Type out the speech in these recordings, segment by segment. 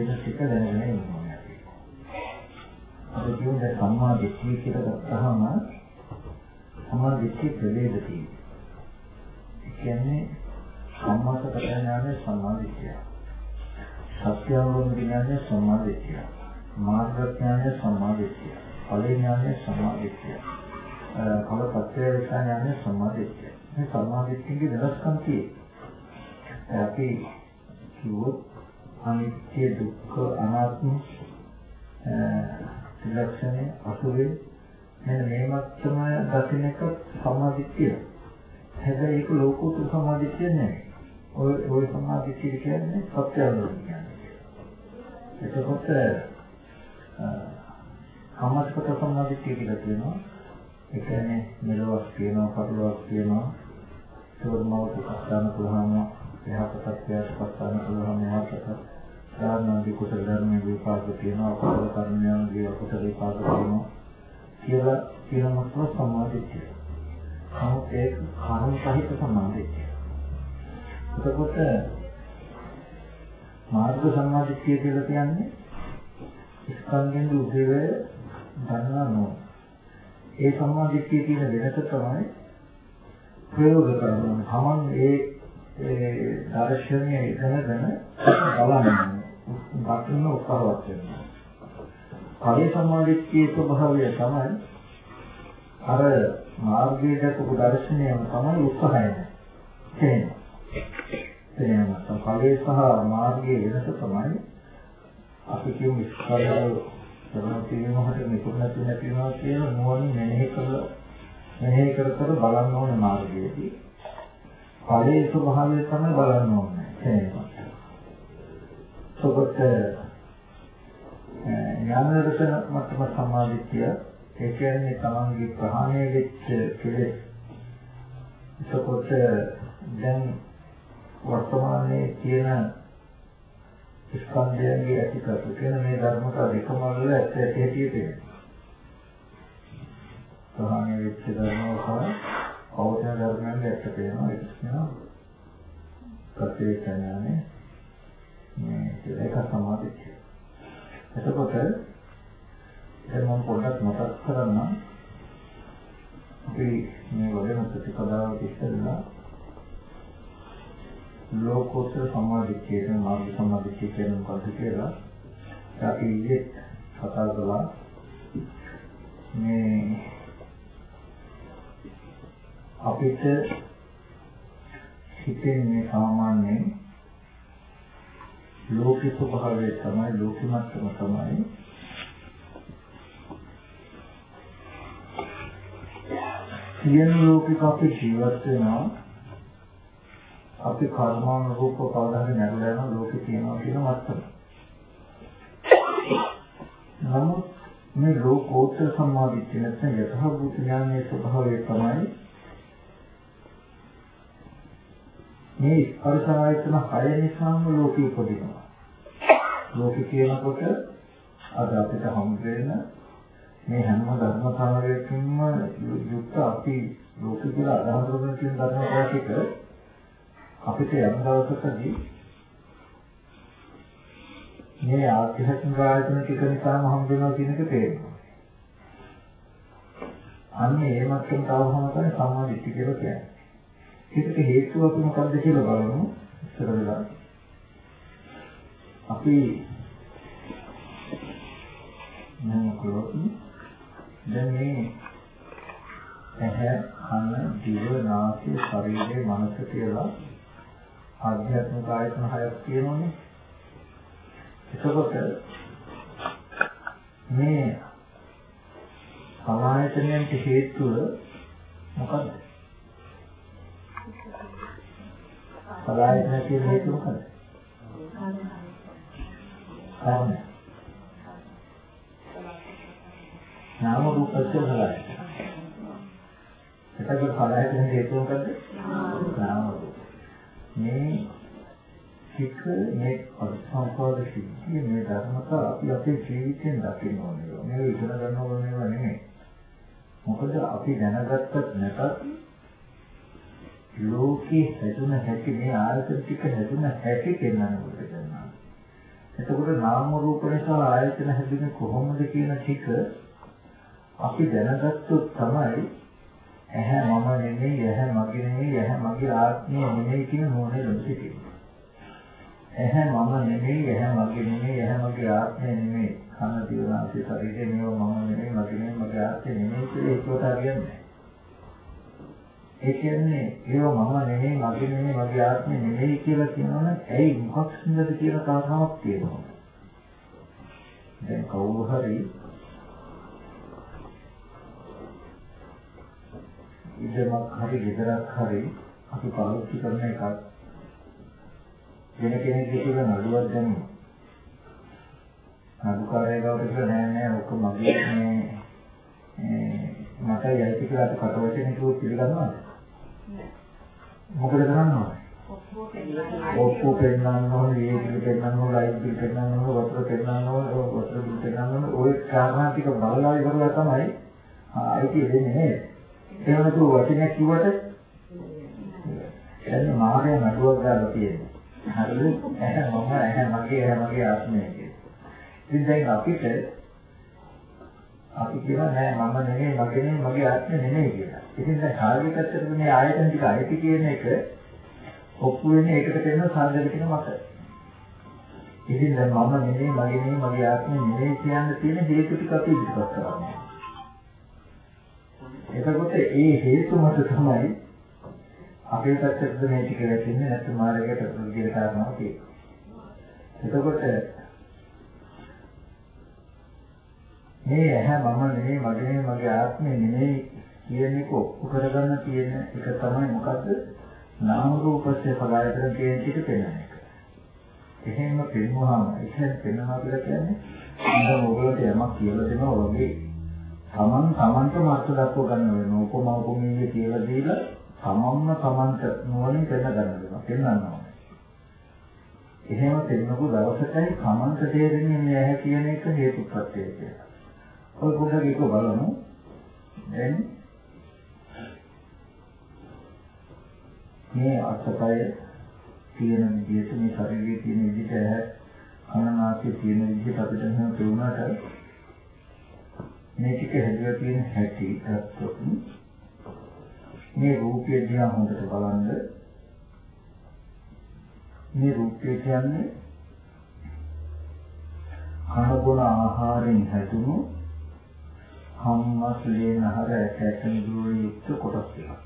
කියන ටික දැනගෙන ඉන්න ඕනේ අපි. අපි කියන්නේ සම්මා දිට්ඨිය කියලා ගත්තාම සම්මා දිට්ඨිය ප්‍රවේද තියෙනවා. ඒ කියන්නේ සම්මාස ප්‍රඥානේ සම්මාදිට්ඨිය. සත්‍ය අවබෝධ ඥානය සම්මාදිට්ඨිය. මාර්ග ඥානය සම්මාදිට්ඨිය. ඵල ඥානය සම්මාදිට්ඨිය. ඵල පත්‍ය ඥානය සම්මාදිට්ඨිය. මේ සම්මාදිට්ඨියගේ වෙනස්කම් තියෙන්නේ. අපි කිව්වොත් අනිත්‍ය දුක්ඛ අනාත්ම ත්‍රිලක්ෂණය අසුරේ මෙන්න මේ මත්තම දකින්න එක සම්මාදිට්ඨිය. හැබැයි ඒක ලෝකෝත්තර සම්මාදිට්ඨිය නෙවෙයි. ඔය ඔය සමාධිය කියන්නේ සත්‍ය අවබෝධය කියන්නේ. එතකොට කාමස්පත සමාධිය කියලා කියනවා. ඒ කියන්නේ මෙලොවක් කියනවා, පරලොවක් කියනවා. සෝර්මව උපස්ථාන කළාම යහපතක් ප්‍රයත්පස්ථාන කළාම යහපත සාරණදී කුසල ධර්මයේ විපාක තියෙනවා, අකුසල කර්මයන්ගේ අකුසල විපාක තියෙනවා කියලා කියන මතව සමාධිය. නමුත් ඒක කර්ම සහිත සමාධිය. එතකොට මාර්ග සම්මාදිට්ඨිය කියලා කියන්නේ ස්කන්ධෙන් උදේවැය ගන්නා නෝ. ඒ සම්මාදිට්ඨිය කියන වෙනස තමයි ප්‍රයෝග කරනවා. තමන් ඒ ඒ දර්ශනය ඉගෙනගෙන බලන්න. දකින්න උත්සාහවත් වෙනවා. පරි සම්මාදිට්ඨියේ ස්වභාවය තමයි අර මාර්ගයේ දක්වපු දර්ශනයම තමයි උත්සාහය. තේරෙනවා. තේරෙනවා. ඵලයේ සහ මාර්ගයේ වෙනස තමයි අපි කියමු ස්කන්ධය කරන තියෙනවට නිකුත් නැති නැතිනවා කියන නුවණ මෙනෙහි කරලා මෙනෙහි කර කර බලන්න ඕනේ මාර්ගයේදී. ඵලයේ ස්වභාවය තමයි බලන්න ඕනේ. තේරෙනවා. සොබත ඥාන දර්ශන මතම සමාධිත්‍ය ඒ කියන්නේ තමන්ගේ ප්‍රහාණය වෙච්ච කෙලෙස් එතකොට දැන් වර්තමානයේ තියෙන ස්කන්ධයන්ගේ ඇතිකතු කියන මේ ධර්මතා දෙකම වල ඇත්ත ඇති ඇති තියෙනවා. ප්‍රහාණය වෙච්ච ධර්ම සහ පෞද්ගල ධර්මයන්ගේ ඇත්ත පේනවා ඒක කියනවා. ප්‍රතිචාරණය මේ ඒක සමාධිය. එතකොට දැන් මම පොඩ්ඩක් මතක් කරන්නම්. අපි මේ වගේ ප්‍රතිපදාවක් ඉස්සෙල්ලා ලෝකෝත්තර සමාධිය කියන මාර්ග සමාධිය කියන මොකද්ද කියලා අපි ඊයේ කතා කළා මේ අපිට හිතෙන්නේ සාමාන්‍යයෙන් ලෝක ස්වභාවය තමයි ලෝකමත්ම තමයි සියලු ලෝකික අපි ජීවත් වෙනවා අපි කර්මානුරූප කවදා හරි නැරලා යන ලෝකේ තියෙනවා කියන මත්තම. නමුත් මේ ලෝකෝත්තර සම්මාදිට්ඨිය නැත්නම් යථාභූත ඥානයේ ස්වභාවය තමයි මේ ස්පර්ශ ආයතන හය නිසාම ලෝකෙ උපදිනවා. ලෝකෙ කියනකොට අද අපිට හම් වෙන මේ හැම ධර්මතාවයකින්ම යුක්ත අපි ලෝක කියලා අදහස් කරන කියන ධර්මතාවයක අපිට යම් දවසකදී මේ ආධ්‍යාත්මික ආයතන ටික නිසාම හම් වෙනවා කියන එක තේරෙනවා. අන්න ඒ මට්ටමට ආවම තමයි සම්මා දිට්ඨිය කියලා කියන්නේ. ඒකට හේතුව අපි මොකක්ද කියලා බලමු ඉස්සර වෙලා. අපි මම කරොත් දැන් මේ ඇහැ කන දිව නාසය ශරීරය මනස කියලා ආධ්‍යාත්මික ආයතන හයක් තියෙනවානේ. එතකොට මේ සමායතනයන්ට හේතුව මොකද්ද? සමායතන කියන හේතුව මොකද්ද? කාරණා. නාම රූප සලයි. එතකොට සමායතන හේතුව මොකද්ද? නාම රූප. මේ එක මේ පරිසම්පාද සිද්ධිය මේ ධර්මතා අපි අපේ ජීවිතෙන් දකින්න ඕනේ. මේ ඉගෙන ගන්න ඕනේ නෙමෙයි. මොකද අපි දැනගත්තත් නැතත් ලෝකේ හැදුන හැටි මේ ආයතන ටික හැදුන හැටි කියනවා කියනවා. එතකොට නාම රූප නිසා ආයතන හැදුනේ කොහොමද කියන ටික අපි දැනගත්තොත් තමයි ඇහැ මම නෙමෙයි ඇහැ මගේ නෙමෙයි ඇහැ මගේ ආත්මය නෙමෙයි කියන මොනේ ලොකු ඇහැ මම නෙමෙයි ඇහැ මගේ නෙමෙයි ඇහැ මගේ ආත්මය නෙමෙයි. කන දිවනාසය ශරීරය මේව මම නෙමෙයි මගේ නෙමෙයි මගේ ආත්මය නෙමෙයි කියලා ඒකට හරියන්නේ ඒ කියන්නේ ඒව මම නෙමෙයි මගේ නෙමෙයි මගේ ආත්මය නෙමෙයි කියලා කියනවනම් ඇයි මොකක් හින්දාද කියන කාරණාවක් තියෙනවා දැන් කවුරු හරි ඉදමක් හරි ගෙදරක් හරි අපි පාවිච්චි කරන එකක් වෙන කෙනෙක් කියලා නඩුවක් දැම්මා. නඩුකාරය ගාවට කියලා නෑ නෑ ඔක මගේ මේ මට යයිති කියලා අපි කට වචනේ කිව්ව පිළිගන්නවද? මොකද කරන්නේ? ඔක්කො පෙන්නන්න ඕනේ, ඒක පෙන්නන්න ඕනේ, ලයිට් බිල් පෙන්නන්න ඕනේ, වතුර පෙන්නන්න ඕනේ, වතුර බිල් පෙන්නන්න ඕනේ. ওই කාරණා ටික බලලා ඉවරලා තමයි ආයිති දෙන්නේ නේද? එහෙම නැතුව වචනයක් කිව්වට එන්නේ මාගේ නඩුවක් ගන්න තියෙනවා. හරිද? ඇහැ මම ඇහැ මගේ ඇහැ මගේ ආත්මය කියලා. ඉතින් දැන් අපිට අපි කියනවා නෑ මම නෙමෙයි මගේ නෙමෙයි මගේ ආත්මය නෙමෙයි කියලා. ඉතින් දැන් කාර්යයක් ඇත්තට මේ ආයතන ටික අයිති කියන එක ඔප්පු වෙන්නේ ඒකට කියන සාධක ටික මත. ඉතින් දැන් මම නෙමෙයි මගේ නෙමෙයි මගේ ආත්මය නෙමෙයි කියන්න තියෙන හේතු ටික අපි ඉදිරිපත් කරනවා. එතකොට ඒ හේතු මත තමයි අපේ පැත්තට මේ ටික වැටෙන්නේ නැත්නම් මාර්ගයට ප්‍රතිගිර කාරණාවක් තියෙනවා. එතකොට මේ ඇහැ මම නෙමෙයි මගේ නෙමෙයි මගේ ආත්මය නෙමෙයි කියන එක ඔප්පු කරගන්න තියෙන එක තමයි මොකද්ද? නාම රූපස්සේ පලායතන කියන ටික පෙන්වන එක. එහෙම පෙන්වුවාම ඉතින් පෙන්වනවා කියලා කියන්නේ අnder ඔයගොල්ලෝ යමක් කියලා දෙනවා වගේ තමන් තමන්ට මාර්ග දක්ව ගන්න වෙනවා. උපමා උපමීය කියලා දීලා තමන්ම තමන්ට නුවණින් පෙන්න ගන්න වෙනවා. පෙන්වනවා. එහෙම පෙන්නපු දවසටයි තමන්ට තේරෙන්නේ මේ ඇහැ කියන එක හේතුප්‍රත්‍යය කියලා. ඔය පොඩ්ඩක් ඒක බලමු. දැන් මේ අත්පය තියෙන විදිහට මේ ශරීරයේ තියෙන විදිහට ඇහැ කනනාසය තියෙන විදිහට අපිට එහෙම පෙවුනට මේ ටික හැදලා තියෙන හැටි ගත්තොත් මේ රූපය දිහා හොඳට බලන්න මේ රූපය කියන්නේ කනබුන ආහාරයෙන් හැදුණු හම්මස් ලේනහර ඇටැටන් දුර යුක්ත කොටස් ටිකක්.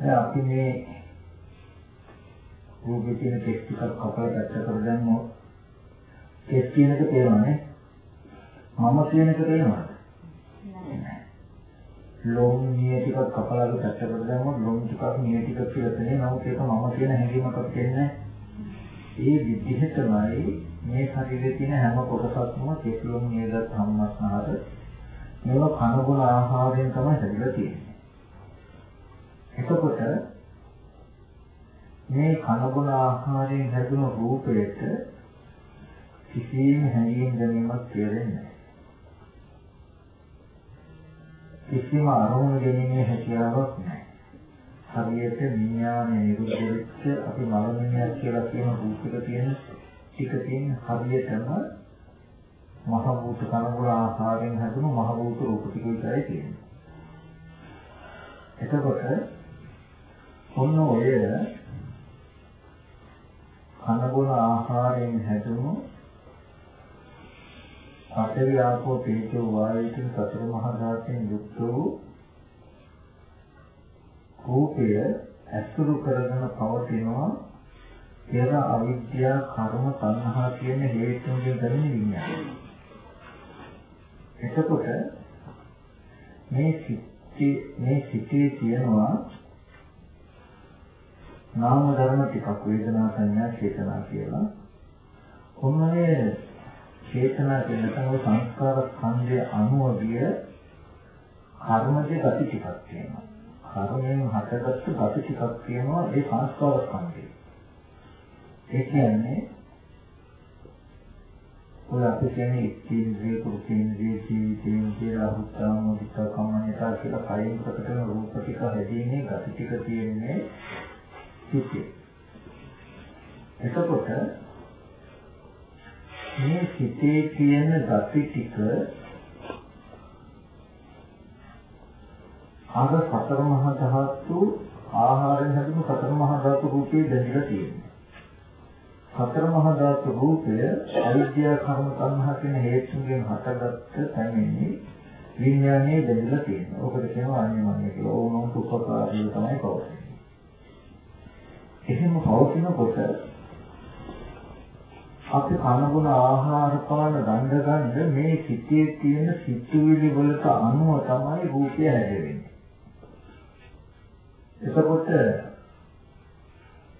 අපි මේ රූපේ තියෙන කෙස් ටිකක් කපලා පැත්ත කර දැම්මොත් කෙස් කියන එක තේරෙනවනේ. මම කියන එක තේරෙනවද? ලොම් නිය ටිකක් කපලාද පැත්තකට දැම්මොත් ලොම් ටිකක් නිය ටිකක් කියලා තේනේ නමුත් ඒක මම කියන හැඟීමක් අපිට ඒ විදිහටමයි මේ ශරීරයේ තියෙන හැම කොටසක්ම කෙස්ලොම් නියද සම්මස්නහර මේවා කනබුන ආහාරයෙන් තමයි හැදිලා තියෙන්නේ. එතකොට මේ කනබුන ආහාරයෙන් හැදුණු රූපයට කිසිම හැඟීම් දැනීමක් තේරෙන්නේ නැහැ. කිසිම අරමුණු ගැනීමේ හැකියාවක් නැහැ. හරියට විඥානය නිරුද්ධ වෙච්ච අපි මලමිණියක් කියලා කියන රූපයක තියෙන ටික තියෙන හරියටම මහ භූත කනගුල ආහාරයෙන් හැදුණු මහ භූත රූප ටික විතරයි තියෙන්නේ. එතකොට ඔන්න ඔය කනගුල ආහාරයෙන් හැදුණු පඨවි ආපෝ තේජෝ වායු කියන සතර මහා ධාතුන් යුක්ත වූ රූපය ඇසුරු කරගෙන පවතිනවා පෙර අවිද්‍යා කර්ම තණ්හා කියන හේතුන්ගෙන් දැනෙන විඤ්ඤාණය. එතකොට මේ සිටි මේ සිටේ තියෙනවා නාම ධර්ම ටිකක් වේදනා සංඥා චේතනා කියලා. ඔන්නේ චේතනා කියන තමයි සංස්කාර ස්කන්ධය අනුව ගිය කර්මජ ගති ටිකක් තියෙනවා. කර්මයෙන් හටගත්තු ගති ටිකක් තියෙනවා ඒ සංස්කාර ස්කන්ධය. ඒ කියන්නේ ඔය අපි කියන්නේ ඉන්ද්‍රිය කුරුකේන්ද්‍රිය ජීවිතේන්ද්‍රිය අහුත්තා මොදිතා කම්මනිතා කියලා කයින් ප්‍රකට කරන රූප ටික හැදීනේ ගති ටික තියෙන්නේ සිිතේ. එතකොට මේ සිිතේ තියෙන ගති ටික අර සතර මහා ධාතු ආහාරයෙන් හැදුණු සතර මහා ධාතු රූපේ දැනලා තියෙනවා. සතර මහා ධාතු රූපය අවිද්‍යා කර්ම සංහා කියන හේතුන්ගෙන් හටගත්ත තැනින් විඥානයේ දැනලා තියෙනවා. ඔකට කියනවා අන්‍යමඤ්ඤ කියලා. ඕනෝන් සුපකාරී තමයි පවතින්නේ. එහෙම පවතිනකොට අපි කනගුණ ආහාර පාන ගන්න ගන්න මේ සිිතේ තියෙන සිතුවිලි වලට අනුව තමයි රූපය හැදෙන්නේ. එතකොට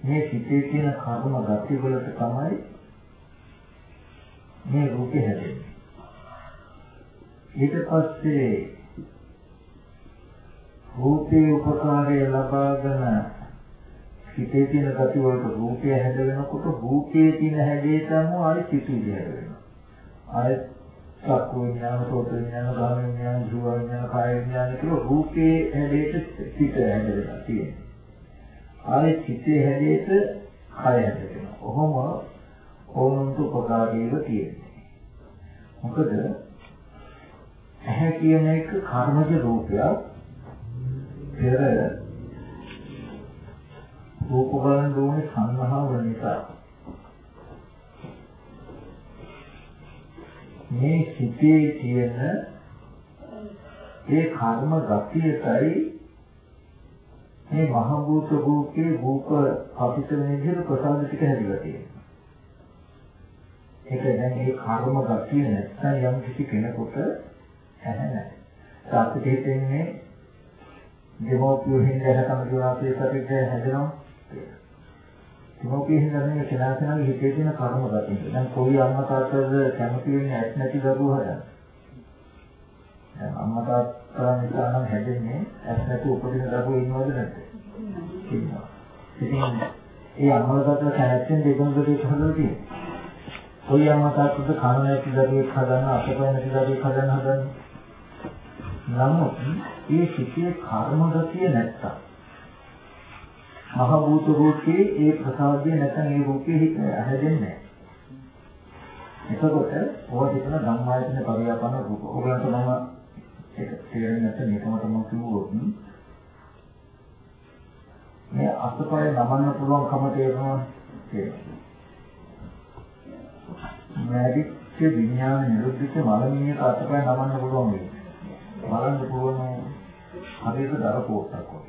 මේ සිිතේ තියෙන කර්ම ගති වලට තමයි මේ රූපේ හැදෙන්නේ. ඊට පස්සේ රූපේ උපකාරය ලබාගෙන සිිතේ තියෙන ගති වලට රූපය හැදෙනකොට රූපයේ තියෙන හැඩයට අනුව ආයි සිිතේ හැදෙනවා. ආයි චක්කු විඥාන, සෝත විඥාන, ගාම විඥාන, ජීව විඥාන, කාය විඥාන කියලා රූපේ හැඩයට සිත හැදෙනවා තියෙනවා. ආයේ සිතේ හැඩයට කය හැදෙනවා. කොහොම ඕනන්ට උපකාරීව තියෙන්නේ. මොකද ඇහැ කියන එක කර්මජ රූපයක් පෙර රූප බලන දෝනේ සංහාව නිසා මේ සිතේ තියෙන ඒ කර්ම ගතියටයි මේ මහ භූත රූපේ රූප අපිට වෙන විදිහට ප්‍රසාද ටික හැදිලා තියෙනවා. ඒක දැන් මේ කර්ම ගතිය නැත්නම් යම් කිසි කෙනෙකුට ඇහැ නැහැ. සාපිත හිතෙන්නේ දෙමෝපියෝ හින්දා හැකම දුරාපේ සතිට හැදෙනවා. මොකේ හින්දා මේ කෙනාකනාගේ හිතේ තියෙන කර්ම ගතිය. දැන් කොයි අම්මා තාත්තද කැමති වෙන්නේ ඇත් නැති දරුවෝ හදන්න. දැන් අම්මා තාත්තා නිසා නම් හැදෙන්නේ ඇත් නැති උපදින දරුවෝ ඉන්නවද නැද්ද? ඉන්නවා. ඉතින් ඒ අම්මා තාත්තා කැමැත්තෙන් දෙකම දෙක හදලා තියෙනවා. කොයි අම්මා තාත්තද කන නැති දරුවෙක් හදන්න අතපය නැති දරුවෙක් හදන්න හදන්නේ. නමුත් මේ සිිතේ කර්ම ගතිය නැත්තම් මහ භූත රූපේ ඒ ප්‍රසාදය නැත්නම් ඒ රූපේ හැදෙන්නේ නැහැ. එතකොට ඕවා දෙකන ධම්මායතන පරියාපන රූප. ඔයගලන්ට මම ඒක තේරෙන්නේ නැත්නම් මේකම තමයි කිව්වොත් මේ අසපය නමන්න පුළුවන් කම තේරෙනවා තේරෙනවා. මැරිච්ච විඥාන නිරුද්ධිත මලමිණියක අසපය නමන්න පුළුවන් වෙයි. බලන්න පුළුවන් හරියට දර පොට්ටක් වගේ.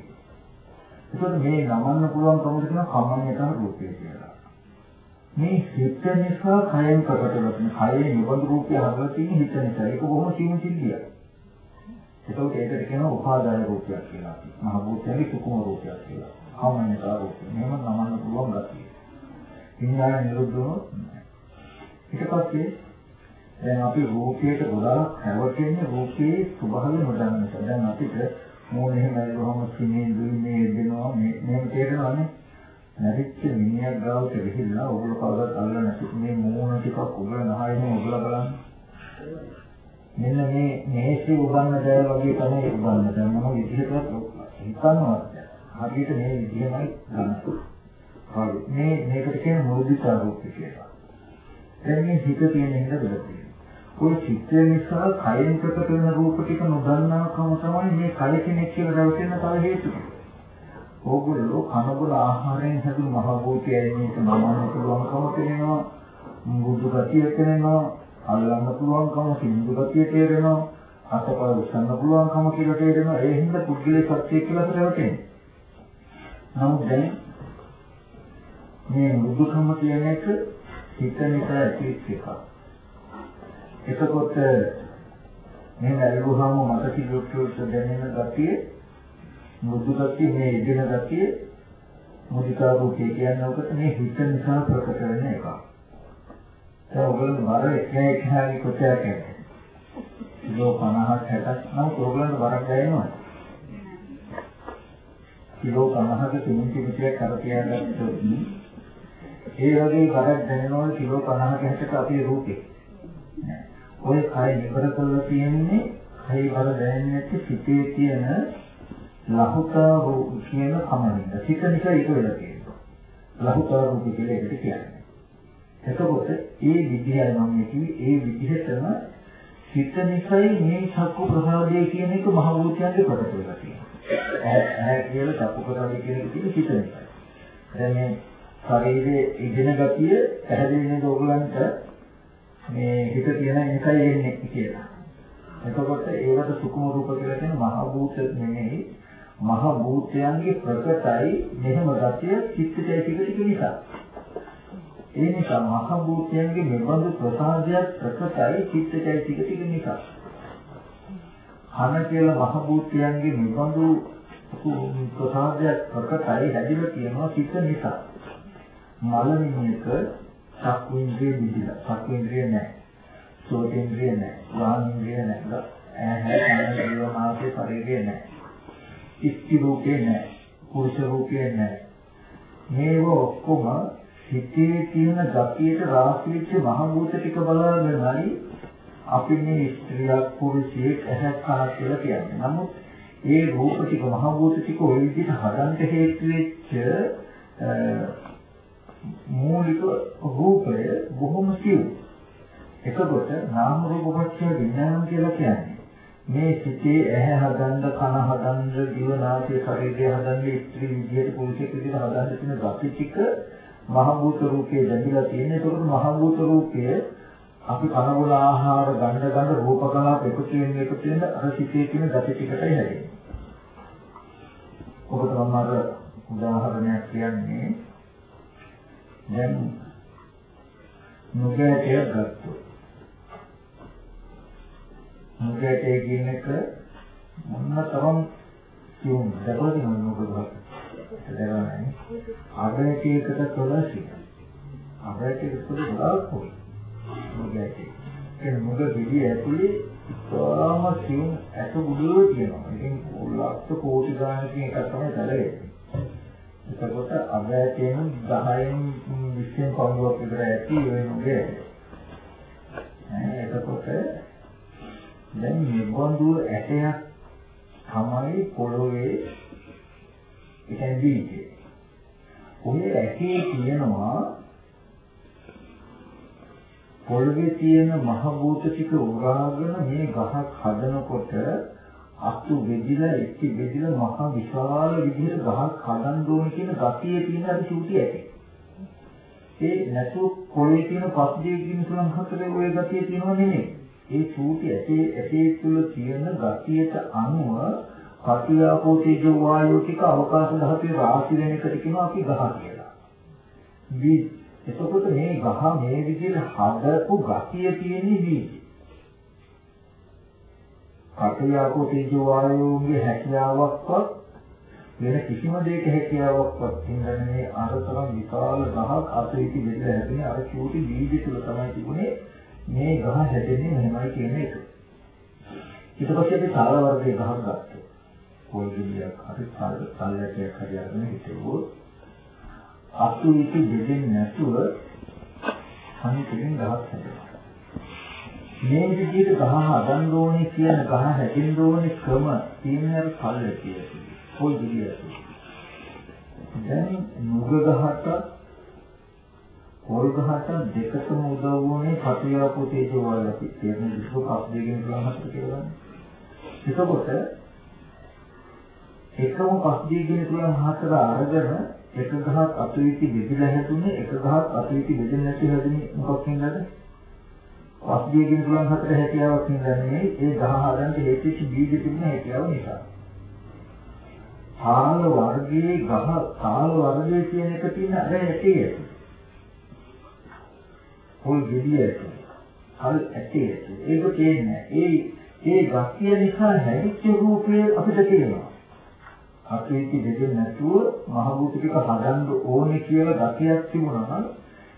ඒකත් මේ නමන්න පුළුවන් කමද කියන කම්මඤ්ඤතන රූපය කියලා. මේ හිත නිසා කයෙන් ප්‍රකට වෙන කයේ නිබඳ රූපය හදලා තියෙන හිත නිසා ඒක බොහොම සීම සිද්ධියක්. ඒකෝට ඒකට කියනවා උපාදාය රූපයක් කියලා. මහ භූතයේ සුකුම රූපයක් කියලා. කම්මඤ්ඤතන රූපය. මේව නමන්න පුළුවන් ගැතියි. විඥාන නිරුද්ධ වුණොත් ඊට පස්සේ දැන් අපි රූපයට ගොඩාක් හැවටෙන්නේ රූපයේ ස්වභාවය නොදන්න නිසා. දැන් අපිට මූණ එහෙම ඇල්ලුවම සිනේ දුන්නේ දෙනවා මේ මේක තේරෙනවනේ නැරිච්ච මිනිහක් ගාවට ගිහිල්ලා ඔගොල්ලෝ කවදාවත් අල්ල නැති මේ මූණ ටිකක් උගල නහයිනේ ඔගොල්ලෝ බලන්න මෙන්න මේ මේසෙ උගන්න බෑ වගේ තමයි උගන්න දැන් මොන විදිහකට හිතන්නවත් හරියට මේ විදිහමයි ගන්න. හරි. මේ මේකට කියන මූලිකා රූපය කියලා. දැන් මේ හිත තියෙන හින්දා බලන්න. ඔය චිත්තය නිසා කයෙන් ප්‍රකට වෙන රූප ටික නොදන්නාකම තමයි මේ කය කෙනෙක් කියලා රැවටෙන තව හේතුව. ඕගොල්ලෝ කනබුල ආහාරයෙන් හැදුණු මහ භූතයයි මේක නමන්න පුළුවන්කම තියෙනවා. බුදු ගතිය තේරෙනවා. අල්ලන්න පුළුවන්කම සින්දු ගතිය තේරෙනවා. අතපය උස්සන්න පුළුවන්කම කියලා තේරෙනවා. ඒ හින්දා පුද්ගලයේ සත්‍ය කියලා රැවටෙන්නේ. නමුත් දැන් මේ බුදුකම කියන එක හිත නිසා ඇතිවෙච්ච එකක්. එතකොට මේ වැළුවාම මට කිලෝට්ටුවට දැනෙන ගතිය මුදු ගතිය මේ ඉදින ගතිය මුදිතා රූපේ කියන්නේ ඔකට මේ හිත නිසා ප්‍රකට වෙන එකක්. ඒ ඔයගොල්ලෝ මාර එකයි එකයි කොටයක් කියන්නේ. කිලෝ 50ක් 60ක් නම් ඔයගොල්ලන්ට වරක් දැනෙනවා. කිලෝ 50ක සිමෙන්ති පිටියක් අර තියාගත්තොත් ඒ වගේ වරක් දැනෙනවා කිලෝ 50ක 60ක අපේ රූපේ. ඔය කය නිබර කරලා තියෙන්නේ කය වල දැනෙන්නේ නැති සිතේ තියෙන ලහුතා රූප කියන කමනින්ද. සිත නිසා ඒක වෙලා තියෙනවා. ලහුතා රූප කියලා එකට කියන්නේ. එතකොට ඒ විදිහයි මම කිව්වේ ඒ විදිහටම සිත නිසායි මේ චක්කු ප්‍රසාදය කියන එක මහ භූතයන්ගේ ප්‍රකට වෙලා තියෙනවා. ඇහැ කියලා චක්කු ප්‍රසාදය කියන එක තියෙන්නේ සිත නිසා. දැන් මේ ශරීරයේ ඉගෙන ගතිය පැහැදිලි නේද ඔයගලන්ට මේ හිත තියෙන එකයි එන්නේ කියලා. එතකොට ඒවට සුකුම රූප කියලා කියන මහ භූත නෙමෙයි මහ භූතයන්ගේ ප්‍රකටයි මෙහෙම ගතිය චිත්තචෛතසික ටික නිසා. ඒ නිසා මහ භූතයන්ගේ මෙබඳු ප්‍රසාදයක් ප්‍රකටයි චිත්තචෛතසික ටික නිසා. අන කියලා මහ භූතයන්ගේ මෙබඳු ප්‍රසාදයක් ප්‍රකටයි හැදිලා තියෙනවා චිත්ත නිසා. මලමිණියක චක්කු ඉන්ද්‍රිය විදිලා චක්කු ඉන්ද්‍රිය නැහැ. සෝත ඉන්ද්‍රිය නැහැ. වාන් ඉන්ද්‍රිය නැහැ ඇහැ කන දිව නාසය ශරීරය නැහැ. ඉස්ති රූපේ නැහැ. පුරුෂ රූපේ නැහැ. මේව ඔක්කොම හිතේ තියෙන ගතියට රාශිවිච්ච මහ භූත ටික බලාගෙනයි අපි මේ ස්ත්‍රියක් පුරුෂයෙක් ඇහක් කනක් කියලා කියන්නේ. නමුත් ඒ රූප ටික මහ භූත ටික ওই විදිහට හදන්න හේතු වෙච්ච මූලික රූපය බොහොම සියුම්. එතකොට නාම රූප පත්‍ය විඥාන කියලා කියන්නේ මේ සිතේ ඇහැ හදන්න, කන හදන්න, දිව නාසය ශරීරය හදන්න, ස්ත්‍රී විදියට පුරුෂයෙක් විදියට හදන්න තියෙන ගති ටික මහ භූත රූපයේ දැඳිලා තියෙන. ඒකෝට මහ භූත රූපය අපි කන බොන ආහාර ගන්න ගන්න රූප කලාප එකතු වෙන එකතු වෙන අර සිතේ තියෙන ගති ටිකටයි හැදෙන්නේ. ඔබ තමයි උදාහරණයක් කියන්නේ දැන් නුගෑටය ගත්තොත් නුගෑටය කියන එක මොන තරම් කියුම් දකෝදී නුගුවක් දැනගන්නේ. අගෑටයකට තොලසි අගෑටයකට තොල ගොඩාක් පොයි නුගෑටය ඒ නුග දිවි ඇතුලේ ඉතාම කියුම් ඇට බුදුරෝ තියෙනවා. ඉතින් ලක්ෂ කෝටි ගානකින් එකක් තමයි කරේ එතකොට අගයතෙන් 10න් 20න් පවුලක් විතර ඇති වෙනුගේ. එතකොට දැන් නිබඳු ඇටයක් තමයි පොළොවේ ඉතින් දීන්නේ. ඔය ඇටේ තියෙනවා පොළොවේ තියෙන මහ භූත ටික උරාගෙන මේ ගහක් හදනකොට අතු බෙදිලා එක්ටි බෙදිලා මහ විශාල විදිහට ගහක් හදන්න ඕන කියන ගතිය තියෙන අර චූටි ඇති. ඒ නැතු පොළේ තියෙන පස්දියේ කියන සුලං හතරේ ওই ගතිය තියෙනව නෙමෙයි. ඒ චූටි ඇටේ ඇටේ තුල තියෙන ගතියට අනුව පටිආපෝ තේජෝ වායෝ ටික අවකාශ ධාතුවේ රාශි වෙන එකට කියනවා අපි ගහ කියලා. බීජ. එතකොට මේ ගහ මේ විදිහට හදපු ගතිය තියෙන්නේ බීජ. පටියාකෝ තේජෝ වායෝගේ හැකියාවක්වත් වෙන කිසිම දෙයක හැකියාවක්වත් ඉන්නන්නේ අරතරම් විශාල ගහක් අතේටි බෙදලා හැදෙන අර චූටි බීජ තුල තමයි තිබුණේ මේ ගහ හැදෙන්නේ මෙහෙමයි කියන එක. ඊට පස්සේ අපි සාර වර්ගයේ ගහක් ගත්තා. පොල් ගෙඩියක් හරි සාර සල්ලටයක් හරි අරගෙන හිටවුවොත් අතු ඉති බෙදෙන්නේ නැතුව අනිතින් ගහක් හැදෙනවා. මේ විදිහට ගහ හදන්න ඕනේ කියන ගහ හැදෙන්න ඕනේ ක්‍රම තියෙන කල්ල කියලා. පොල් විදියට. දැන් නුග ගහට පොල් ගහට දෙකම උදව් වුණේ පටියාපෝ තේජෝ වල අපි කියන විශ්ව කප් දෙකෙන් ගහකට කියලා ගන්න. එතකොට එකම පස් දෙකෙන් කියන හතර අරගෙන එක ගහක් අතුවිති බෙදලා හැදුනේ එක ගහක් අතුවිති බෙදෙන්නේ නැති හැදුනේ මොකක් හින්දාද? පස්දියකින් පුළුවන් හතර හැකියාවක් නිදන්නේ ඒ ගහ හදන්න හේතුච්ච බීජ තිබුණ හැකියාව නිසා. කාල වර්ගයේ ගහ කාල වර්ගයේ කියන එක තියෙන අර ඇටේ ඇති. ওই ගෙඩිය ඇති. හරි ඇටේ ඇති. ඒක තේන්නේ ඒ ඒ ගතිය නිසා හැදිච්ච රූපය අපිට තේරෙනවා. අපේ ඉති දෙදෙන්න නැතුව මහ භූත ටික හදන්න ඕනේ කියලා ගතියක් තිබුණා නම්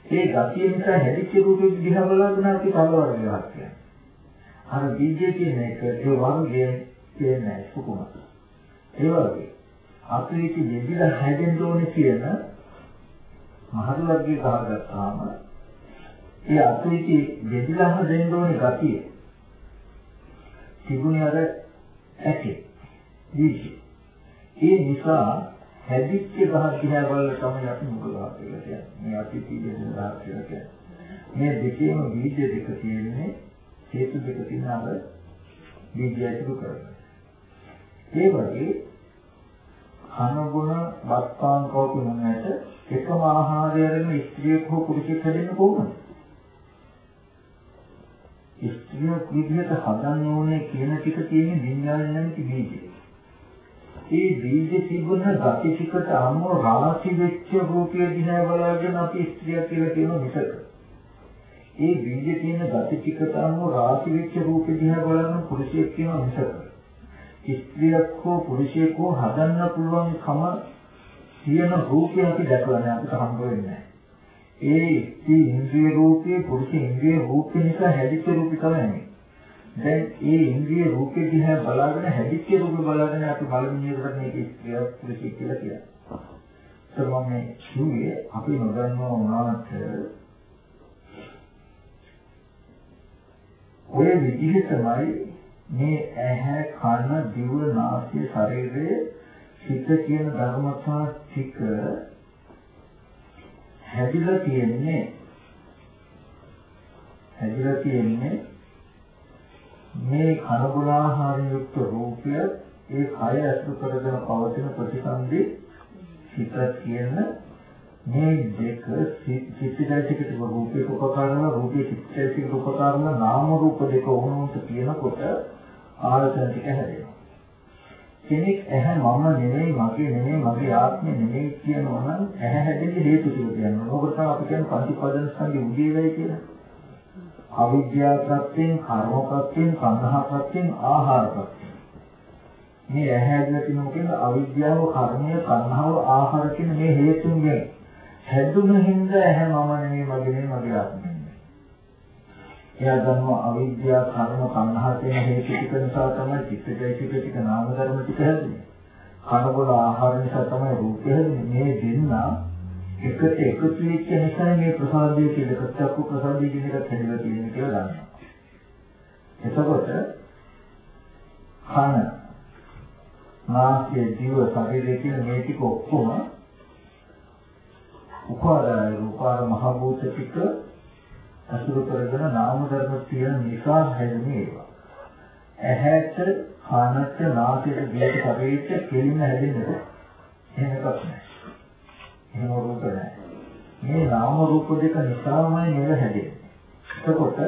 ඒ ගතිය නිසා හැදිච්ච රූපෙ දිහා බලන අපි කවදාවත් ගහක් කියන්නේ. අර බීජය කියන එක ඒ වර්ගයේ කියන්නේ සුකුමත. ඒ වගේ අපිට දෙවිලා හැදෙන්න ඕනේ කියන මහත් වර්ගයේ ගහ ගත්තාම ඒ අපිට දෙවිලා හැදෙන්න ඕනේ ගතිය තිබුණේ අර ඇටි. බීජය. ඒ නිසා හැදිච්ච ගහ දිහා බලලා තමයි අපි මුග ගහ කියලා කියන්නේ. මේ අපි කීයේ ගහ කියලා කියන්නේ. මේ දෙකේම බීජ දෙක තියෙන්නේ හේතු දෙක තියෙන අර බීජය ඇතුළු කරගෙන. ඒ වගේ කනගුණ වස්තාන් කෝපි මොනකට එකම ආහාරය අරගෙන ස්ත්‍රියක් හෝ පුරුෂයෙක් හැදෙන්න කොහොමද? ස්ත්‍රියක් විදිහට හදන්න ඕනේ කියන ටික තියෙන විඤ්ඤාණය නැමැති බීජය. ඒ බීජ තිබුණ ගති ටිකට අනුව රාශි වෙච්ච රූපය දිහා බලාගෙන අපි ස්ත්‍රිය කියලා කියන මිසක. ඒ බීජ තියෙන ගති ටිකට අනුව රාශි වෙච්ච රූපය දිහා බලන පුරුෂයෙක් කියන මිසක. ස්ත්‍රියක් හෝ පුරුෂයෙක් හෝ හදන්න පුළුවන් කම තියෙන රූපය අපි දැකලා නැහැ අපිට හම්බ වෙන්නේ ඒ ස්ත්‍රී ඉන්ද්‍රිය රූපේ පුරුෂ ඉන්ද්‍රිය රූපේ නිසා හැදිච්ච රූපය තමයි දැන් ඒ ඉන්ද්‍රිය රූපේ දිහා බලාගෙන හැදිච්ච රූපේ බලාගෙන අපි බලමිනියකට මේක ස්ත්‍රිය පුරුෂය කියලා කියනවා. ඒත් මම මේ කිව්වේ අපි නොදන්නවා වුණාට ඔය විදිහටමයි මේ ඇහැ කන දිව නාසය ශරීරය සිත කියන ධර්මතා ටික හැදිලා තියෙන්නේ හැදිලා තියෙන්නේ මේ කනබුල ආහාර යුක්ත රූපය ඒ කය අසු කරගෙන පවතින ප්‍රතිසන්දි සිත කියන මේ දෙක චිත්තචෛතසික රූපේ උපකරණ රූපේ චිත්තචෛතසික උපකරණ නාම රූප දෙක වුණොත් කියනකොට ආයතන ටික හැදෙනවා. කෙනෙක් ඇහැ මම නෙමෙයි මගේ නෙමෙයි මගේ ආත්මය නෙමෙයි කියනවා නම් ඇහැ හැදෙන්න හේතු ටික කියනවා. ඕක තමයි අපි කියන්නේ පංචපදන සංගේ උදේවයි කියලා. අවිද්‍යා ප්‍රත්‍යයෙන්, කර්ම ප්‍රත්‍යයෙන්, සංඝා ප්‍රත්‍යයෙන්, ආහාර ප්‍රත්‍යයෙන්. මේ ඇහැදලා තියෙන මොකද අවිද්‍යාව, කර්මය, සංඝාව, ආහාර කියන මේ හේතුන්ගෙන් හැදුන හින්දා ඇහැ මම නෙමෙයි මගේ නෙමෙයි මගේ ආත්මය. එයා ගන්නවා අවිද්‍යා, කර්ම, සංඝා කියන හේතු ටික නිසා තමයි චිත්තජයසික ටික නාම ධර්ම ටික හැදෙන්නේ. කනබල ආහාර නිසා තමයි රූපය හැදෙන්නේ. මේ දෙන්නා එකට එකතු වෙච්ච නිසා මේ ප්‍රසාදයේ කියලා චක්කු ප්‍රසාදයේ කියන එකත් හැදලා තියෙනවා කියලා දන්නවා. එතකොට කන නාසය දිව ශරීරය කියන මේ ටික ඔක්කොම උපාදාය උපාද මහ භූත ටික අසුර කරගෙන නාම ධර්ම තියෙන නිසා හැදෙන්නේ ඒවා. ඇහැට කනට නාසයට දිවට ශරීරයට කෙලින්ම හැදෙන්නේ. එහෙම එකක් නැහැ. එහෙම රූප නැහැ. මේ නාම රූප දෙක නිසාමයි මේව හැදෙන්නේ. එතකොට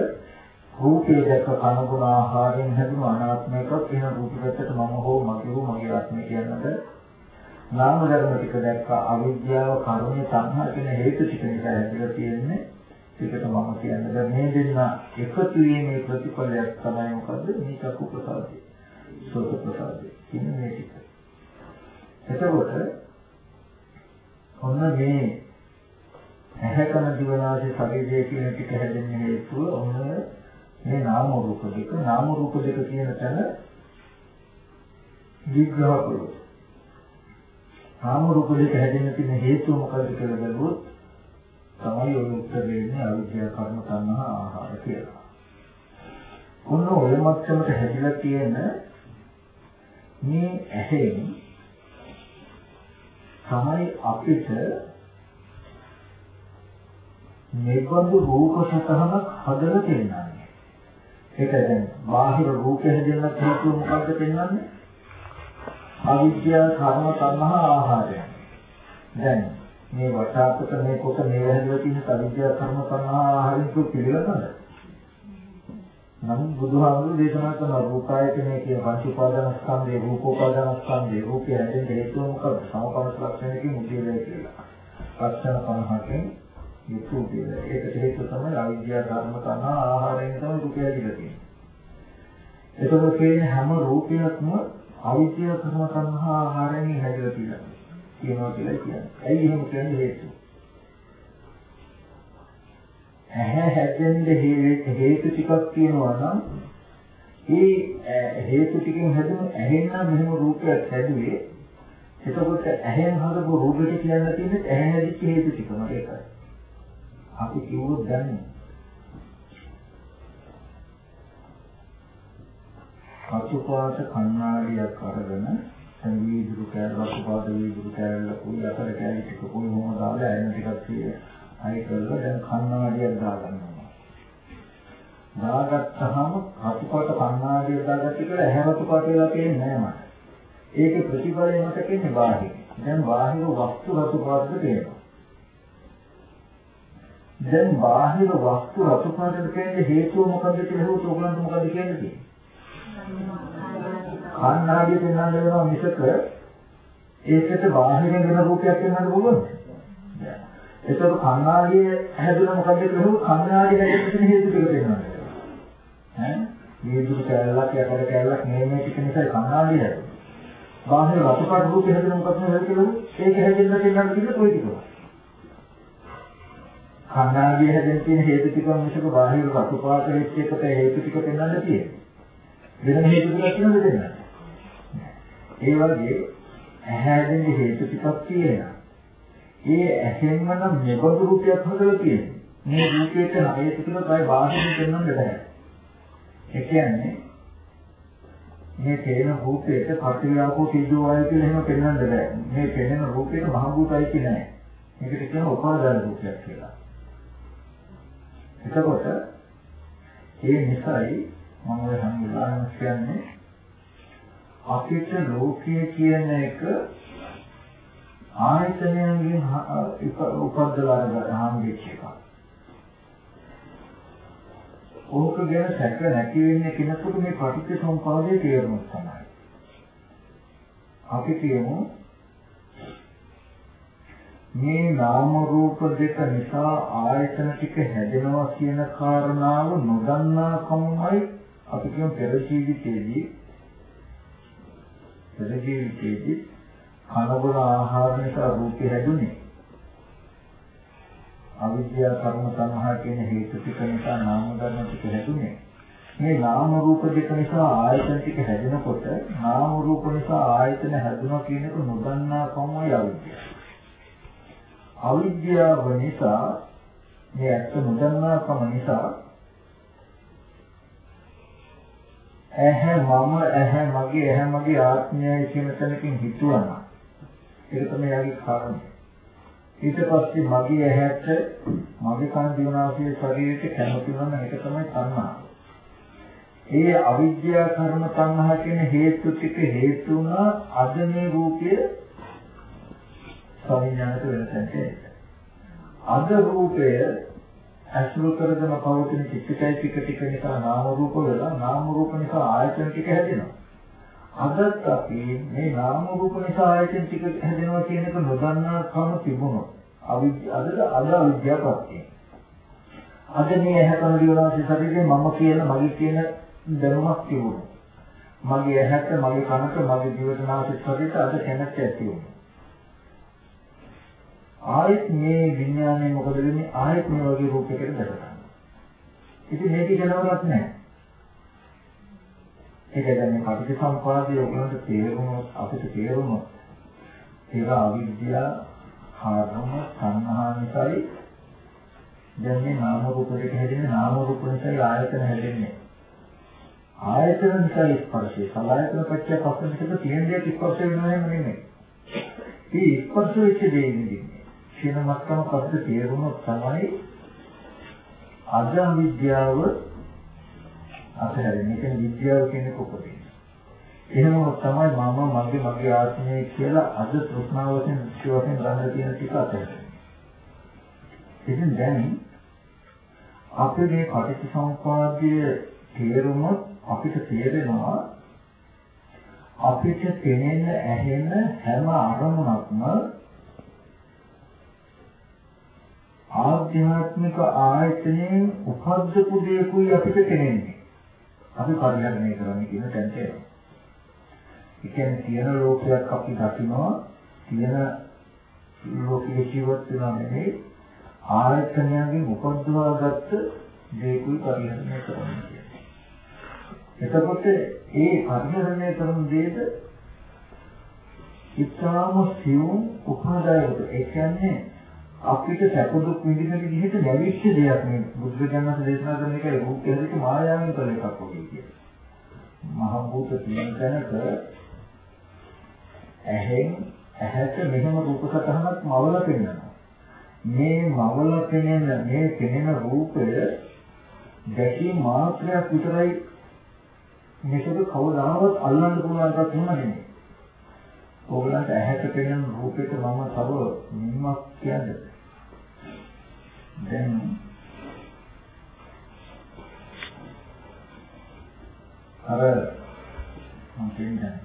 රූපේ දැක කනගුණ ආහාරයෙන් හැදුණු අනාත්මයක වෙන රූපයකට මම හෝ මගේ හෝ මගේ ආත්මය කියනද නාම ධර්ම ටික දැක්ක අවිද්‍යාව කර්මය සංහා කියන හේතු ටික නිසා හැදලා තියෙන්නේ. ඒකට මම කියන්නේ මේ දෙන්න එකතු වීමේ ප්‍රතිඵලයක් තමයි මොකද්ද? මේ චක්කු ප්‍රසාදය. සෝත ප්‍රසාදය. කියන මේ ටික. එතකොට ඔන්න මේ ඇහැකන දිවනාසේ ශරීරයේ කියන ටික හැදෙන්න හේතුව ඔන්න මේ නාම රූප දෙක නාම රූප දෙක කියන තැන විග්‍රහ කළොත් නාම රූප දෙක හැදෙන්න තියෙන හේතුව මොකද කියලා බැලුවොත් තමයි ඔය උත්තර දෙන්නේ අවිද්‍යා කර්ම තණ්හා ආහාර කියලා. ඔන්න ඔය මට්ටමට හැදිලා තියෙන මේ ඇහෙන් තමයි අපිට නිබඳු රූප සතහනක් හදලා තියෙන්නේ. ඒක දැන් බාහිර රූප හැදෙන්නත් හේතුව මොකද්ද පෙන්වන්නේ? අවිද්‍යාව, කර්ම, තණ්හා, ආහාරය. දැන් මේ වටාපත මේ කොට මේ හැදලා තියෙන අවිද්‍යාව, කර්ම, තණ්හා, ආහාරයෙන් පිළිගන්නද? නමුත් බුදුහාමුදුරු දේශනා කරන රූපායතනය කියන පංච උපාදාන ස්කන්ධේ රූපෝපාදාන ස්කන්ධේ රූපය හැදෙන්න හේතුව මොකද? සමපරස් ලක්ෂණයකින් මුදියලයි කියලා. ලක්ෂණ 50කින් යුතු කියලා. ඒකට හේතුව තමයි අවිද්‍යාව, කර්ම, තණ්හා, ආහාරයෙන් තමයි රූපය හැදිලා තියෙන්නේ. එතකොට මේ හැම රූපයක්ම අවිද්‍යාව, කර්ම, තණ්හා, ආහාරයෙන් හැදිලා තියෙනවා. කියනවා කියලා කියන්නේ. ඇයි එහෙම කියන්නේ හේතුව? ඇහැ හැදෙන්න හේතු ටිකක් තියෙනවා නම් ඒ හේතු ටිකෙන් හැදුණු ඇහෙන්න මෙහෙම රූපයක් හැදුවේ. එතකොට ඇහෙන් හදපු රූපෙට කියන්න තියෙන්නේ ඇහැ හැදිච්ච හේතු ටික මට ඒකයි අපි කිව්වොත් දැන් අතුපාත කණ්ණාඩියක් අරගෙන සංවීදුරු කෑල්ල අතුපාත වීදුරු කෑල්ල කුයි අතර කෑලි ටික කුයි මොම දාලා ඇහෙන ටිකක් තියෙනවා අයි කරලා දැන් කණ්ණාඩියක් දාගන්නවා. දාගත්තාම රතුපාට කණ්ණාඩිය දාගත්ත කියලා ඇහැ රතුපාට වෙලා පේන්නේ නැහැ මට. ඒකේ ප්‍රතිඵලය මට කියන්නේ බාහිර. දැන් බාහිර වස්තු රතුපාටද පේනවා. දැන් බාහිර වස්තු රතුපාටට පේන්නේ හේතුව මොකද්ද කියලා හුවොත් ඔයගලන්ට මොකද්ද කියන්නේ? කණ්ණාඩිය පෙන්වන්න වෙනවා මිසක ඒකට බාහිරින් වෙන රූපයක් වෙනවද බලන්න. ඒතකොට කන්නාඩිය හැදුණා මොකද කියලා කන්නාඩිය හැදෙන්න හේතු ටික වෙනවා. ඈ මේ දුක කැලලක් යකඩ කැලලක් මේ මේ ටික නිසා කන්නාඩිය හැදුණා. බාහිර රතුපාට රූප හැදෙන මොකක්ද කියලා ඒක හැදෙන්න තියෙනවා කියලා කොයි ටිකද? කන්නාඩිය හැදෙන්න තියෙන හේතු ටික මිසක බාහිර රතුපාට වෙච්ච එකට හේතු ටික පෙන්වන්න තියෙන්නේ. වෙන හේතු ටිකක් කියනද දෙන්නේ? ඒ වගේ ඇහැ හැදෙන්න හේතු ටිකක් තියෙනවා. ඒ ඇහෙන්ම නම් මෙබඳු රූපයක් හදලා තියෙනවා. මේ රූපයට හේතු තුන තමයි බාහිරින් පෙන්වන්න බෑ. ඒ කියන්නේ මේ තේන රූපයට පටිවිආපෝ තීජෝ ආය කියලා එහෙම පෙන්වන්න බෑ. මේ පෙනෙන රූපයට මහ භූතයි කියන්නේ නැහැ. මේකට කියන උපාදාන රූපයක් කියලා. එතකොට ඒ නිසායි මම ඔය හැමදාම කියන්නේ අපිට ලෝකයේ කියන එක ආයතනයන්ගෙන් උපද්දලා ගන්න වෙච්ච එක. ඕක ගැන සැක නැති වෙන්නේ කෙනෙකුට මේ පටිච්ච සමුප්පාදයේ තේරුම තමයි. අපි කියමු මේ නාම රූප දෙක නිසා ආයතන ටික හැදෙනවා කියන කාරණාව නොදන්නා කමයි අපි කියමු පෙර ජීවිතයේදී පෙර ජීවිතයේදී කනබුන ආහාර නිසා රූපය හැදුනේ. අවිද්‍යාව කර්ම සංහා කියන හේතු ටික නිසා නාම ධර්ම ටික හැදුනේ. මේ නාම රූප දෙක නිසා ආයතන ටික හැදෙනකොට නාම රූප නිසා ආයතන හැදුණා කියන එක නොදන්නා කමයි අවිද්‍යාව. අවිද්‍යාව නිසා මේ ඇත්ත නොදන්නා කම නිසා ඇහැ මම ඇහැ මගේ ඇහැ මගේ ආත්මයයි කියන තැනකින් හිතුවනම් ඒක තමයි යාගේ කාරණය. ඊට පස්සේ මගේ ඇහැට මගේ කන දිවනාසයේ ශරීරයට කැමති වන එක තමයි තණ්හා. ඒ අවිද්‍යා කර්ම තණ්හා කියන හේතු ටික හේතු වුණා අද මේ රූපය සංඥාට වෙනසට. අද රූපය අසුර කරගෙන පවතින චිත්තකයි ටික ටික නිසා නාම රූප වෙලා නාම රූප නිසා ආයතන ටික හැදෙනවා. අදත් අපි මේ නාම රූප නිසා ආයතන ටික හැදෙනවා කියන එක නොදන්නා කම තිබුණොත් අවිද්‍යාවද අද අවිද්‍යාවපත්ය. අද මේ ඇහැකන දිවනාසේ ශරීරේ මම කියන මගේ කියන දැනුමක් තිබුණා. මගේ ඇහැට මගේ කනට මගේ දිවනාසේ ශරීරයට අද කැමැත්ත ඇති වුණා. ආයෙත් මේ විඥානය මොකද වෙන්නේ ආයෙත් මේ වගේ රූපයකට දැක ගන්නවා. ඉතින් මේක ගැනවත් නැහැ. ඒක දැන් මේ පටිච්චසමුපාදයේ ඔයගොල්ලන්ට තේරුණොත් අපිට තේරුණොත් ඒක අවිද්‍යාව කාරණ සංහා නිසායි දැන් මේ නාම රූප දෙක හැදෙන්නේ නාම රූප නිසායි ආයතන හැදෙන්නේ ආයතන නිසා ස්පර්ශය සලආයතන පත්‍ය පස්සෙන් තියෙන දේ ස්පර්ශ වෙනවා නෙමෙයි. මේ ස්පර්ශ වෙච්ච දේ නෙමෙයි. කියන මත්තම පස්සේ තේරුණොත් තමයි අජාවිද්‍යාව අතහැරෙන්නේ. ඒක විද්‍යාව කියන කොපදී. එහෙම තමයි මම මගේ මගේ ආත්මය කියලා අද තෘෂ්ණාවෙන් විශ්වාසයෙන් ගන්න තියෙන ටික අතහැරෙන්නේ. ඉතින් දැන් අපේ මේ පටිච්චසමුප්පාදයේ තේරුමත් අපිට තේරෙනවා අපිට පෙනෙන ඇහෙන හැම අරමුණක්ම ආධ්‍යාත්මික ආයතනයෙන් උපද්දපු දෙයකුයි අපිට පෙනෙන්නේ. අපි පරිහරණය කරන්නේ කියන තැනට එනවා. ඒ කියන්නේ තියෙන ලෝකයක් අපි දකිනවා තියෙන ලෝකයේ ජීවත් වෙනා නෙමෙයි ආයතනයන්ගෙන් උපද්දවාගත්ත දෙයකුයි පරිහරණය කරන්නේ. එතකොට ඒ පරිහරණය කරන දෙයට ඉතාම සියුම් උපාදායක ඒ කියන්නේ අපිට සැප දුක් විඳින විදිහට ලැබිච්ච දෙයක් නේ බුද්ධ ඥානස දේශනා කරන එකයි රූපයේදී මායාවෙන් කළ එකක් වගේ කියන්නේ. මහ භූත කියන තැනක ඇහෙන් ඇහැට මෙහෙම රූප සතහනක් මවල පෙන්වනවා. මේ මවල පෙනෙන මේ පෙනෙන රූපය දැකීම මාත්‍රයක් විතරයි මේක කවදාවත් අල්ලන්න පුළුවන් එකක් නෙමෙයි. ඕගලන්ට ඇහැට පෙනෙන රූපෙට මම තව නිමක් කියන්නේ. දැන් අර මම කියන්නේ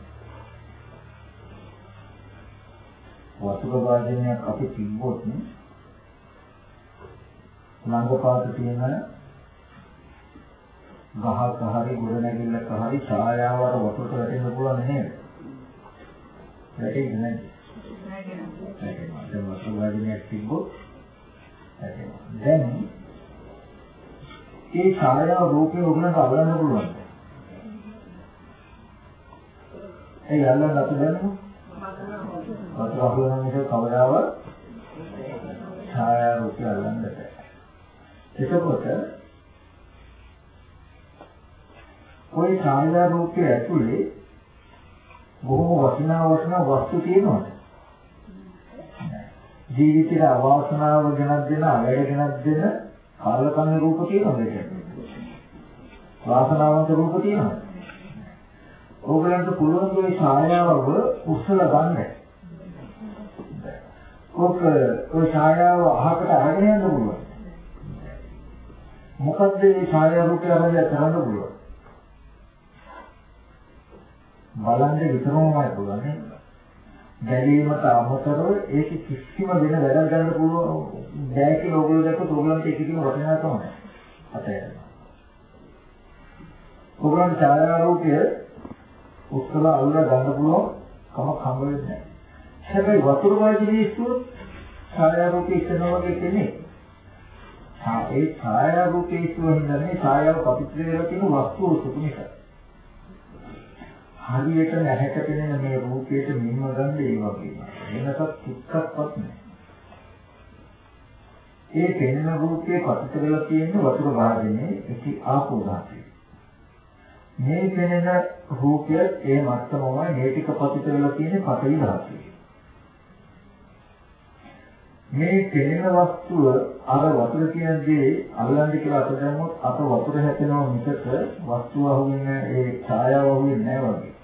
වතුර වාදනයක් අපි තිබ්බොත් ළඟපාත තියෙන ගහක හරි ගොඩ නැගිල්ලක හරි ඡායාවට වතුරට වැටෙන්න පුළුවන් නේද? වැටෙන්නේ නැහැ. වැටෙනවා. දැන් වතුර වදිනයක් තිබ්බොත්. දැන් ඒ ඡායාව රූපේ උගලට අවලන්න පුළුවන්. ඒ යල්ලන් අපි දන්නු. වතුර අහුවෙන නිසා කවදාවත් ඡායාව රූපය අල්ලන්න බැහැ. එතකොට ওই ඡායා රූපයේ ඇතුලේ බොහොම වටිනා වටිනා වස්තු තියෙනවද? ජීවිතේට අවාසනාව ගෙනත් දෙන, අවැඩ ගෙනත් දෙන කාලකන්න රූප තියෙනවද ඒක? වාසනාවන්ත රූප තියෙනවද? ඕගලන්ට පුළුවන් මේ ඡායාව උස්සලා ගන්න. ඔක ඔය ඡායාව අහකට අරගෙන යන්න පුළුවන්. මොකද්ද මේ ඡායා රූපය අරගෙන කරන්න පුළුවන්? බලන්න විතරමයි පුළුවන් බැලීමට අමතරව ඒක කිසිම වෙන වැඩක් ගන්න පුළුවන් බෑ කියලා ඔයගොල්ලෝ දැක්කොත් ඔයගොල්ලන්ට ඒක කියන වටිනාකම නැහැ. අතෑරෙනවා ඔයගොල්ලන්ට ඡායාරූපය උත්සල අල්ල ගන්න පුළුවන් කමක් හම්බ වෙන්නේ නැහැ. හැබැයි වතුර වාජිනේ ඉස්සුවොත් ඡායාරූපය ඉස්සනවා වගේ කියන්නේ ඒ ඡායාරූපයේ ඉස්සුවෙන් ඉන්නේ ඡායාව පවිත්‍ර වෙලා තියෙන වස්තුව සුතු නිසා හරියට නැහැට පෙනෙන මේ රූපයට මින්ම ගන්න ඒ වගේ. වෙනසක් චුට්ටක්වත් නැහැ. ඒ පෙනෙන රූපයේ පතිත වෙලා තියෙන වතුර වාදනේ ඉති ආපෝ ධාතුව. මේ පෙනෙන රූපය ඒ මත්තමමයි මේ ටික පතිත වෙලා තියෙන පතවි ධාතුව. මේ පෙනෙන වස්තුව අර වතුර කියන දේ අල්ලන්නේ කියලා අත දැම්මොත් අත වතුර හැපෙනවා මිසක වස්තුව අහුවෙන්නේ ඒ ඡායාව අහුවෙන්නේ නැහැ වගේ.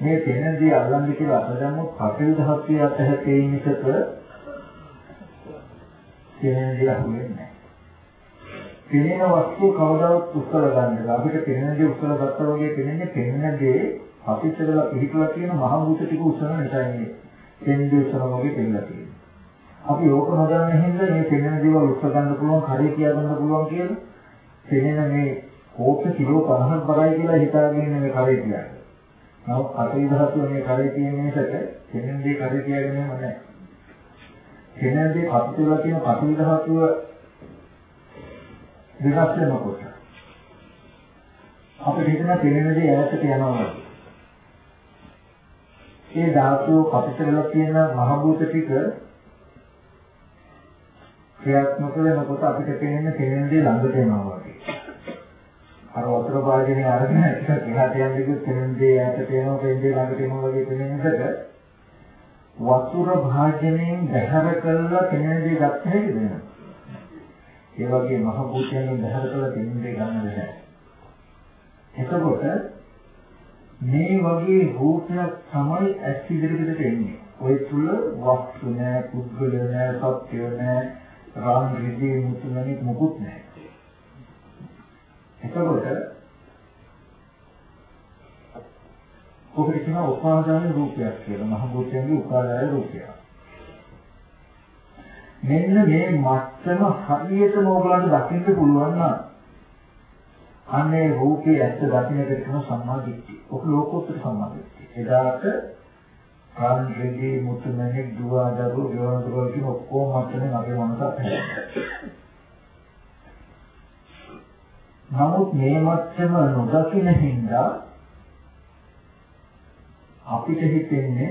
මේ පෙනෙන්දී අල්ලන්නේ කියලා අත දැම්මොත් කටයුතු දහස්සිය අතහැතේ මිසක පෙනෙන්දී අහුවෙන්නේ නැහැ. පෙනෙන වස්තු කවදාවත් උස්සල ගන්න. අපිට පෙනෙනදී උස්සල ගත්තා වගේ පෙනෙන්නේ පෙනෙනදී අපිටදලා පිළිකලා තියෙන මහ භූත ටික උස්සන නිසා නේ. පෙනෙන්දී උස්සන වගේ පෙන්නලා තියෙන්නේ. අපි ඕක නොදන්න හින්දා මේ පෙනෙන දේවල් උස්ස ගන්න පුළුවන්, කරේ කියා ගන්න පුළුවන් කියලා පෙනෙන මේ කෝප කිලෝ 50ක් බරයි කියලා හිතාගෙන මේ කරේ කියන්නේ. නමුත් පඨවි ධාතුව මේ කරේ තියෙන නිසාට කෙනෙන්දී කරේ තියාගෙන නැහැ. කෙනෙන්දී පතිතුලා තියෙන පඨවි ධාතුව විනාශ වෙනකොට අපිට හිතන කෙනෙන්දී ඈතට යනවා. ඒ ධාතුව පතිතුලා තියෙන මහ භූත ටික ක්‍රියාත්මක වෙනකොට අපිට පේන්නේ කෙනෙන්දී ළඟට එනවා වගේ. අර වතුර භාජනය අරගෙන ටිකක් එහාට යන්න ගියොත් තෙන්නේ ඈතට එනවා තෙන්නේ ළඟට එනවා වගේ තෙන්නේකට වතුර භාජනයෙන් බැහැර කළා තෙන්නේ ගත්ත හැකිද නේද? ඒ වගේ මහ භූතයෙන් බැහැර කළා තෙන්නේ ගන්න බැහැ. එතකොට මේ වගේ රූපයක් තමයි ඇස් ඉදිරියට එන්නේ. ඔය තුල වස්තු නෑ, පුද්ගල නෑ, සත්‍ය නෑ, රාම රිදී මුතුමනි මුකුත් නෑ. එතකොට කොහොමද කියන උපාදාන රූපයක් කියලා මහ භූතයන්ගේ උපාදාන රූපයක්. මෙන්න මේ මත්තම හරියටම ඔයගලන්ට දකින්න පුළුවන් නම් අනේ රූපේ ඇත්ත දකින්නට කියන සම්මා දිට්ඨිය. ඔක ලෝකෝත්තර සම්මා දිට්ඨිය. එදාට කාන් රෙදි මුතුමනේ දුව දරු ගෙවන දරුවෝ කියන ඔක්කොම මතනේ මගේ මනසත් හැදෙනවා. නමුත් මේ මත්තම නොදකින හින්දා අපිට හිතෙන්නේ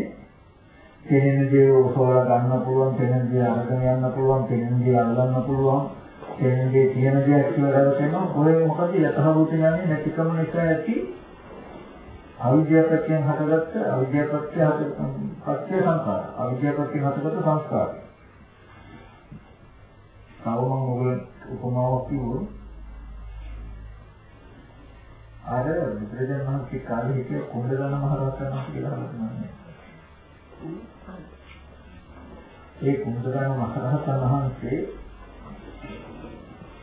පෙනෙන දේ ඔසවලා ගන්න පුළුවන්, පෙනෙන දේ අරගෙන යන්න පුළුවන්, පෙනෙන දේ අල්ලන්න පුළුවන්, පෙනෙන දේ තියෙන දේක් කියලා කරගෙනවා. ඔය මොකද යතහවුත යන්නේ නැතිකම නිසා ඇති අවිද්‍යාවයෙන් හටගත්ත අවිද්‍යාවපත්‍ය පත්‍ය සංස්කාර. අවිද්‍යාවපත්‍ය හටගත්ත සංස්කාර. තවම ඔයගොල්ලෝ උපමාවක් කිව්වොත් අර බුදුරජාණන් වහන්සේ කාලේ හිටිය කුණ්ඩලන මහ රහතන් වහන්සේ කියලා හඳුන්වන්නේ. ඒ කුණ්ඩලන මහ රහතන් වහන්සේ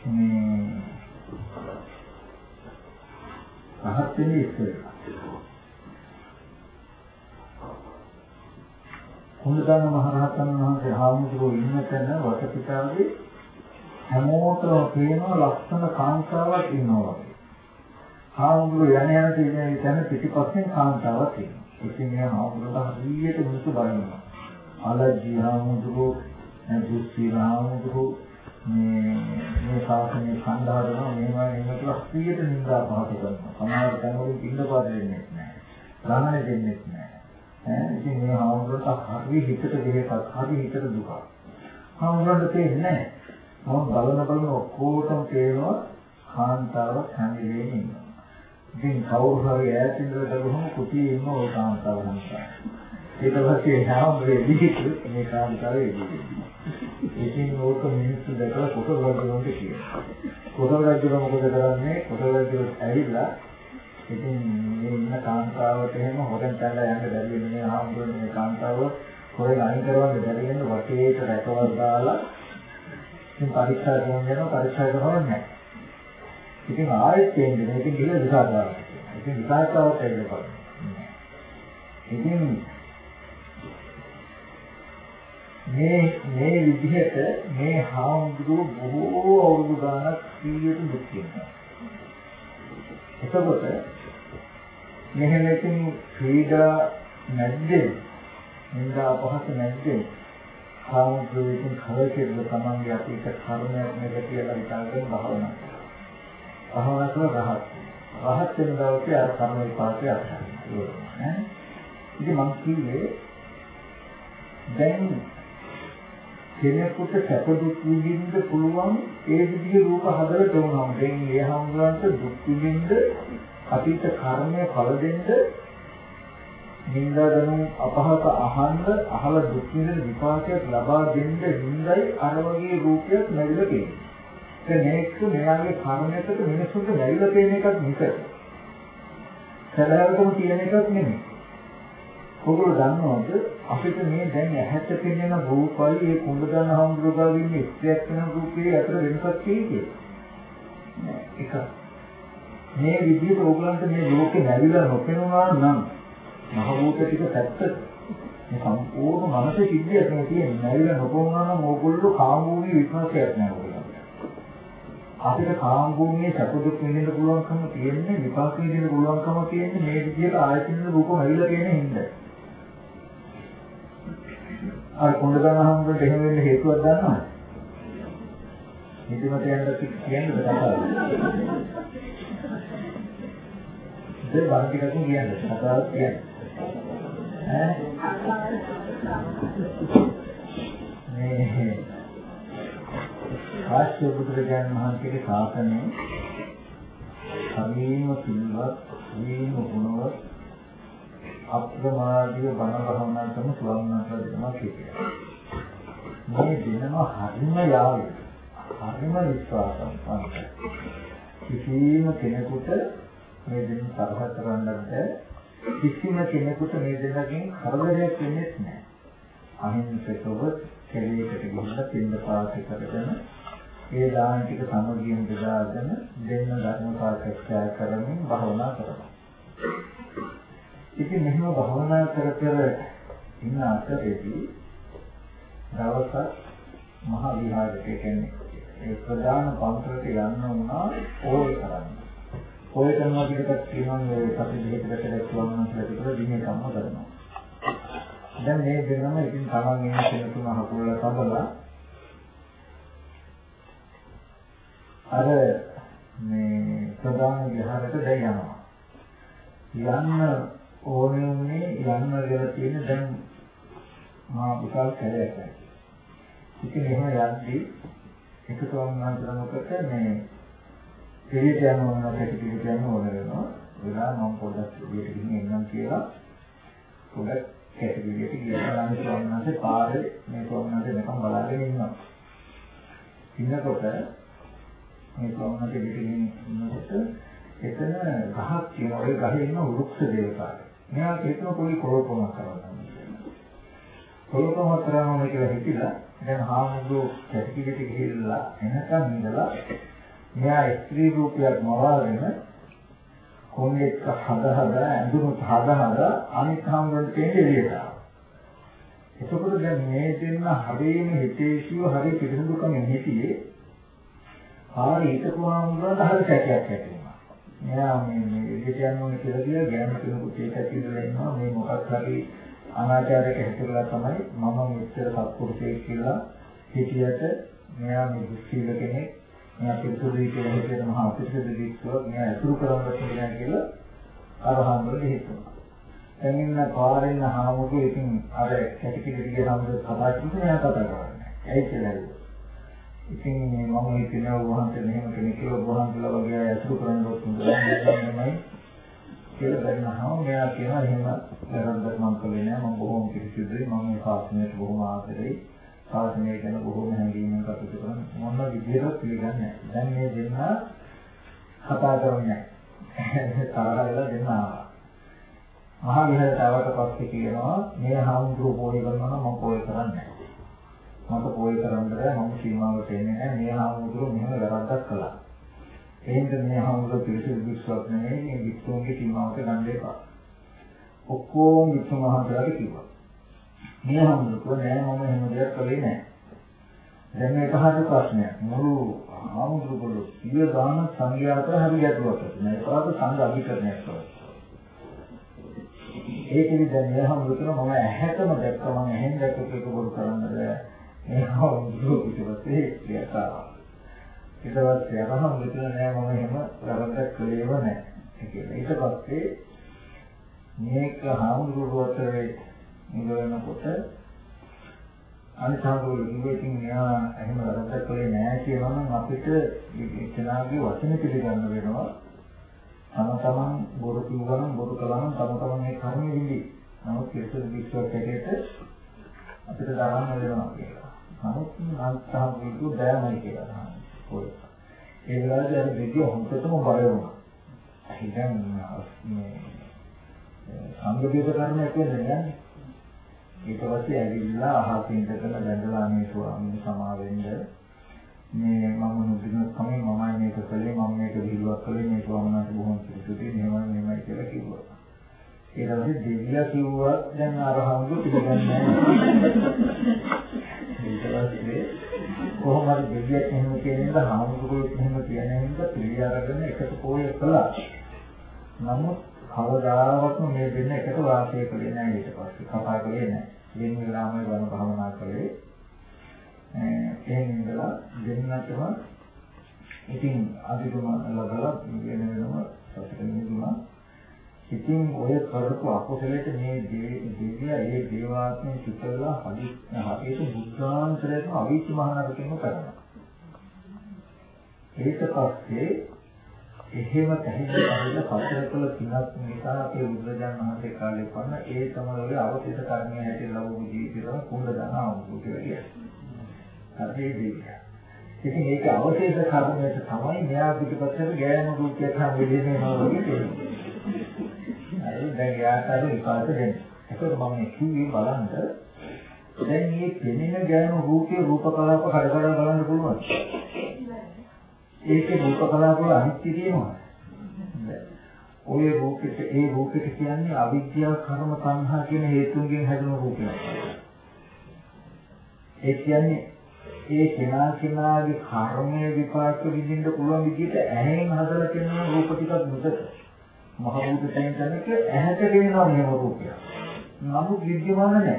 මේ රහත් වෙන්නේ ඉස්සෙල්ලා. කුණ්ඩලන මහ රහතන් වහන්සේ හාමුදුරුවෝ ඉන්න තැන වටපිටාවේ හැමෝටම පේන ලක්ෂණ කාන්තාවක් ඉන්නවා වගේ. හාමුදුරු යන යන තියෙන තැන පිටිපස්සෙන් කාන්තාවක් තියෙනවා. ඉතින් මේ හාමුදුරුවෝ හරියට මිනිස්සු බලනවා. අලජ්ජි හාමුදුරු, දුස්සී හාමුදුරු මේ මේ ශාසනය කණ්ඩායම මේවා නෙමෙයි කියලා හරියට නින්දා පහත කරනවා. සමහර තැන්වලින් පින්න පාද දෙන්නේ නැහැ. ළමයි දෙන්නේ නැහැ. ඈ ඉතින් මේ හාමුදුරුවෝ හරි හිතට දෙයක් හරි හිතට දුක. හාමුදුරුවන්ට තේරෙන්නේ නැහැ. මම බලන බලන ඔක්කොටම තේරෙනවා කාන්තාවක් හැංගිලා ඉන්නවා. ඉතින් කවුරු හරි ඈත ඉඳලා බලුවම කුටියේ ඉන්න ওই කාන්තාව නිසා. ඊට පස්සේ හැම වෙලෙදි මේ කාන්තාවේ ඉන්නේ. ඉතින් ඕක මිනිස්සු දැකලා කොටල් රජුන්ට කියනවා. කොටල් රජු මොකද කරන්නේ? කොටල් රජු ඇවිල්ලා ඉතින් මේ ඉන්න කාන්තාවට එහෙම හොරෙන් තැන්ලා යන්න බැරි වෙන්නේ ආම්බුනේ මේ කාන්තාව හොරෙන් අයින් කරවන්න බැරි වෙන වටේට රැකවල් දාලා ඉතින් පරීක්ෂා කරන යනවා පරීක්ෂා කරනවා නැහැ. ඉතින් ආයෙත් එන්නේ මේක ගිහලා විසාකාවක්. ඉතින් විසාකාවක් ඇවිල්ලා බලන්න. ඉතින් මේ මේ විදිහට මේ හාමුදුරුව බොහෝ අවුරුදු ගානක් කීයට දුක් වෙනවා. එතකොට මෙහෙම ඉතින් ක්‍රීඩා නැද්දේ නින්දා අපහසු නැද්දේ හාමුදුරුවෝ කලකිරලා තමන්ගේ අතීත කර්මයක් නැද කියලා හිතාගෙන භාවනා කරනවා. භාවනා කරලා රහත්. රහත් වෙන දවසේ අර කර්ම විපාකය අත්හරිනවා ඈ ඉතින් මම කිව්වේ දැන් කෙනෙකුට සැප දුක් විඳින්න පුළුවන් ඒ විදිහේ රූප හදලා තෝරනවා දැන් ඒ හම්බුනට දුක් විඳින්න අතීත කර්මය ඵල දෙන්න නින්දා දනු අපහත අහන්න අහලා දුක් විඳින විපාකයක් ලබා දෙන්න හිඳයි අර වගේ රූපයක් ලැබිලා තියෙන්නේ. මේක මෙයාගේ කර්මයකට මිනිසුන්ට වැළිලා තියෙන එකක් මිස සැලැවකම තියෙන එකක් නෙමෙයි. ඔගොල්ලෝ දන්නවද අපිට මේ දැන් ඇහැට පෙනෙන රූපයි ඒ කුඹ ගන්න හම්බුරගාව ඉන්නේ ස්ත්‍රියක් වෙන රූපේ අතර වෙනසක් තියෙන්නේ. එක මේ විදිහට ඕගලන්ට මේ ලෝකේ නැවිලා නොපෙනුනා නම් මහ භූත ටික පැත්තට මේ සම්පූර්ණ මනසේ සිද්ධියක් නේ තියෙන්නේ. නැවිලා නොපෙනුනා නම් ඕගොල්ලෝ කාමෝගී විශ්වාසයක් නැහැ. අපිට කාම භූමියේ සැප දුක් විඳින්න පුළුවන්කම තියෙන්නේ විපාක විඳින්න පුළුවන්කම තියෙන්නේ මේ විදිහට ආයතන රූප හැවිලා තියෙන හින්දා. අර කුණ්ඩකනහමකට එහෙම වෙන්න හේතුවක් දන්නවද? නිදිමත යන්න කියන්නද කතාව? ඒ බාහිරකකින් කියන්නේ කතාවක් කියන්නේ. ඈ මේ කාශ්‍යප බුදුරජාණන් වහන්සේගේ ශාසනය සමීම සිල්වත් වීම ගුණවත් අප්‍රමාදීය බණ භාවනා කරන ස්වාමීන් වහන්සේලා කියනවා. මේ දිනම හරිම යාවේ. හරිම විශ්වාසම් කිසිම කෙනෙකුට මේ දින තරහ කරන්නත් කිසිම කෙනෙකුට මේ දිනකින් කරදරයක් වෙන්නේ නැහැ. අහිංසකව කෙලෙයකට ගිහිල්ලා පින්න පාති කරගෙන ඒ දාන ටික සමගියෙන් බෙදාගෙන දෙන්න ධර්ම සාකච්ඡා කරමින් භාවනා කරනවා. ඉතින් මෙහෙම භාවනා කර කර ඉන්න අතරේදී දවසක් මහ විහාරයට කියන්නේ ඒ ප්‍රධාන පන්සලට යන්න වුණා ඕල් කරන්න. ඕල් කරනවා කියලත් කියනවා මේ සති දෙකකට දැක්වන්න කියලා දිනේ කම්ම කරනවා. දැන් මේ දෙනම ඉතින් තමන් ඉන්න කෙනෙකුම හකුල්ලා සබලා අර මේ ප්‍රධාන විහාරයට දැන් යනවා. යන්න ඕනේ උනේ යන්න වෙලා තියෙන දැන් මා විකල් කැලයක්. ඉතින් එහෙම යද්දී එක සෝමනාන්තරමකට මේ පිළිට යන ඕන කැටි පිළිට යන ඕන වෙනවා. වෙලා මම පොඩ්ඩක් එළියට ගිහින් එන්නම් කියලා පොඩ්ඩක් කැටි පිළිට ගියා. නම් සෝමනාන්සේ පාරේ මේ සෝමනාන්සේ නිකන් බලාගෙන ඉන්නවා. ඉන්නකොට මේ ප්‍රවණක දෙකකින් ඉන්නකොට එතන ගහක් තියෙනවා. ඒ ගහේ ඉන්න වෘක්ෂ දේවතාවය. මෙයා කියනවා පොඩි කොළපොමක් කරනවා. කොළපොමක් කරනවා කියලා හිතිලා දැන් හාමුදුරුවෝ කැටිකිට ගිහිල්ලා එනකන් ඉඳලා මෙයා ස්ත්‍රී රූපයක් මවාගෙන කොණ්ඩෙක් හද හද ඇඳුණු හද හද අනිත් හාමුදුරුවෝ දෙන්නේ එළියට ආවා. එතකොට දැන් මේ දෙන්න හරියම හිතේසිව හරිය පිළිසුදුකමින් හිටියේ ආරි හිතපුවාම උනට හරි සැකයක් ඇති වුණා. මෙයා මේ මේ එළියට යන්න ඕනේ කියලා කියලා ගෑනු කෙනෙකුට ඒක ඇතිදලා ඉන්නවා මේ මොකක් හරි අනාචාරයක හිතලා තමයි මම මෙච්චර සත්පුරුෂයෙක් කියලා හිතියට මෙයා මේ දුස්සීල කෙනෙක් මෙයා පිළිසුදුයි කියලා හිතන මහා පිළිසුදු දීක්ෂුවක් මෙයා අතුරු කරන්න කියලා කියලා අරහම්වල හිතුවා. දැන් ඉන්න පාරෙන් හාමුදුරුවෝ ඉතින් අර කැටිකිරි ගිය හාමුදුරුවෝ කතා කිව්වේ මෙයා කතා කරන්නේ. ඇයි කියලා ඉතින් මේ මම හිතනවා වහන්සේ මෙහෙම කෙනෙක් කියලා වහන්සේලා වගේ අය අසුරු කරන්න ඕනේ කියලා බැලුනහම මෙයා කියනවා එහෙම වැරද්දක් මම කළේ නෑ. මම බොහොම පිළිසිදුයි මම මේ ශාසනයට බොහොම ආදරෙයි. ශාසනය ගැන බොහොම හැඟීමෙන් කටයුතු කරන මොන විදිහට පිළිගන්නේ දැන් මේ දෙන්න කතා කරන්නේ තරහ වෙලා දෙන්න ආවා. මහා විහාරයට ආවට පස්සේ කියනවා මේ හාමුදුරුවෝ පොය කරනවා නම් මම පොය කරන්නේ මට පොය කරන්න බෑ මම සීමාවට එන්නේ නැහැ මේ හාමුදුරුවෝ මෙහෙම වැරද්දක් කළා. එහෙනම් මේ හාමුදුරුවෝ පිළිසිදු විශ්වාස නෙමෙයි මේ විශ්වෝන්ගේ සීමාවට ගන්න එපා. ඔක්කොම විශ්වමහාන්තරට කිව්වා. මේ හාමුදුරුවෝ නෑ මම එහෙම දෙයක් කළේ නෑ. දැන් මේක හරිය ප්‍රශ්නයක්. මුළු හාමුදුරුවෝ සිය ගාන සංඝයාත හරි ගැටලුවක් නෑ. ඒකට සංඝ අධිකරණයක් කරා. ඒකෙදි දැන් මේ හාමුදුරුවෝ මම ඇහැටම දැක්කම ඇහෙන් දැක්ක එක පොඩු කරන්න බෑ. මේවා උදු පිටපස්සේ කියනවා. ඊට පස්සේ අරහම මෙතන නෑ මම එහෙම වැරද්දක් කළේව නෑ. කියලා. ඊට පස්සේ මේක හාමුදුරුවෝට නිවනකොට අනිසාරෝ ඉංග්‍රීසියෙන් මෙයා එහෙම වැරද්දක් කළේ නෑ කියනවා නම් අපිට එතනාගේ වචන පිළිගන්න වෙනවා. තම තමන් බොරු කිව්වා නම් බොරු කළා නම් තම තමන් මේ කර්මෙ විඳි. නමුත් කිසිදු විශ්වාසයක් ඇටියට අපිට දරන්න වෙනවා කියලා. නමුත් අන්තහම විදු බෑමයි කියලා තමයි. ඒ වෙලාවේදී අර විදිය හොඳටම බය වුණා. ඉතින් මේ සංගීත කර්මයක් වෙන්නේ ඊට පස්සේ ඇවිල්ලා අහසින් ඉඳලා දැඳලා මේ ස්වාමීන් සමාවෙන්න මේ මම නුදුන කමේ මමයි මේක කළේ මම මේක විහිළුවක් කළේ මේ ස්වාමීන් වහන්සේ බොහොම සුදුසුයි මෙහෙම මෙහෙමයි කියලා කිව්වා. ඊට පස්සේ දෙවියා කිව්වා දැන් අරහංගු පිළිගන්නේ නැහැ. ඊට පස්සේ කොහොම හරි දෙවියෙක් එහෙම කියන එක හාමුදුරුවෝ එහෙම කියන එක පිළි අරගෙන එකට පොය කළා. නමුත් කවදාවත්ම මේ දෙන්න එකට වාසය කළේ නැහැ ඊට පස්සේ කතා කළේ නැහැ. වෙන වෙලාවම වන භාවනා කළේ. එහෙන් ඉඳලා දෙන්නටම ඉතින් අධිකම ලබලා වෙන වෙනම සතුටින් ඉන්නවා. ඉතින් ඔය කරපු අකුසලයට මේ දෙවිය ඒ දේවාත්මේ සිතලා හදි හරියට බුද්ධාන්තරයට අවීච මහානරකෙම කරනවා. ඊට පස්සේ එහෙම කැහිලා කැහිලා සතර කළ පිනක් නිසා අපේ බුදුරජාණන් වහන්සේ කාලේ පන්න ඒ තමයි අවශේෂ කර්මය හැටියට ලැබුණු ජීවිතවල කුණ්ඩ දාන අවුරුදු කියලා. හරි දෙයක්. ඉතින් ඒක අවශේෂ කර්මයට තමයි මෙයා පිටපස්සට ගෑනු රූපයක් හම් වෙන්නේ නෝ වගේ තියෙන්නේ. හරි දැන් යාට විපාක දෙන්න. ඒකත් මම කිව්වේ බලන්න දැන් මේ පෙනෙන ගෑනු රූපේ රූප කලාප කඩ කඩ බලන්න පුළුවන්. ඒකේ රූප කලාප වල අනිත්‍ය තියෙනවා. ඔය රූපෙට ඒ රූපෙට කියන්නේ අවිද්‍යාව කර්ම සංහා කියන හේතුන්ගෙන් හැදෙන රූපයක්. ඒ කියන්නේ ඒ කෙනා කෙනාගේ කර්මයේ විපාක විඳින්න පුළුවන් විදිහට ඇහෙන් හදලා තියෙන රූප ටිකක් මුදක මහ භූත තැන් තැනක ඇහැට ගෙනවා මේ රූපය. නමුත් විද්‍යමාන නැහැ.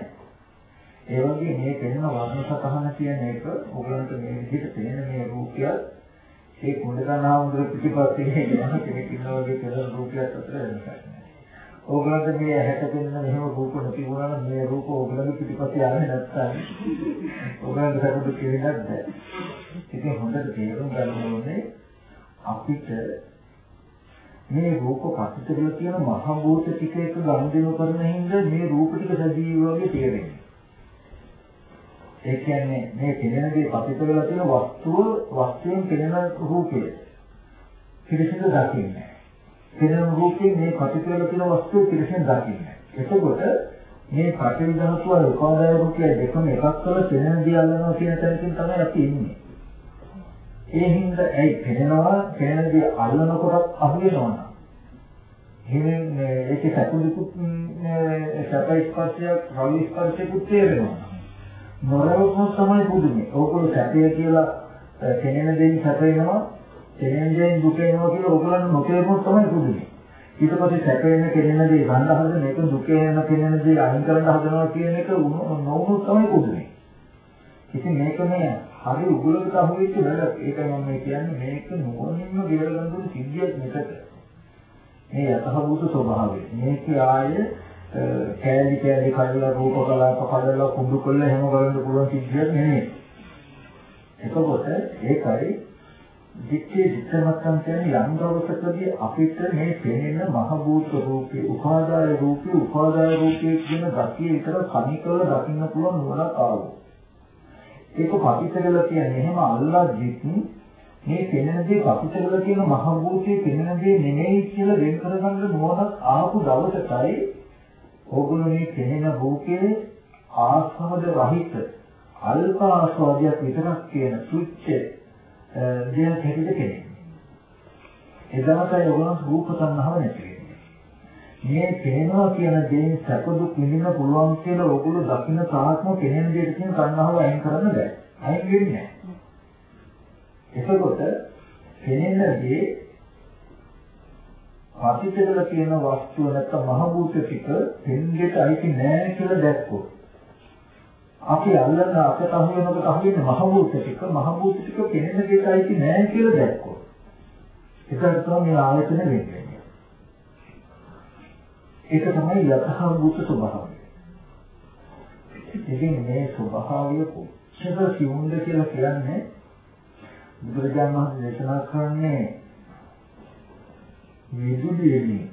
ඒ වගේ මේ පෙනෙන වර්ණ සතහන කියන එක ඔයගලන්ට මේ විදිහට පෙනෙන මේ රූපය ඒ කුණදානාවුන්ගේ පිටිපස්සේ යන කෙනෙක් ඉන්නා වගේ පෙනෙන රූපයක් අතර වෙනසක් නැහැ. ඕගලන්ට මේ ඇහැට පෙනෙන මෙහෙම රූප නැති වුණා නම් මේ රූප ඕගලන්ගේ පිටිපස්සේ යන්නේ නැත්තම් ඕගලන්ට සතුටු කෙරෙන්නත් බැහැ. ඉතින් හොඳට තේරුම් ගන්න ඕනේ අපිට මේ රූප පස්සිතවල තියෙන මහ භූත ටික එක ගනුදෙනු කරන හින්දා මේ රූප ටික සජීවී වගේ තේරෙන්නේ. ඒ කියන්නේ මේ පෙනෙන දේ පස්සිතවල තියෙන වස්තුව වස්තුවෙන් පෙනෙන රූපය. පිළිසිඳ දකින්නේ. පෙනෙන රූපේ මේ පටිච්චවල තියෙන වස්තුව පිළිසෙන් දකින්නේ. එතකොට මේ පටිච්ච ධාතුව උපාදාය රූපය දෙකම එකක් කරලා පෙනෙන දේ අල්ලනවා කියන තැනකින් තමයි අපි ඉන්නේ. ඒ හින්දා ඇයි පෙනෙනවා පෙනෙන දේ අල්ලනකොට අහු වෙනවා. එහෙනම් ඒකේ සතුටුකුත් සැප ස්පර්ශයක් රවි ස්පර්ශයකුත් තේරෙනවා. නොරවුම තමයි පුදුමේ. ඕකෝ සැපය කියලා පෙනෙන දෙයින් සැප වෙනවා තේරෙන්නේ දුක එනවා කියලා ඔයගොල්ලන් නොතේරුනොත් තමයි පුදුමයි. ඊට පස්සේ සැපේන කෙනෙන දේ ගන්න හදන මේක දුක එන කෙනෙන දේ අයින් කරන්න හදනවා කියන එක නොවුනොත් තමයි පුදුමයි. ඉතින් මේක මේ හරි උගලකට අහුවෙච්ච වැඩක්. ඒක මම මේ කියන්නේ මේක නුවණින්ම ගෙවල ගන්න දුන්න සිද්ධියක් නෙකට. මේ යථාභූත ස්වභාවය. මේක ආයේ කෑලි කෑලි කඩලා රූප කලාප කඩලා කුඩු කරලා හැම ගලන්න පුළුවන් සිද්ධියක් නෙමෙයි. එතකොට ඒකයි දික්කේ දික්කමත්තන් කියන්නේ යම් දවසකදී අපිට මේ පෙනෙන මහ භූත රූපේ උපාදාය රූපේ උපාදාය රූපේ කියන ගතිය විතර කණිකල දකින්න පුළුවන් නුවණක් ආවෝ. ඒක පටිච්චකල කියන්නේ එහෙම අල්ලාදිත් මේ පෙනෙන දේ පටිච්චකල කියන මහ භූතේ පෙනෙන දේ නෙමෙයි කියලා වෙන් කරගන්න නුවණක් ආපු දවසටයි ඕගොල්ලෝ මේ පෙනෙන රූපේ ආස්වාද රහිත අල්ප ආස්වාදයක් විතරක් කියන සුච්චේ දෙයක් හැටියට කෙරෙන්නේ. එදාටයි ඔයගොල්ලෝ රූප සංහව නැති වෙන්නේ. මේ පේනවා කියන දේෙන් සැප දුක් විඳින්න පුළුවන් කියලා ඔයගොල්ලෝ දකින්න තාක්ම පෙනෙන දෙයට කියන සංහව අයින් කරන්න බෑ. අයින් වෙන්නේ නැහැ. එතකොට පෙනෙන දේ පටිච්චවල තියෙන වස්තුව නැත්නම් මහ භූත ටික දෙන්නට අයිති නෑ කියලා දැක්කොත් අපි අල්ලන අපට අහු වෙනකොට අහු වෙන මහ භූත ටික මහ භූත ටික පෙනෙන දෙයයි නෑ කියලා දැක්කොත් ඒකට තමයි මේ ආයතන වෙන්නේ ඒක තමයි යථා භූත ස්වභාවය ඉතින් මේ ස්වභාවය කොච්චර සිවුම්ද කියලා කියන්නේ බුදුරජාණන් වහන්සේ දේශනා කරන්නේ විදුලියේදී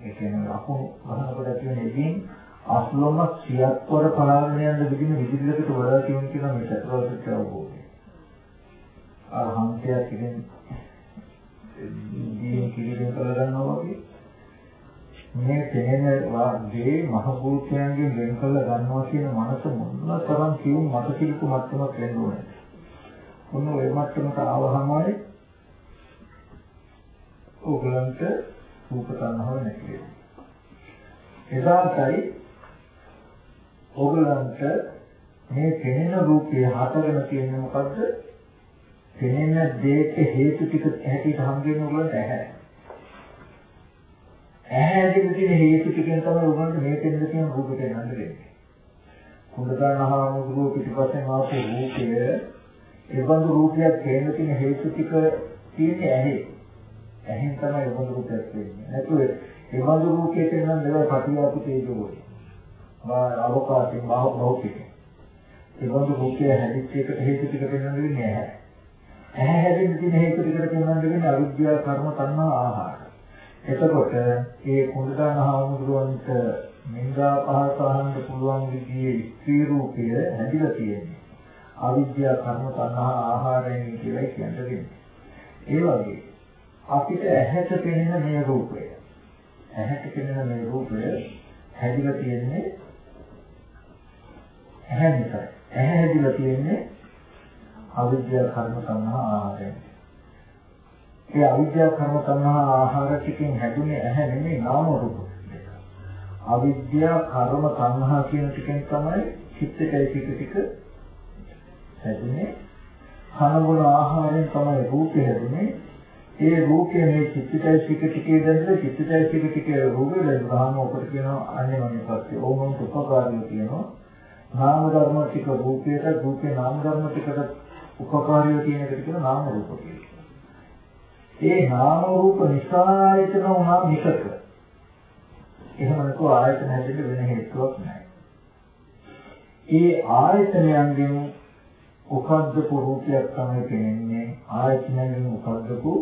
ඒ කියන්නේ අපෝ අහනකොට කියන එදින් අස්ලොම සියත්වර පලාගෙන යන විදිහ විදිහකට වඩා කියමු කියන මේ චතුරාර්ය අවබෝධය. අර හංසයක් කියන දීන් කිරිදෙන් කරගන්නවා වගේ මේ තේන වාගේ මහ භූතයන්ගෙන් වෙන් කළ ගන්නවා කියන මනස මොන තරම් කියුම් මත කිලුක මට්ටමක් වෙන්න ඕනේ. මොන ඔය මට්ටමට ආවහමයි ඕගලන්ට රූප තණ්හාව නැති වෙනවා. එදාටයි ඕගලන්ට මේ පෙනෙන රූපය හටගෙන තියෙන්නේ මොකද්ද? පෙනෙන දෙයක හේතු ටික හැටියට හම්බෙන්නේ ඕගලන්ට ඇහැ. ඇහැ ඇතුලේ තියෙන හේතු ටිකෙන් තමයි ඕගලන්ට මේ පෙනෙන තියෙන රූපය පෙන්වන්න දෙන්නේ. කුණදානහම රූප පිටිපස්සෙන් ආපු රූපය ඒබඳු රූපයක් පෙනෙන තියෙන හේතු ටික තියෙන්නේ ඇහි. ඇහෙන් තමයි ඒබඳු රූපයක් වෙන්නේ. නැතුව ඒබඳු රූපයක් පෙන්වන්න දෙවල් පටිආපු තේජෝ අවකාශයෙන් භෞතික. ඒ වගේ රූපය හැදිච්ච එකට හේතු ටික වෙනන්නේ නැහැ. ඇහැ හැදෙන්න තියෙන හේතු ටිකට කියනවා දෙන්නේ අවිද්‍යාව කර්ම තණ්හා ආහාර. එතකොට ඒ කුණදාන හාමුදුරුවන්ට නින්දා පහස අහන්න පුළුවන් විදිහේ ස්ත්‍රී රූපය හැදිලා තියෙන්නේ. අවිද්‍යා කර්ම තණ්හා ආහාරයෙන් කියලා කියන්නේ. ඒ වගේ අපිට ඇහැට පෙනෙන මේ රූපය ඇහැට පෙනෙන මේ රූපය හැදිලා තියෙන්නේ ඇහැ නිසා. ඇහැ හැදිලා තියෙන්නේ අවිද්‍යා කර්ම තණ්හා ආහාරයෙන්. ඒ අවිද්‍යා කර්ම තණ්හා ආහාර ටිකෙන් හැදුනේ ඇහැ නෙමෙයි නාම රූප දෙක. අවිද්‍යා කර්ම තණ්හා කියන ටිකෙන් තමයි චිත්තචෛතසික ටික හැදුනේ. කනබුන ආහාරයෙන් තමයි රූපය හැදුනේ. ඒ රූපයේ මේ චිත්තචෛතසික ටිකේ දැනලා චිත්තචෛතසික ටිකේ රූපේ දැනගාම උකට කියනවා අන්‍යමඤ්ඤ පස්සේ ඕමන් උපකාරිය කියනවා. නාම ධර්ම ටික රූපයට රූපේ නාම ධර්ම ටිකට උපකාරිය කියන එකට කියන නාම රූප කියලා. ඒ නාම රූප නිසා ආයතන වුණා මිසක එහෙම නැතුව ආයතන හැදෙන්න වෙන හේතුවක් නැහැ. ඒ ආයතනයන්ගෙන් උපද්දපු රූපයක් තමයි පේන්නේ ආයතනයෙන් උපද්දපු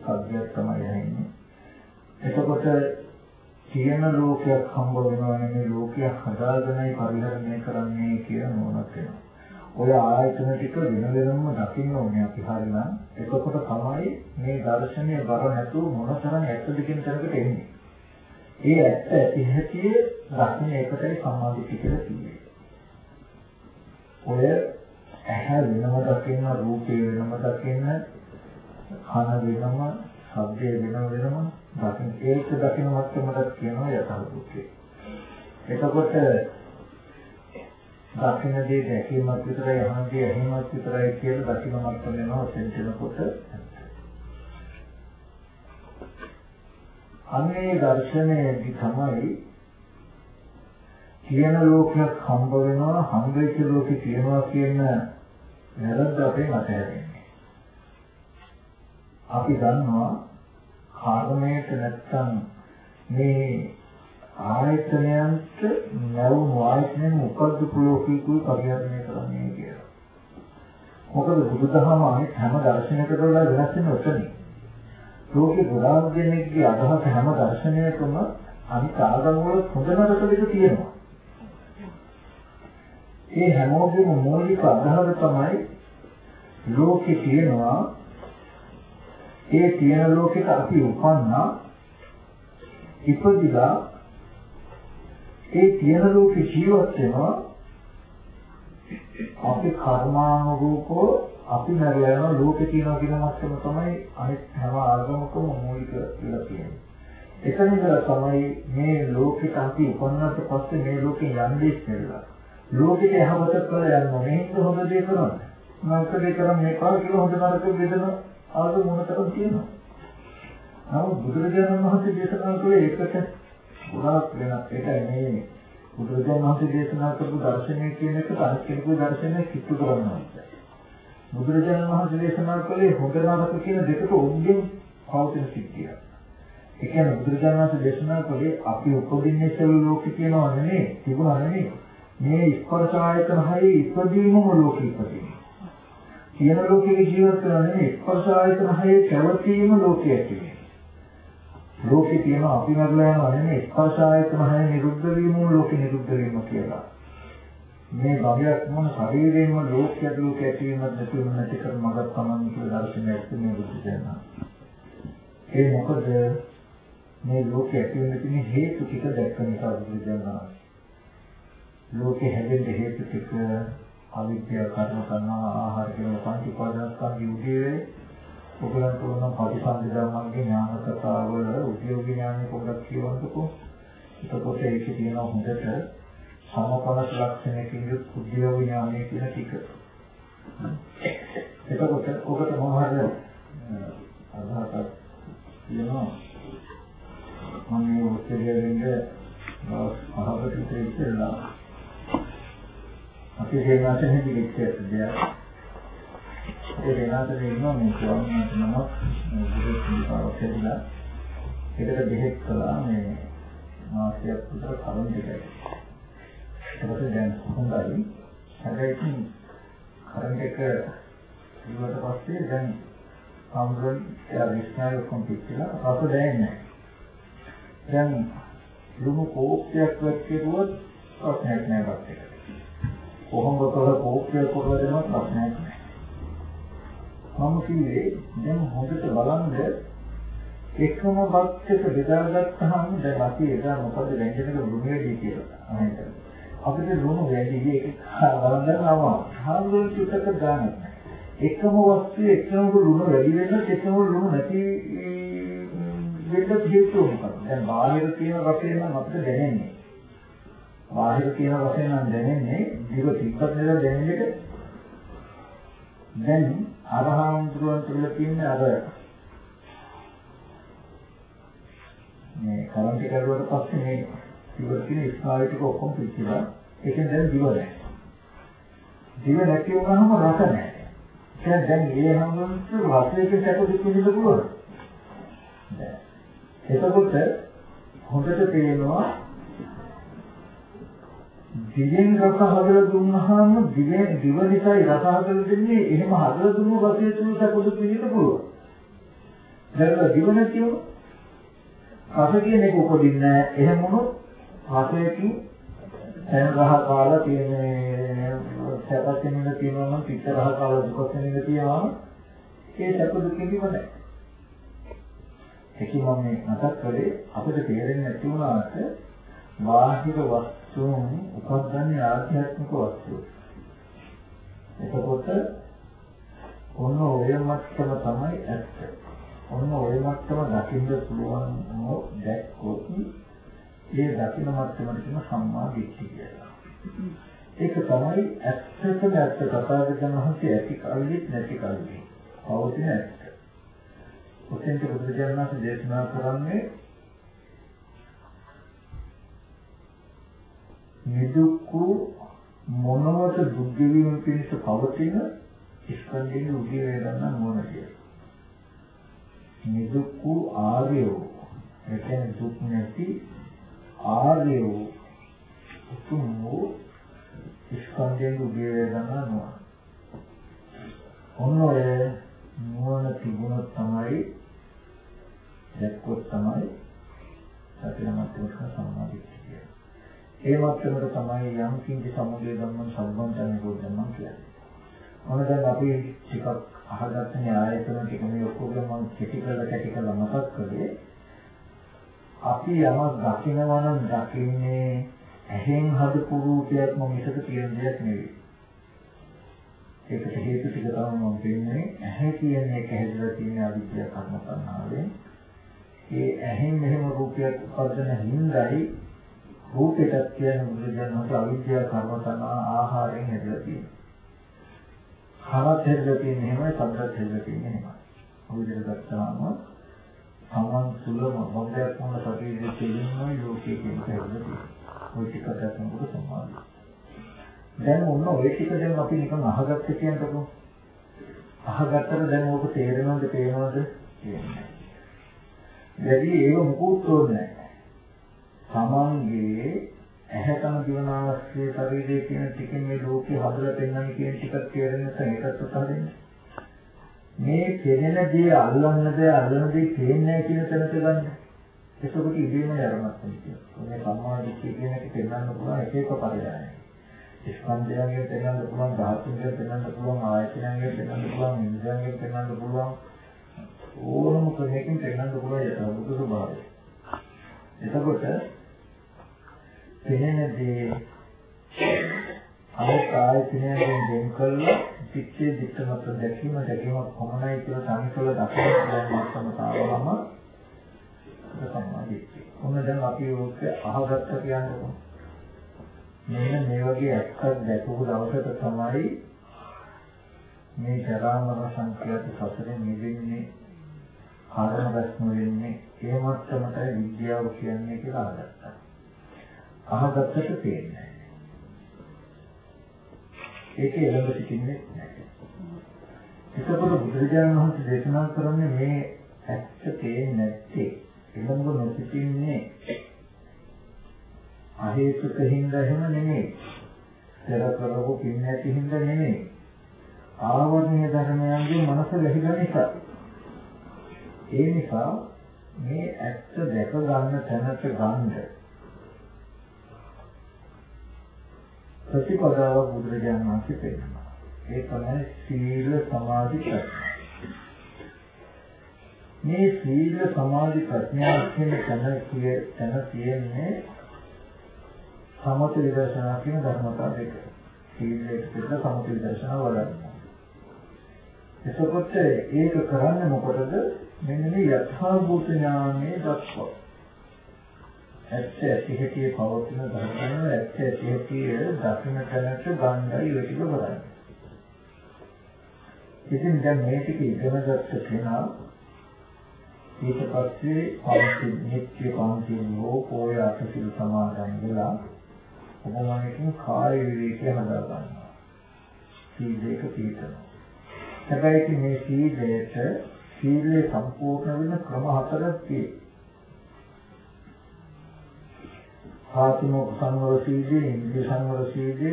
සබ්දයක් තමයි ඇහෙන්නේ. එතකොට කියන ලෝකයක් හම්බ වෙනවා නෙමෙයි ලෝකයක් හදාගෙනයි පරිහරණය කරන්නේ කියන නෝනක් වෙනවා. ඔය ආයතන ටික වෙන වෙනම දකින්න ඕනේ අපි හරිනම් එතකොට තමයි මේ දර්ශනය බර නැතුව මොනතරම් ඇත්තද කියන තැනකට එන්නේ. ඒ ඇත්ත ඇති හැටි දකින්න එකටයි සම්මාදිට කියලා කියන්නේ. ඔය ඇහැ වෙනම දකින්න රූපේ වෙනම දකින්න කන වෙනම ශබ්දේ වෙනම වෙනම දකින්න ඒක දකින්න මට්ටමකට කියනවා යථාභූතය. එතකොට දකින්න දේ දැකීමක් විතරයි අහන දේ ඇහිමක් විතරයි කියලා දකින්න මට්ටම වෙනවා සෙන්චනකොට අනේ දර්ශනයේදී තමයි කියන ලෝකයක් හම්බ වෙනවා හම්බෙච්ච ලෝකේ තියෙනවා කියන වැරද්ද අපේ මත හැදෙන්නේ. අපි දන්නවා කර්මයට නැත්තම් මේ ආයතනයන්ට නැවුණු ආයතනයෙන් උපද්දපු ලෝකීකුයි පරිහරණය කරන්නේ කියලා. මොකද බුදුදහම අනිත් හැම දර්ශනයකටම වෙනස් වෙන ඔතනින්. ලෝකේ ගොඩාක් දෙනෙක්ගේ අදහස හැම දර්ශනයකම අනිත් ආගම් වල හොඳ නරක දෙක තියෙනවා. ඒ හැමෝගෙම මූලික අදහස තමයි ලෝකේ තියෙනවා ඒ තියෙන ලෝකෙට අපි උපන්නා ඉපදිලා ඒ තියෙන ලෝකේ ජීවත් වෙනවා අපි කර්මානුරූපව අපි නැරලා යන ලෝකේ තියෙනවා කියන මට්ටම තමයි අනිත් හැම ආගමකම මූලික කියලා කියන්නේ. එතන ඉඳලා තමයි මේ ලෝකෙට අපි උපන්නත් පස්සේ මේ ලෝකෙ යන්නේ ඉස්සෙල්ලා. ලෝකෙට යහපත කරලා යන්න ඕනේ. ඒක හොඳ දේ කරන්න. නරක දේ කරන්නේ මේ පාර කියලා හොඳ නරක බෙදන ආගම මොනතරම් තියෙනවා. නමුත් බුදුරජාණන් වහන්සේ දේශනා කළේ ඒකට ගොඩාක් වෙනස් ඒකයි මේ බුදුරජාණන් වහන්සේ දේශනා කරපු දර්ශනය කියන එක අනිත් කෙනෙකුගේ දර්ශනය කිට්ටු කරනවා. බුදුරජාණන් වහන්සේ දේශනා කළේ හොඳ නරක කියන දෙකට උද්දින් පවතින සිද්ධිය. ඒ කියන්නේ බුදුරජාණන් වහන්සේ දේශනා කළේ අපි උපදින්නේ සෙල් ලෝකේ කියනවා නෙමෙයි, තිබුණා නෙමෙයි. මේ ස්පර්ශ ආයතන හයේ ඉපදීමම ලෝකෙ ඉපදීම. කියන ලෝකයේ ජීවත් කරන නෙමෙයි ස්පර්ශ ආයතන හයේ පැවතීම ලෝකයේ ඇති ලෝකේ තියෙන අපි මරලා යනවා නෙමෙයි ස්පර්ශ ආයතන හය නිරුද්ධ වීම ලෝකේ නිරුද්ධ වීම කියලා. මේ භවයක් මොන ශරීරයෙන්ම ලෝකයට ලෝක ඇතිවීමත් නැතිවීම නැති කර මඟක් තමයි කියලා දර්ශනයක් මේ බුදු දහම. ඒ මොකද මේ ලෝකයේ ඇතිවෙන්න තියෙන හේතු ටික දැක්ක නිසා බුදු දහම. ලෝකේ හැදෙන්න හේතු ටික අවිද්‍යාව කර්ම කරනවා ආහාර කියන පංච උපාදානස්කන්ධ උදේ ඔයගලන්ට උනම් පටිසන්ධි ධර්මයේ ඥාන කතාවල උද්‍යෝගී ඥානෙ පොඩ්ඩක් කියවන්නකෝ. එතකොට ඒකේ තියෙන හොඳට සමපලස් ලක්ෂණයකින් යුත් උද්‍යෝගී ඥානය කියන ටික. එතකොට ඔබට මොනවද අදහසක් තියෙනවා? මම මේ ඔස්ට්‍රේලියාවෙන්ද අහකට ඉතිරිලා අපි හේනාසෙන් හිටිච්ච දෙයක් ඒ වෙනාට දෙන්නවා මේ ස්වාමීන් නමක් මේ විදිහට පිළිපාවක් ඇදලා ඒකට බෙහෙත් කළා මේ මාසයක් විතර කලින් දෙකයි. ඒකට දැන් හොඳයි. හැබැයි ඉතින් කරන්ට් එක ඊට පස්සේ දැන් සම්බුන් එයා විශ්නාය කොම්පියුටර් රස දැනෙන්නේ දැන් ලුණු කෝප්පයක් වැක්කිරුවොත් ප්‍රශ්නයක් නෑ වත් එක. කොහොමද තොර කෝප්පයක් කරලා දෙනවත් ප්‍රශ්නයක් නෑ. මම කිව්වේ දැන් හොඳට බලන්න එකම බත් එක බෙදාගත්තාම දැන් අපි එදා මොකද වැංජනක ලුණු වැඩි කියලා. අනේද? අපිට ලුණු වැඩි ඒක බලන්නම හාමුදුරුවෝ චුට්ටක් ගන්න. එකම වස්තුවේ එකම ලුණු වැඩි වෙනත් එකම ලුණු නැති වෙන්න හේතුව මොකක්ද? දැන් බාහිර තියෙන රසය නම් අපිට දැනෙන්නේ. බාහිර තියෙන රසය නම් දැනෙන්නේ දිව තිබ්බත් නේද දැනෙන්නේ. දැන් අරහංතුරුවන් තුළ තියෙන අර මේ කරන්ටි කරුවට පස්සේ මේ ඉවර තියෙන ස්නායු ටික ඔක්කොම පිච්චිලා ඒකෙන් දැන් දිව නැහැ. දිව නැති වුණාම රස නැහැ. දැන් දැන් ඒ හැමෝටම රසයක සැප දුක් විඳින්න පුළුවන්. එතකොට හොඳට පේනවා දිවෙන් රස හදලා දුන්නාම දිවෙන් දිව නිසායි රස හදලා දෙන්නේ එහෙම හදලා දුන්නු රසය තුල සැප දුක් විඳින්න පුළුවන්. දැන් දිව නැති වුණා රස කියන එක උපදින්නේ නැහැ. එහෙම වුණොත් රසයකින් දැන් රහ කාලා තියෙන සැපත් වෙනින්න තියෙනවා නම් පිට රහ කාලා දුකත් වෙනින්න තියෙනවා. ඒ සැප දුක කිව්වනේ. ඒකම මම මතක් කරේ අපිට තේරෙන්නේ නැති වුණාට බාහිර වස්තුන් උපදින්නේ ආධ්‍යාත්මික වස්තු. එතකොට ඔන්න ඔය මට්ටම තමයි ඇත්ත. ඔන්න ওই මට්ටම දකින්න පුළුවන් මො දැක්කොත් ඒ දකින්න මට්ටමට කියන සම්මා දිට්ඨිය කියලා. ඒක තමයි ඇත්තටම ඇත්ත කතාවකම හසි ඇති කල්ලිත් නැති කල්ලි. පවතින ඇත්ත. ඔතෙන්ට බුදුරජාණන් වහන්සේ දේශනා කරන්නේ නිදුක්ඛ මොනවට දුක් ගෙවීම පිණිස පවතින ස්කන්ධයේ උදී වේදනා මොන කියලා. නිදුක් වූ ආර්ය වූ එතන දුක් නැති ආර්ය වූ උතුම් වූ ස්කන්ධයෙන් උදේ වේදනා නොව. ඔන්න ඔය නුවණ තිබුණොත් තමයි දැක්කොත් තමයි සතරමත්වක සම්මාදිට්ඨිය. ඒ මට්ටමට තමයි යම් කිසි සමුදය ධම්ම සම්බන්ධයෙන් ගොඩනගන කියන්නේ. මොන දැන් අපි ටිකක් අහගත්ත න්‍යායතන ටික මේ ඔක්කොම මම කෙටි කරලා කැටි කරලා මතක් කරේ අපි යමක් දකිනවා නම් දකින්නේ ඇහෙන් හදපු රූපයක් මම මිසක කියන දෙයක් නෙවෙයි. ඒකට හේතු ටික තමයි මම කියන්නේ ඇහැ කියන එක හැදලා තියෙන අවිද්‍යාව කර්ම කරනාවේ ඒ ඇහෙන් මෙහෙම රූපයක් උපදින හිඳයි රූපයටත් කියන බුදුදහමට අවිද්‍යාව කර්ම කරන ආහාරයෙන් හැදලා තියෙනවා. කනත් හැදලා තියෙන්නේ එහෙමයි, ශබ්දත් හැදලා තියෙන්නේ එහෙමයි. ඔය විදිහට ගත්තාම තමන් තුළම මොබ්බයක් වුණ ශරීරයේ තියෙන ලෝකයේ කියන හැදලා ඔය ටික ගන්නකොට සමාධිය. දැන් මොන ඔය ටික දැන් අපි නිකන් අහගත්ත කියනකොට අහගත්තට දැන් ඕක තේරෙනවද තේරෙනවද කියන්නේ. වැඩි ඒව මුකුත් ඕනේ නැහැ. තමන්ගේ ඇහැකම ජීවනාවස්සේ ශරීරයේ කියන ටිකෙන් මේ ලෝකේ හදලා පෙන්වන්නේ කියන ටිකක් තේරෙන්න ඒකත් උත්සාහ දෙන්න. මේ කෙරෙන දේ අල්ලන්න දේ අල්ලන දේ තේන්නේ කියන තැනට ගන්න. ඒකකොට ඉදීම යරමත් තියෙනවා. මේ සම්මාදිට්ඨිය කියන එක පෙන්වන්න පුළුවන් එක එක පරිණාමය. ස්කන්ධයන්ගෙන් පෙන්වන්න පුළුවන් ධාතුන්ගෙන් පෙන්වන්න පුළුවන් ආයතනයන්ගෙන් පෙන්වන්න පුළුවන් ඉන්ද්‍රයන්ගෙන් පෙන්වන්න පුළුවන් ඕනම කෙනකින් පෙන්වන්න පුළුවන් යථාභූත ස්වභාවය. එතකොට පෙනෙන දේ අනිත් ආයතනයෙන් වෙන් කළා පිටේ පිටමත් දැකීම දැකීම කොමනයි කියලා සංකල්ප දක්වන මත්තම තාවම සම්මාදිට්ඨිය. ඔන්න දැන් අපි ඔක අහගත්ත කියන්නේ මෙන්න මේ වගේ ඇත්තක් දැකපු දවසට තමයි මේ ජරා මරණ සංකේත සසරෙන් මිදෙන්නේ ආරම්භ ප්‍රශ්න වෙන්නේ ඒ මට්ටමට විද්‍යාව කියන්නේ කියලා අහගත්තා. අහගත්තට තේන්නේ ඒක එළඹ සිටින්නේ නැහැ. එතකොට බුදුරජාණන් වහන්සේ දේශනා කරන්නේ මේ ඇත්ත තේන්නේ නැත්තේ එළඹ නොසිටින්නේ අහේතුක හින්දා එහෙම නෙමෙයි. පෙර කරපු පින් නැති හින්දා නෙමෙයි. ආවරණීය ධර්මයන්ගේ මනස වැහිලා නිසා. ඒ නිසා මේ ඇත්ත දැක ගන්න තැනට ගන්න ප්‍රතිපදාව බුදුරජාණන් වහන්සේ පෙන්නනවා. ඒ තමයි සීල සමාධි ප්‍රඥා. මේ සීල සමාධි ප්‍රඥා කියන තැන කිය තැන තියෙන්නේ සමත විදර්ශනා කියන ධර්මතා දෙක. සීලයට පිට සමත විදර්ශනා වඩන්න. එතකොට ඒක කරන්නේ මොකටද? මෙන්න මේ යථා භූත ඥානයේ දක්වා. ඇත්ත ඇති හැටි පවතින ධර්මයන් ඇත්ත ඇති හැටි දකින්න තැනට ගන්නයි ඒක කරන්නේ. ඉතින් දැන් මේ ටික ඉගෙන ගත්ත කෙනා ඊට පස්සේ පංච නිත්‍ය පංචිනෝ පොය අටසිල් සමාදන් වෙලා කොහොමදකින් කාය විවේකය හදා ගන්නවා. සීලයක පිළිතනවා. හැබැයි මේ සීලයට සීලය සම්පූර්ණ වෙන ක්‍රම හතරක් තියෙනවා. ආත්මෝ සංවර සීලය, ඉන්ද්‍රිය සංවර සීලය,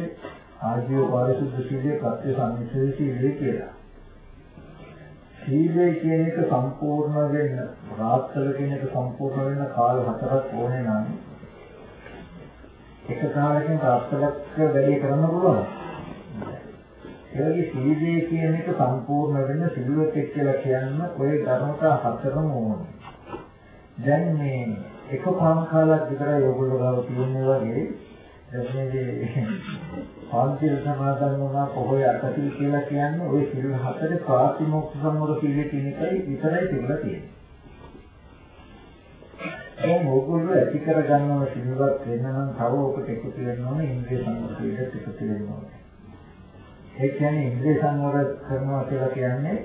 ආජීව පාරිශුද්ධ සීලය, ප්‍රත්‍ය සංනිශ්චය සීලය කියලා. සීලය කියන එක සම්පූර්ණ වෙන්න රාත්‍රල කියන එක සම්පූර්ණ වෙන්න කාල හතරක් ඕනේ නම් එක කාලෙකින් රාත්‍රලක් වැඩි කරන්න පුළුවන්. ඒ වගේ සීලය කියන එක සම්පූර්ණ වෙන්න සිල්වත් කියලා කියන්න ඔය ධර්මතා හතරම ඕනේ. දැන් මේ එක පාන් කාලයක් විතරයි ඔයගොල්ලෝ ගාව තියෙන්නේ වගේ එන්නේ පංචිල් සමාදන් වුණා පොහොය අටසිල් කියලා කියන්නේ ওই සිල් හතරේ ප්‍රාතිමෝක්ෂ සම්මත සීලේ කියන එකයි විතරයි තිබුණා තියෙන්නේ. ඒ මොකද ඇති කර ගන්නව සිල්වත් වෙන නම් තව ඔකට එකතු වෙන්න ඕනේ ඉන්ද්‍රිය සංවර සීලෙත් එකතු වෙන්න ඕනේ. ඒ කියන්නේ ඉන්ද්‍රිය සංවර කරනවා කියලා කියන්නේ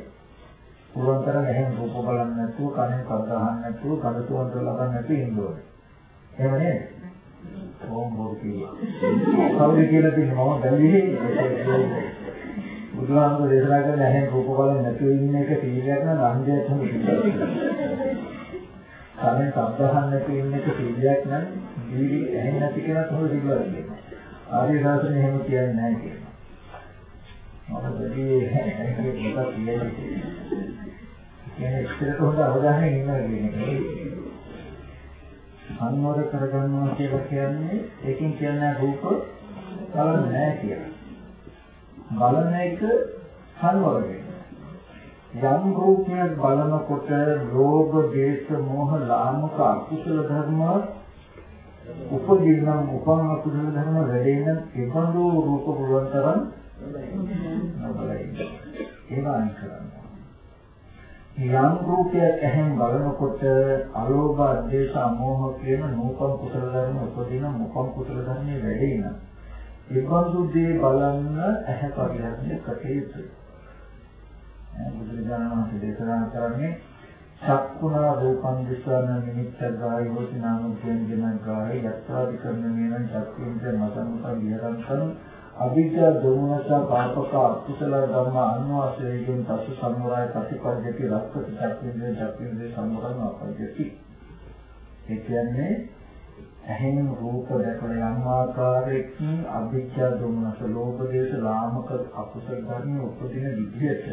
පුළුවන් තරම් එහෙම රූප බලන්න නැතුව කනෙන් ශබ්ද අහන්න නැතුව කන සුවඳ ලබන්න නැතුව ඉන්න ඕනේ. එහෙම නේද? ඕම් බොරු කිව්වා. කවුද කියලා තියෙන්නේ මම බැලුවේ බුදුහාමුදුරේ දේශනා කරන ඇහෙන් රූප බලන්නේ නැතුව ඉන්න එක සීලයක් නම් අන්ධයක් නෙමෙයි. කනෙන් ශබ්ද අහන්න නැතුව ඉන්න එක සීලයක් නම් ජීවි ඇහෙන් නැති කෙනා කොහොමද සිල්වත් වෙන්නේ? ආර්ය ශාස්ත්‍රය එහෙම කියන්නේ නැහැ කියනවා. මම බැලුවේ ඇහෙන් මොකක්ද කියන්නේ. කියන්නේ ඉස්සරට හොඳ අවධානයෙන් ඉන්නවා කියන එක. සංවර කරගන්නවා කියලා කියන්නේ ඒකෙන් කියන්නේ රූප බලන්නේ නැහැ කියලා. බලන එක සංවර වෙනවා. යම් රූපයක් බලනකොට ලෝභ, දේශ, මොහ, ලාමක අකුසල ධර්ම උපදින්නම් උපන් අකුසල ධර්ම වැඩෙන ඒබඳු රූප පුළුවන් තරම් නබලයි. ඒවා අයින් කරන්න. යම් රූපයක් ඇහෙන් බලනකොට අලෝභ අධේශ අමෝහ කියන නූපම් කුසල ධර්ම උපදින මුපම් කුසල ධර්මයේ වැඩි වෙන. ඒබඳු දේ බලන්න ඇහැ පරිහරණය කටයුතු. බුදුරජාණන් වහන්සේ දේශනා කරන්නේ චක්කුණා රූපං දිස්වන නිමිත්ත ගායි හොති නාම කියන ගායි යත්‍රාදි කරන නේන චක්කුන්ද මසන්ත විහරන් කරන අවිද්‍යා දෝමනස පාපක අකුසල ධර්ම අනුවාසයෙන් පසු සම්මරය ප්‍රතිපදිතී රක්ක චක්කේන්ද්‍රේ චක්කේන්ද්‍රේ සම්මරණ අපජ්ජති. ඒ කියන්නේ ඇහෙන් රූප දැකලා යම් ආකාරයකින් අවිද්‍යා දෝමනස ලෝභ දේශ ලාමක අකුසල ධර්ම උපදින විදිහට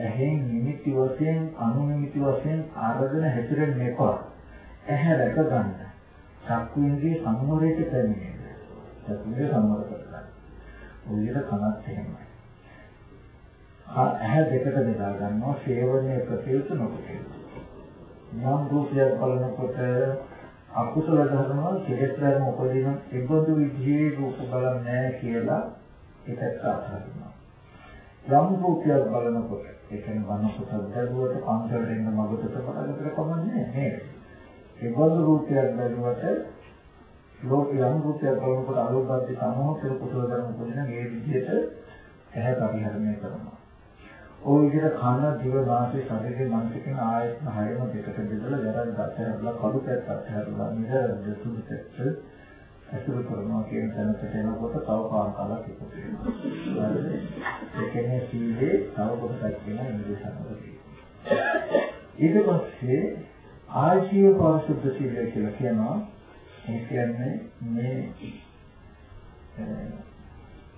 ඇහෙන් නිමිති වශයෙන් අනුනිමිති වශයෙන් ආරදන හැතිරෙන්න එපා. ඇහැ රැක ගන්න චක්කේන්ද්‍රේ සම්මරයට පැමිණෙන්න. චක්කේන්ද්‍රේ සම්මර උයර කනත් එහෙමයි. ඇහැ දෙකට බෙදා ගන්නවා සේවනයේ ප්‍රතිඋත් නොකොට. නම් රූපයක් බලනකොට අකුසල ධර්ම කෙලෙස් ධර්ම උපදින ඒබඳු විදිහේ රූප බලන්නේ නැහැ කියලා ඒකත් අහනවා. යම් රූපයක් බලනකොට ඒ කියන්නේ වනකොට දරුවට පන්සලට එන්න මගට බලකට කමන්නේ නේද? ඒබඳු රූපයක් බැලුවට ලෝක යම් රූපයක් බලනකොට අලෝභාද්‍ය සමෝහ කියලා කුසල ධර්ම උපදින මේ විදිහට ඇහැ පරිහරණය කරනවා. ওই විදිහට කන දිව නාසය ශරීරයේ මනස කියන ආයතන හයම දෙකට බෙදලා වැරද්ද අත්හැරලා කළු පැත්ත අත්හැරලා නිරද සුදු පැත්ත අසුර කරනවා කියන තැනකට එනකොට තව කාලයක් එකතු වෙනවා. ඒ කියන්නේ සීලේ තව කොටසක් කියන ඉන්ද්‍රිය සම්පූර්ණයි. ඊට පස්සේ ආජීව පාරිශුද්ධ සීලය කියලා කියනවා ඒ කියන්නේ මේ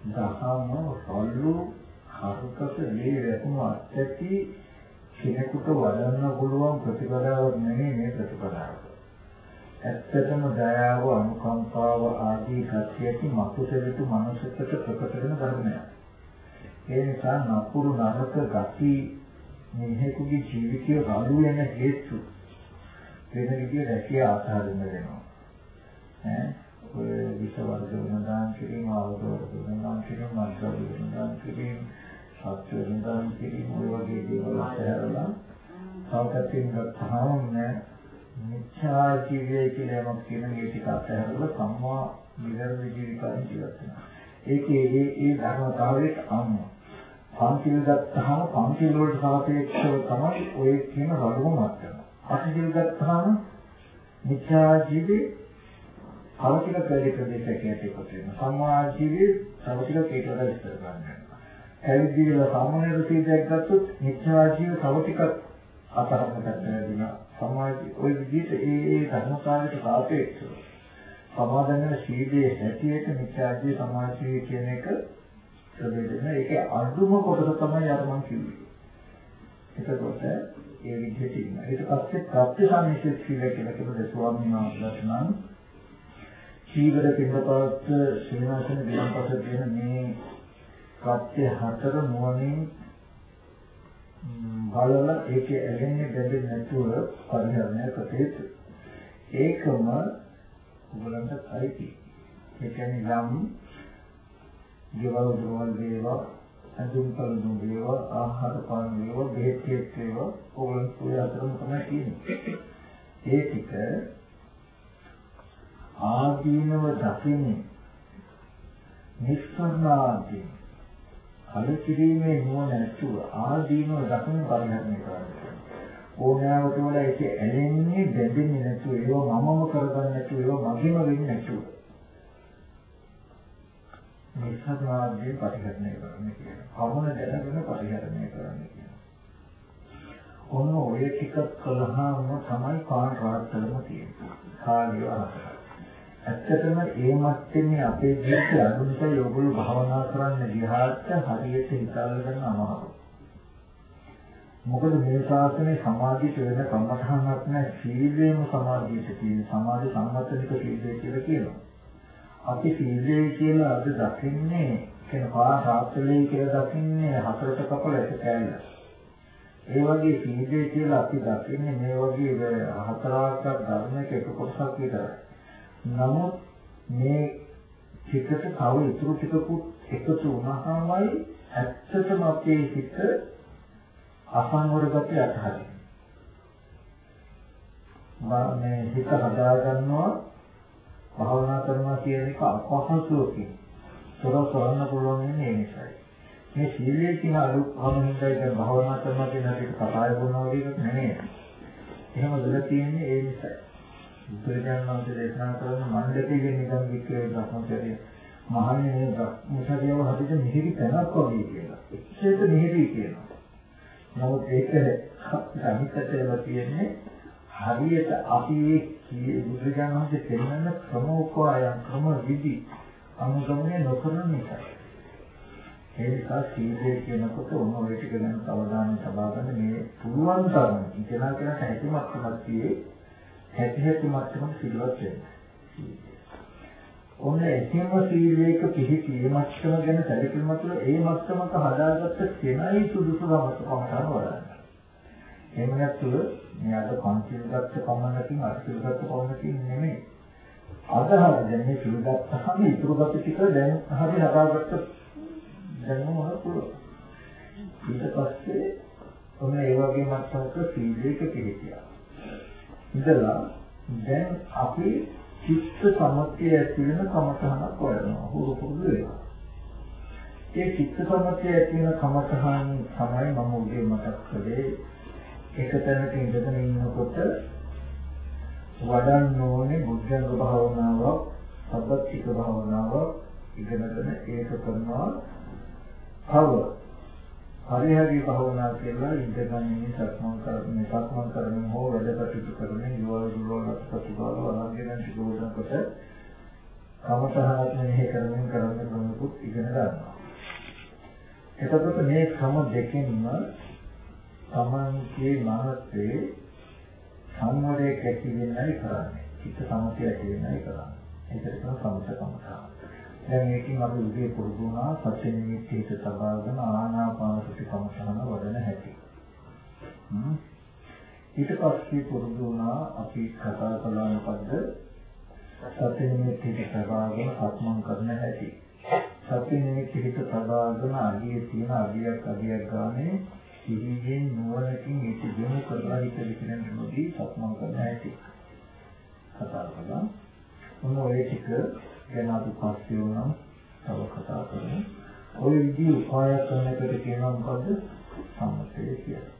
දහම රළු කරුකස මේ වැකුණු අත්‍යති කෙනෙකුට වඩන්න පුළුවන් ප්‍රතිපදාවක් නෙමෙයි මේ ප්‍රතිපදාව. ඇත්තටම දයාව අනුකම්පාව ආදී කතියටි මකුසලිත මනසකට ප්‍රකට වෙන ධර්මයක්. ඒ නිසා නපුරු නරක ගති මෙහෙකුගේ ජීවිතය රළු වෙන හේතු වෙන විදිහට රැකිය ආසාදින්න වෙනවා. ඈ ඔය විස වර්ග වෙනදාන් කිරීම ආවදවර වෙනදාන් කිරීම මල්කර වෙනදාන් කිරීම සත්‍ය වෙනදාන් කිරීම ඔය වගේ දේවල් අතහැරලා සාකච්ඡින් ගත්තාම නෑ මිච්ඡා ජීවය කියලා යමක් කියන මේ ටික අතහැරලා සම්මා නිරර්ධ ජීවිතයෙන් ජීවත් වෙනවා. ඒකේ ඒ ඒ ධර්මතාවයට අනුව පංචිල් ගත්තාම පංචිල් වලට සාපේක්ෂව තමයි ඔය කියන රළුම මට්ටම. අටසිල් ගත්තාම මිච්ඡා ජීවේ අවතික කලේ ප්‍රදේශයක් ඇතුළත වෙනවා. සම්මා ජීවේ අවතික කේතවල විස්තර කරනවා. ඇවිදින සාමාන්‍ය රුචියක් ගත්තොත් මිච්ඡා ජීව අවතික අතරකට දෙනවා. සමාජ ওই විදිහට ඒ ඒ ධර්මතාවයට සාපේක්ෂව සමාදන් වෙන සීලයේ හැටියට මිත්‍යාජී සමාජීය කියන එක ප්‍රබෙදෙන ඒකේ අඳුම කොටස තමයි අර මං කිව්වේ. එතකොට ඒ විදිහට ඉන්න. ඊට පස්සේ ප්‍රත්‍ය සම්මිශ්‍රිත සීල කියලා කියන ස්වාමීන් වහන්සේලාට නම් සීවර පිටපත් ශ්‍රීනාසන දිනපත කියන මේ ප්‍රත්‍ය හතර නුවණින් බලලා ඒකේ ඇලෙන්නේ බැඳෙන්නේ නැතුව පරිහරණය කටයුතු. ඒකම උගලන්ට අයිති. ඒ කියන්නේ යම් ගෙවල් දොරවල් වේවා අඳුම් කලුම් වේවා ආහාර පාන වේවා බෙහෙත් වේවා ඕගලන් ඔය අතරම තමයි තියෙන්නේ. ඒ ටික ආදීනව දකින්නේ නිස්සරණාදී කලකිරීමේ නුවණ නැතුව ආදීනව දකින්න පරිහරණය කරන්නේ. ඕනෑවට වඩා ඒක ඇලෙන්නේ බැඳෙන්නේ නැතුව ඒව මමම කරගන්න නැතුව ඒව මගේම වෙන්නේ නැතුව. මේ සත්‍යාවේ පරිහරණය කරන්නේ කියන. කවුන දැනගෙන පරිහරණය කරන්නේ කියන. ඔන්න ඔය ටික කළාම තමයි පාන් රාත්තලම තියෙන්නේ. කාර්යය අරගෙන. ඇත්තටම ඒ මට්ටමේ අපේ ජීවිතය අනුන්ට යෝගුළු භාවනා කරන්න ගියාට හරියට හිතාගෙන ගන්න අමාරුයි. මොකද මේ ශාස්ත්‍රයේ සමාධියට වෙන කම්මඨහනක් නැහැ සීලේම සමාධියට තියෙන සමාධි සම්මතනික සීලය කියලා කියනවා. අපි සීලය කියලා අද දකින්නේ කියන පා ශාස්ත්‍රයේ කියලා දකින්නේ හතරට කපලා එක කෑල්ල. ඒ වගේ සීලය කියලා අපි දකින්නේ මේ වගේ හතරාකාර ධර්මයක එක කොටසක් විතරයි. නමුත් මේ චිතට තව ඉතුරු ටිකකුත් එකතු වුණාමයි ඇත්තටම අපේ හිත අසංවර ගතිය අතහරින්නේ. මේ හිත හදා ගන්නවා භාවනා කරනවා කියන එක අපහසුකම්. තොර කරන්න පුළුවන් වෙන්නේ ඒ නිසායි. මේ සීලයේ තියෙන අනුකම්පිතයි දැන් භාවනා කරනවා කියන එක කතාය වුණා වගේ එකක් නෙමෙයි. එහෙම දෙල තියෙන්නේ ඒ නිසායි. බුදුරජාණන් වහන්සේ දේශනා කරන මණ්ඩපයේ නිකන් වික්‍රේ බ්‍රහ්මචර්ය මහන්නේ මේ බ්‍රහ්මචර්යව හදිට මිහිරි තැනක් වගේ කියලා. එච්චරට මිහිරි කියනවා. නමුත් ඒක අනිත්‍යතේව තියෙන්නේ හරියට අපි මේ බුදුරජාණන් වහන්සේ පෙන්වන ක්‍රමෝපායන් ක්‍රම විදි අනුගමනය නොකරන නිසා. ඒ නිසා සීලය කියනකොට ඔන්න ඔය ටික ගැන අවධානය තබා ගන්න මේ පුළුවන් තරම් ඉතලා කියන හැකියාවක් තමයි තියෙන්නේ හැටි හැටි මට්ටමක සිදුවත් වෙනවා. ඔන්න එසේම සීලයක පිහිටි මේ මට්ටම ගැන සැලකීමත් ඒ මට්ටමක හදාගත්ත කෙනයි සුදුසු සමස්තකමට වඩන්න. එහෙම නැත්නම් මේ අද පංචිල් ගත්ත පමණකින් අටසිල් ගත්ත පමණකින් නෙමෙයි. අදහස් දැන් මේ සිල් ගත්තාම ඉතුරු ගත ටික දැන් හරි හදාගත්ත දැනුම වල පුළුවන්. ඊට පස්සේ ඔන්න ඒ වගේ මට්ටමක සීලයක පිහිටියා. ඉඳලා දැන් අපි චිත්ත සමත්ය ඇති වෙන කමතහනක් වඩනවා හුරු පුරුදු වෙනවා. ඒ චිත්ත සමත්ය ඇති වෙන කමතහන් තමයි මම උදේ මතක් කළේ එක තැනක ඉඳගෙන ඉන්නකොට වඩන්න ඕනේ බුද්ධංග භාවනාවක්, සබ්බතික භාවනාවක් ඉගෙනගෙන ඒක කරනවා. තව හරි හරි භවනා කියලා ඉඳගන්නේ සක්මන් කරන්නේ සක්මන් කරමින් හෝ වැඩ කටයුතු කරමින් යෝල දුරවල් ප්‍රතිපාල වළංගන සිදුවන කොට කමසහනත් මෙහෙ කරමින් කරමින් මොනකුත් ඉගෙන ගන්නවා. එතකොට මේ ක්‍රම දෙකෙන්ම තමන්ගේ මනසේ සංවරයක් ඇති වෙන්නයි කරන්නේ. චිත්ත සමතය ඇති වෙන්නයි කරන්නේ. ඒකට තමයි සමතකම කරන්නේ. දැන් මේකෙන් අපි උදේ පුරුදු වුණා සත්‍ය නිමිත්තේට සබාවගෙන ආනාපාන සති කමසහන වඩන හැටි. ඊට පස්සේ පුරුදු වුණා අපි කතා කළා මොකද්ද? සත්‍ය නිමිත්තේට සබාවගෙන සක්මන් කරන හැටි. සත්‍ය නිමිත්තේට සබාවගෙන අඩිය තියෙන අඩියක් අඩියක් ගානේ සිහියෙන් නුවණකින් ඒක දිනු කරලා හිත විසිරෙන නොදී සක්මන් කරන හැටි. කතා කළා. මොන ඔය ටික ගැන අපි පස්සේ වුණා තව කතා කරමු. ඔය විදිහ උපාය කරන එකට කියනවා මොකද්ද? සමතේ කියලා.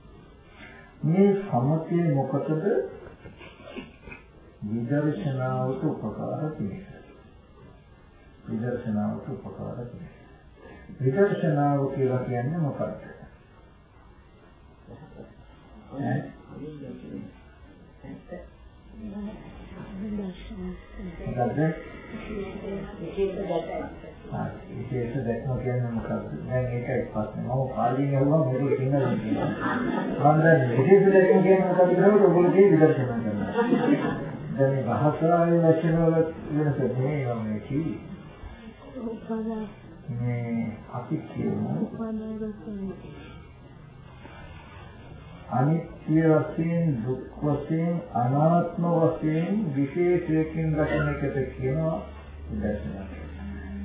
මේ සමතේ මොකටද? විදර්ශනාවට උපකාර පිණිස. විදර්ශනාවට උපකාර පිණිස. විදර්ශනාව කියලා කියන්නේ මොකක්ද? ඈ මොකද්ද? විශේෂ දැක්ම කියන්නේ මොකක්ද? දැන් ඒකයි ප්‍රශ්නේ. මම පාලියෙන් අහුවා මොකද සිංහලෙන් කියනවා. මම දැන් විශේෂ දැක්ම කියන්නේ මොකක්ද කියලා ඔයගොල්ලෝ කිය විදර්ශනා කරනවා. දැන් මේ භාෂාවේ වචන වල වෙනස නෙමෙයි මම කිව්වේ. මේ අපි කියමු අනිත්‍ය වශයෙන් දුක් වශයෙන් අනාත්ම වශයෙන් විශේෂයෙන් දකින එකට කියනවා දර්ශනය.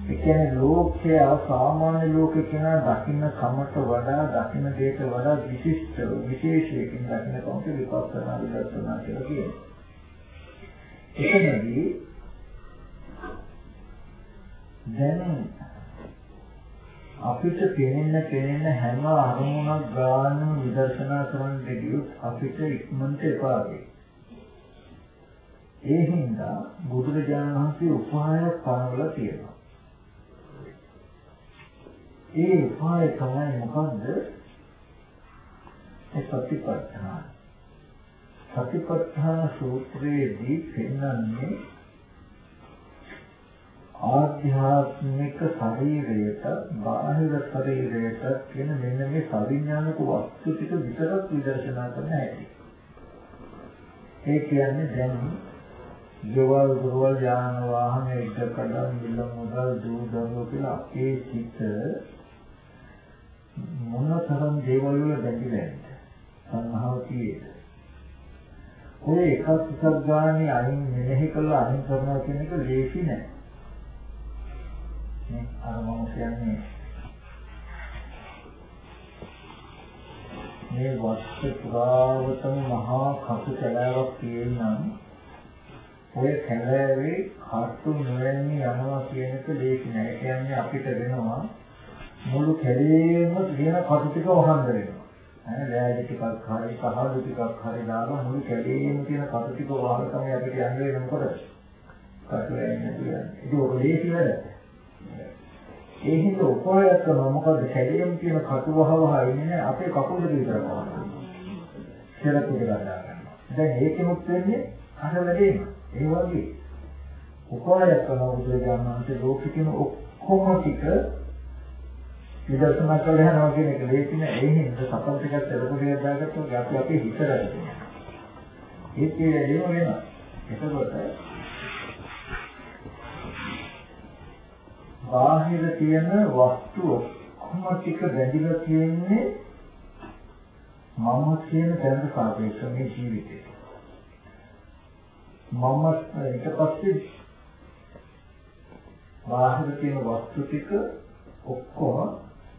ඒ කියන්නේ ලෝකයේ සාමාන්‍ය ලෝකේ කියන දකින්න කමට වඩා දකින්න දෙයට වඩා විශිෂ්ට විශේෂයෙන් දකින්න කමට විපස්සනා විදර්ශනා කියලා කියනවා. එතනදී දැන් අපිට පේන්න පේන්න හැම අරමුණක් ගන්න විදර්ශනා කරන්න දෙවියොත් අපිට ඉක්මනට එපා වෙයි. ඒ හින්දා බුදුරජාණන් වහන්සේ උපායක් පනවලා තියෙනවා. ඒ උපාය තමයි මොකද්ද? ඒ සතිපට්ඨාන. සතිපට්ඨාන සූත්‍රයේදී පෙන්වන්නේ ආධ්‍යාත්මික ශරීරයට බාහිර ශරීරයට කියන මෙන්න මේ සවිඥානික වස්තු ටික විතරක් විදර්ශනා කරන්න හැටි. ඒ කියන්නේ දැන් ජීවල් දුරවල් යාන වාහන ඉදකඩම් මිල මුදල් දූ දරුවෝ කියලා අපේ සිත මොනතරම් දේවල් වල බැඳිලා ඉන්නේ. සංහාව තියෙද. ඔය එකක් එකක් ගානේ අයින් මෙනෙහි කළා අයින් කරනවා කියන එක ලේසි නෑ. නේ අර මම කියන්නේ මේ වස්තු පුරාවතම මහා කටු කැලෑවක් තියෙනම් ඔය කැලෑවේ කටු නොවැන්නේ යනවා කියන එක ලේසි නෑ. ඒ කියන්නේ අපිට වෙනවා මුළු කැලේම තියෙන කටු ටික වහන්න වෙනවා. ඈ ලෑලි ටිකක් හරි පහළු ටිකක් හරි දාලා මුළු කැලේම තියෙන කටු ටික වහලා තමයි අපිට යන්න වෙන්නේ මොකද? කටු වෙන්නේ කියන්නේ. ඒක ඔක ලේසි වැඩ. ඒ හින්දා උපායක් කරනවා මොකද කැඩෙම් කියන කටුවහවහ ඉන්නේ අපේ කකුල දෙක විතරක් වහනවා. සරත් දෙක ගන්නවා. දැන් ඒකෙමුත් වෙන්නේ අර වැඩේම. ඒ වගේ උපායක් කරනවා බුදුරජාණන්සේ ලෝකිකම ඔක්කොම ටික විදර්ශනා කරලා යනවා කියන එක ලේසි නෑ. ඒ හින්දා සපල් ටිකක් එළපොඩියක් දාගත්තොත් අපි අපේ හිත රැඳෙනවා. ඒකේ එහෙම වෙනවා. එතකොට බාහිර තියෙන වස්තු ඔක්කොම ටික බැඳිලා තියෙන්නේ මම කියන තැනට සාපේක්ෂව මේ ජීවිතේ. මම ඊට පස්සේ බාහිර තියෙන වස්තු ටික ඔක්කොම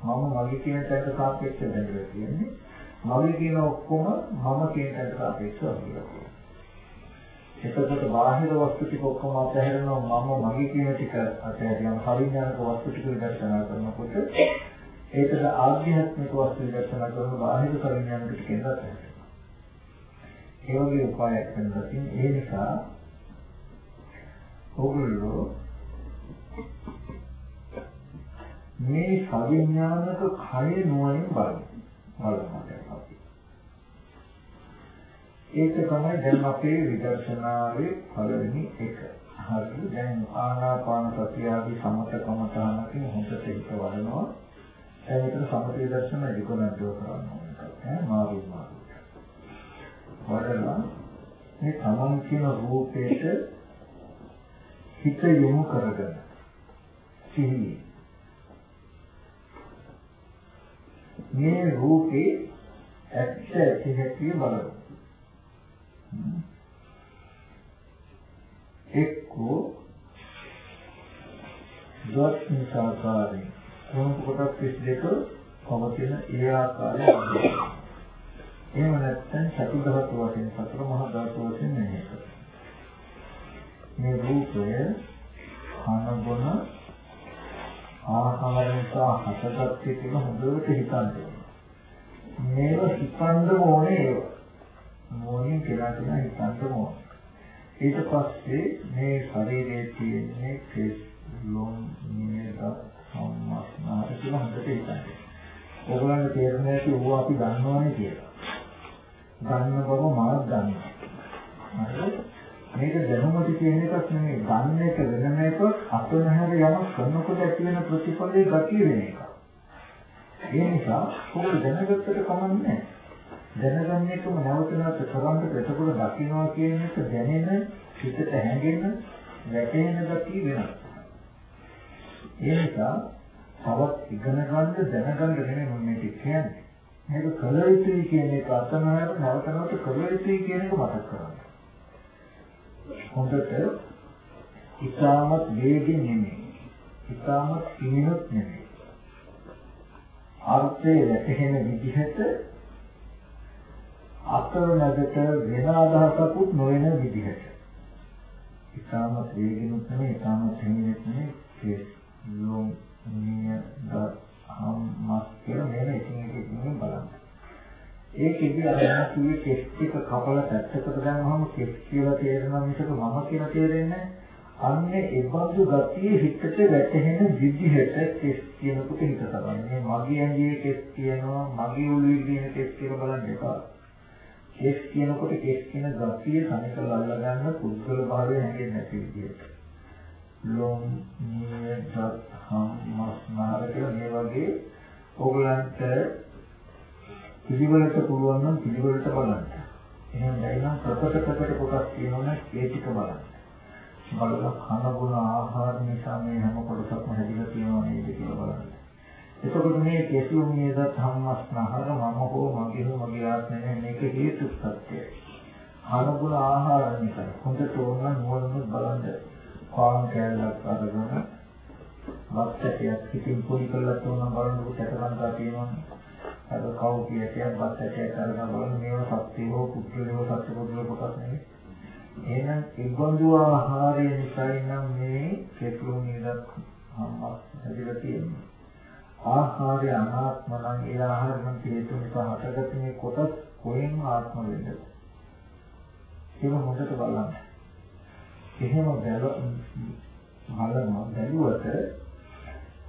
මම මගේ කියන තැනට සාපේක්ෂව බැඳිලා තියෙන්නේ. මගේ කියන ඔක්කොම මම කියන තැනට සාපේක්ෂව බැඳිලා තියෙන්නේ. එතකොට බාහිර වස්තු ටික ඔක්කොම අතහැරෙනවා මම මගේ කියන ටික අතහැරියම හරිඥානික වස්තු ටික විදර්ශනා කරනකොට ඒකද ආධ්‍යාත්මික වස්තු විදර්ශනා කරන බාහිර හරිඥානික ටිකෙන් අතහැරෙනවා. ඒ වගේ උපායක් කරනවා. ඒ නිසා ඔගොල්ලෝ මේ සවිඥානික කය නුවණින් බලන්න. බලන්න. ඒක තමයි දැන් අපේ විදර්ශනාවේ පළවෙනි එක. හරි දැන් ආනාපාන සතිය ආදී සමත කමඨානකින් හොඳට හිත වඩනවා. එතන සමතේ දර්ශන විකරණය කරන්න ඕනේ. ඈ මාරු මාරු. වඩලා මේ තමන් කියන රූපේට හිත යොමු කරගෙන සිහියේ. මේ රූපේ ඇත්ත ඇති නැති බලමු. එක්කෝ දොස් නිසාකාරයෙන්. කොහොමද කොටස් 32 පවතින ඒ ආකාරය එහෙම නැත්නම් චතු ධාතු වශයෙන් සතර මහා ධාතු වශයෙන් නෙමෙයි. මේ රූපය කන බොන ආහාර නිසා හටගත්තේ කියලා හොඳට හිතන්න මේව හිතන්න ඕනේ ඒව. මොනින් කියලා කියන හිතන්න ඕනේ. ඊට පස්සේ මේ ශරීරයේ තියෙන කෙස් ලොම් නියද සම්මස්නාර කියලා හොඳට හිතන්න. ඔයගොල්ලන්ට තේරෙන්නේ නැති ඌ අපි දන්නවනේ කියලා. ගන්න බව මාත් දන්නවා. හරිද? මේක දැනුමට කියන එකක් නෙමෙයි. ගන්න එක වෙනම එකක් අතනහැර යමක් කරනකොට ඇති වෙන ප්‍රතිඵලයේ ගතිය වෙන එකක්. ඒ නිසා කොහොමද දැනගත්තට කමන්නේ දැනගන්න එකම නැවත නැවත කරන්නේ එතකොට දකින්නවා කියන එක දැනෙන හිතට හැඟෙන වැටෙන ගතිය වෙනවා. ඒ නිසා තවත් ඉගෙන ගන්න දැනගන්න නෙමෙයි මම මේ කියන්නේ. මේක කල යුතුයි කියන එක අතනහැර නැවත නැවත කල යුතුයි කියන එක මතක් කරගන්න. හොඳට ඉතාමත් වේගෙන් නෙමෙයි. ඉතාමත් සිහිනුත් නෙමෙයි. අර්ථයේ වැටහෙන විදිහට අතරමැදට වෙන අදහසකුත් නොවන විදිහට. ඉතාමත් වේගෙනුත් නෙමෙයි, ඉතාමත් සිහිනුත් නෙමෙයි. කෙස් ලොම් නිය දත් හම් මස් කියලා මේන එකින් එක එකින් බලන්න. ඒකෙදි අර මම කිව්වේ කෙස් ටික කපලා පැත්තකට දානවම කෙස් කියලා තේරෙනවා මිසක මම කියලා තේරෙන්නේ අන්නේ ඒබඳු ගතිය හිතට වැටහෙන විදිහට කෙස් කියනකොට හිත තබන්නේ මගේ ඇඟේ කෙස් කියනවා මගේ ඔළුවේ කියන කෙස් කියලා බලන්න එපා. කෙස් කියනකොට කෙස් කියන ගතිය සමකල අල්ලා ගන්න පුද්ගල භාවය හැංගෙන්නේ නැති විදිහට. ලොම් නිය දත් හම් මස් නාර කියලා මේ වගේ ඕගලන්ට පිළිවෙලට පුළුවන් නම් පිළිවෙලට බලන්න. එහෙනම් දැන් ප්‍රකට ප්‍රකට කොටස් තියෙනවනේ ඒ ටික බලන්න. බලලා කන බොන ආහාර නිසා මේ හැම කොටසක්ම හැදිලා තියෙනවා නේද කියලා බලන්න. එතකොට මේ කෙසු නේද ධම්මස්නහර මම හෝ මගේ හෝ මගේ ආත්මය මේක හේතු සත්‍යයි. කන බොන ආහාර නිසා හොඳට ඕන නුවණින් බලන්න. පාන් කෑල්ලක් අරගෙන වත්තටයක් හිතින් පොඩි කරලා තෝරන බලනකොට ඇටකන්දා තියෙනවනේ. අර කව් කියතියක් බත් ඇටයක් අරගෙන බලන මේවා සත්‍යෝ පුත්‍රයෝ සත්‍ය පුත්‍රයෝ කොටස් නෙවෙයි. එහෙනම් ඉබඳු ආහාරය නිසා නම් මේ කෙතුළු නිරක් හම්බස් හැදිලා තියෙන්නේ. ආහාරය අනාත්ම නම් ඒ ආහාර නම් හේතු නිසා හටගත් මේ කොටස් කොහෙන් ආත්ම වෙන්නද? ඒක හොඳට බලන්න. එහෙම බැල බලනවා. බැලුවට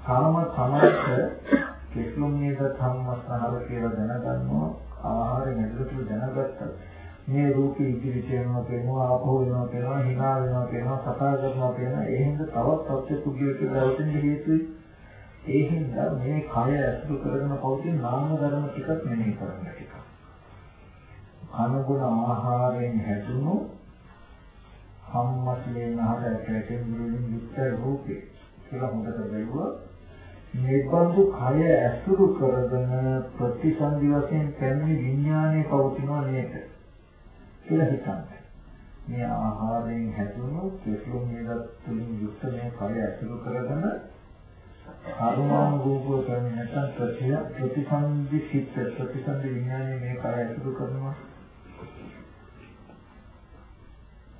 කාම සමර්ථ කෙස්ලොම් නේද සම්මස්නහර කියලා දැනගන්නවා. ආහාර මෙදුතු දැනගත්තා. මේ රූපේ ඉදිරියට යනවා කියනවා ආපහු වෙනවා කියනවා hina වෙනවා කියනවා කතා කරනවා කියනවා. ඒ හින්දා තවත් සත්‍ය කුඩියට දවසින් හේතුයි. ඒ හින්දා මේ කය ඇසුරු කරගෙන පවතින නාම ධර්ම ටිකක් මෙනෙහි කරන්න ටික අනුගුණ ආහාරයෙන් හැදුණු සම්මස්ලේන ආකාරයට මුලින් යුක්ත රූපේ කියලා හොඳට බැලුවා නිබඳු කය ඇසුරු කරගෙන ප්‍රතිසන්දි වශයෙන් පැමිණි විඥානයේ පවතිනවා නේද කියලා හිතන්න. මේ ආහාරයෙන් හැදුණු කෙසුම් නේදත් තුලින් යුක්ත මේ කය ඇසුරු කරගෙන කර්මානුරූපව කරන්නේ නැත්නම් ප්‍රතිසන්දි සිත් ප්‍රතිසන්දි විඥානයේ මේ කය ඇසුරු කරනවා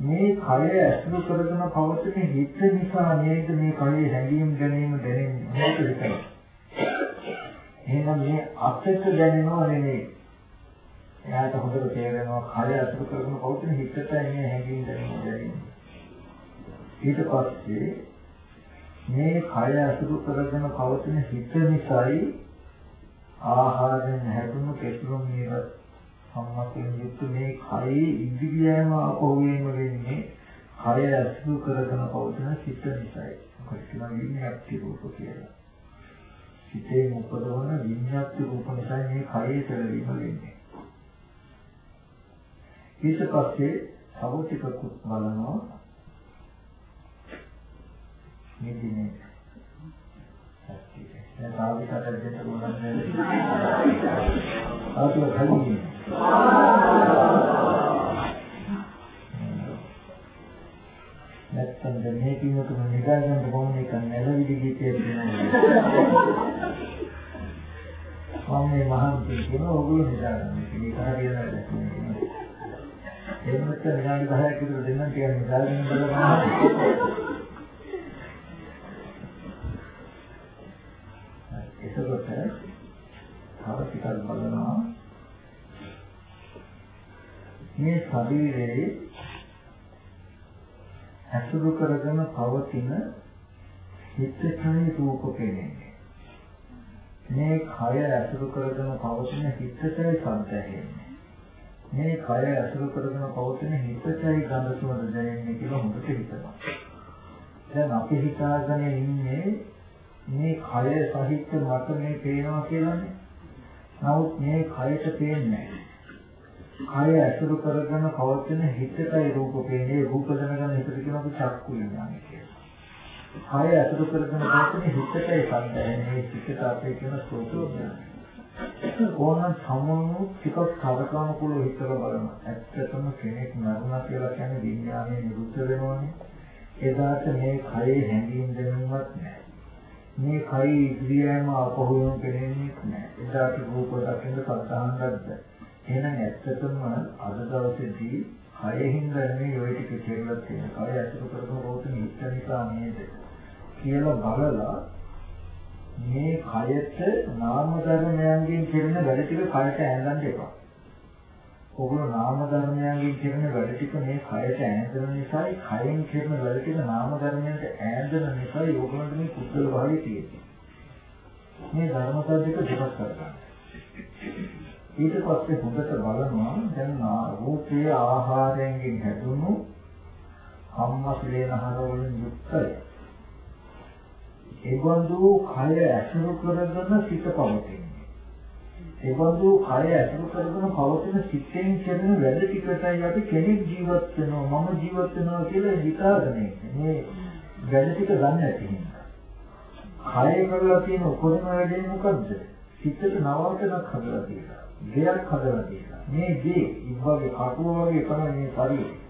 මේ කය ඇසුරු කරගෙන පවතින හිත නිසා නේද මේ කයේ හැඟීම් ගැනීම දැනෙන්නේ මොකද හිතන්නේ එහෙනම් මේ අත්‍යත දැනෙනව නෙමෙයි. එයාට හොඳට තේරෙනවා කය ඇසුරු කරගෙන පවතින හිතට මේ හැඟීම් දැනෙන දැනෙන්නේ. ඊට පස්සේ මේ කය ඇසුරු කරගෙන පවතින හිත නිසායි ආහාරයෙන් හැදුණු කෙතුම් නේද සම්මතයෙන් යුක්ත මේ කයේ ඉදිරියම අපෝවීම වෙන්නේ කය අසු කරගෙන පවතින සිත නිසායි. මොකද කියන විඤ්ඤාති රූප කියලා. සිතේ උපදවන විඤ්ඤාති රූප නිසා මේ කයේ පෙළවීම වෙන්නේ. ඊට පස්සේ තව ටිකකුත් බලනවා මේ දිනේ දැන් සාවිකට දෙන්න ඕනන්නේ ආතුල කලින් මේ මහන්සි කියන ඕගොල්ලෝ නිදාගන්න මේක හරියට දැක්කේ එහෙමත් විනාඩි 10ක් විතර දෙන්නම් ටිකක් නිදාගෙන බලන්න එතකොට තව ටිකක් බලනවා මේ ශරීරයේ අසුරු කරගෙන පවතින හිතකයි රූප පෙනෙන්නේ. මේ කය අසුරු කරගෙන පවතින හිතකයි ශබ්ද ඇහෙන්නේ. මේ කය අසුරු කරගෙන පවතින හිතකයි ගඳ සුවඳ දැනෙන්නේ කියලා හොඳට හිතනවා. දැන් අපි හිතාගෙන ඉන්නේ මේ කය සහිත මට මේ පේනවා කියලානේ. නමුත් මේ කයට පේන්නේ නැහැ. කය ඇසුරු කරගෙන පවතින හිතටයි රූප පේන්නේ රූප දැනගන්න හිතට කියන අපි චක්කු විඥානය කියලා. කය ඇසුරු කරගෙන පවතින හිතටයි සංදැනෙන්නේ හිතට අපේ කියන සෝතෝඥානය. ඕනනම් සමුණු ටිකක් සාධකානුකූලව හිතලා බලන්න. ඇත්තටම කෙනෙක් මරුණා කියලා කියන්නේ විඥානය නිරුද්ධ වෙනවනේ. එදාට මේ කයේ හැඟීම් දැනුමක් නැහැ. මේ කයි ඉදිරියම අපහුවම පෙනෙන්නේ නැහැ. එදාට රූප දකින්න සත්‍යහංගත් බැහැ. එහෙනම් ඇත්තටම අද දවසේදී කයෙහින් ගන්නේ ඔය ටික කියලා තියෙන. කය ඇසුරු කරගෙන රෝතන හිත නිසා නේද කියලා බලලා මේ කයට නාම ධර්මයන්ගෙන් කෙරෙන වැඩ ටික කයට ඈඳන්න එපා. ඔගොල්ලෝ නාම ධර්මයන්ගෙන් කෙරෙන වැඩ ටික මේ කයට ඈඳන නිසායි කයෙන් කෙරෙන වැඩ ටික නාම ධර්මයන්ට ඈඳන නිසායි ඔයගොල්ලන්ට මේ කුසල භාවය තියෙන්නේ. මේ ධර්මතා දෙක දෙකක් කරගන්න. ඊට පස්සේ හොඳට බලනවා දැන් රූපයේ ආහාරයෙන් හැදුණු අම්මස්ලේනහර වලින් යුක්තයි. ඒබඳු කය ඇසුරු කරගෙන සිත පවතින්නේ. ඒබඳු කය ඇසුරු කරගෙන පවතින සිතෙන් කරන වැඩ ටිකටයි අපි කෙනෙක් ජීවත් වෙනවා මම ජීවත් වෙනවා කියලා හිතාගෙන ඉන්නේ. මේ වැඩ ටික ගන්න ඇති හින්දා. කය කරලා තියෙන උපරිම වැඩේ මොකද්ද? සිතට නවාතනක් හදලා තියෙනවා. ගෙයක් හදලා තියෙනවා. මේ ගේ ඉබ්බගේ කටුව වගේ තමයි මේ ශරීරය.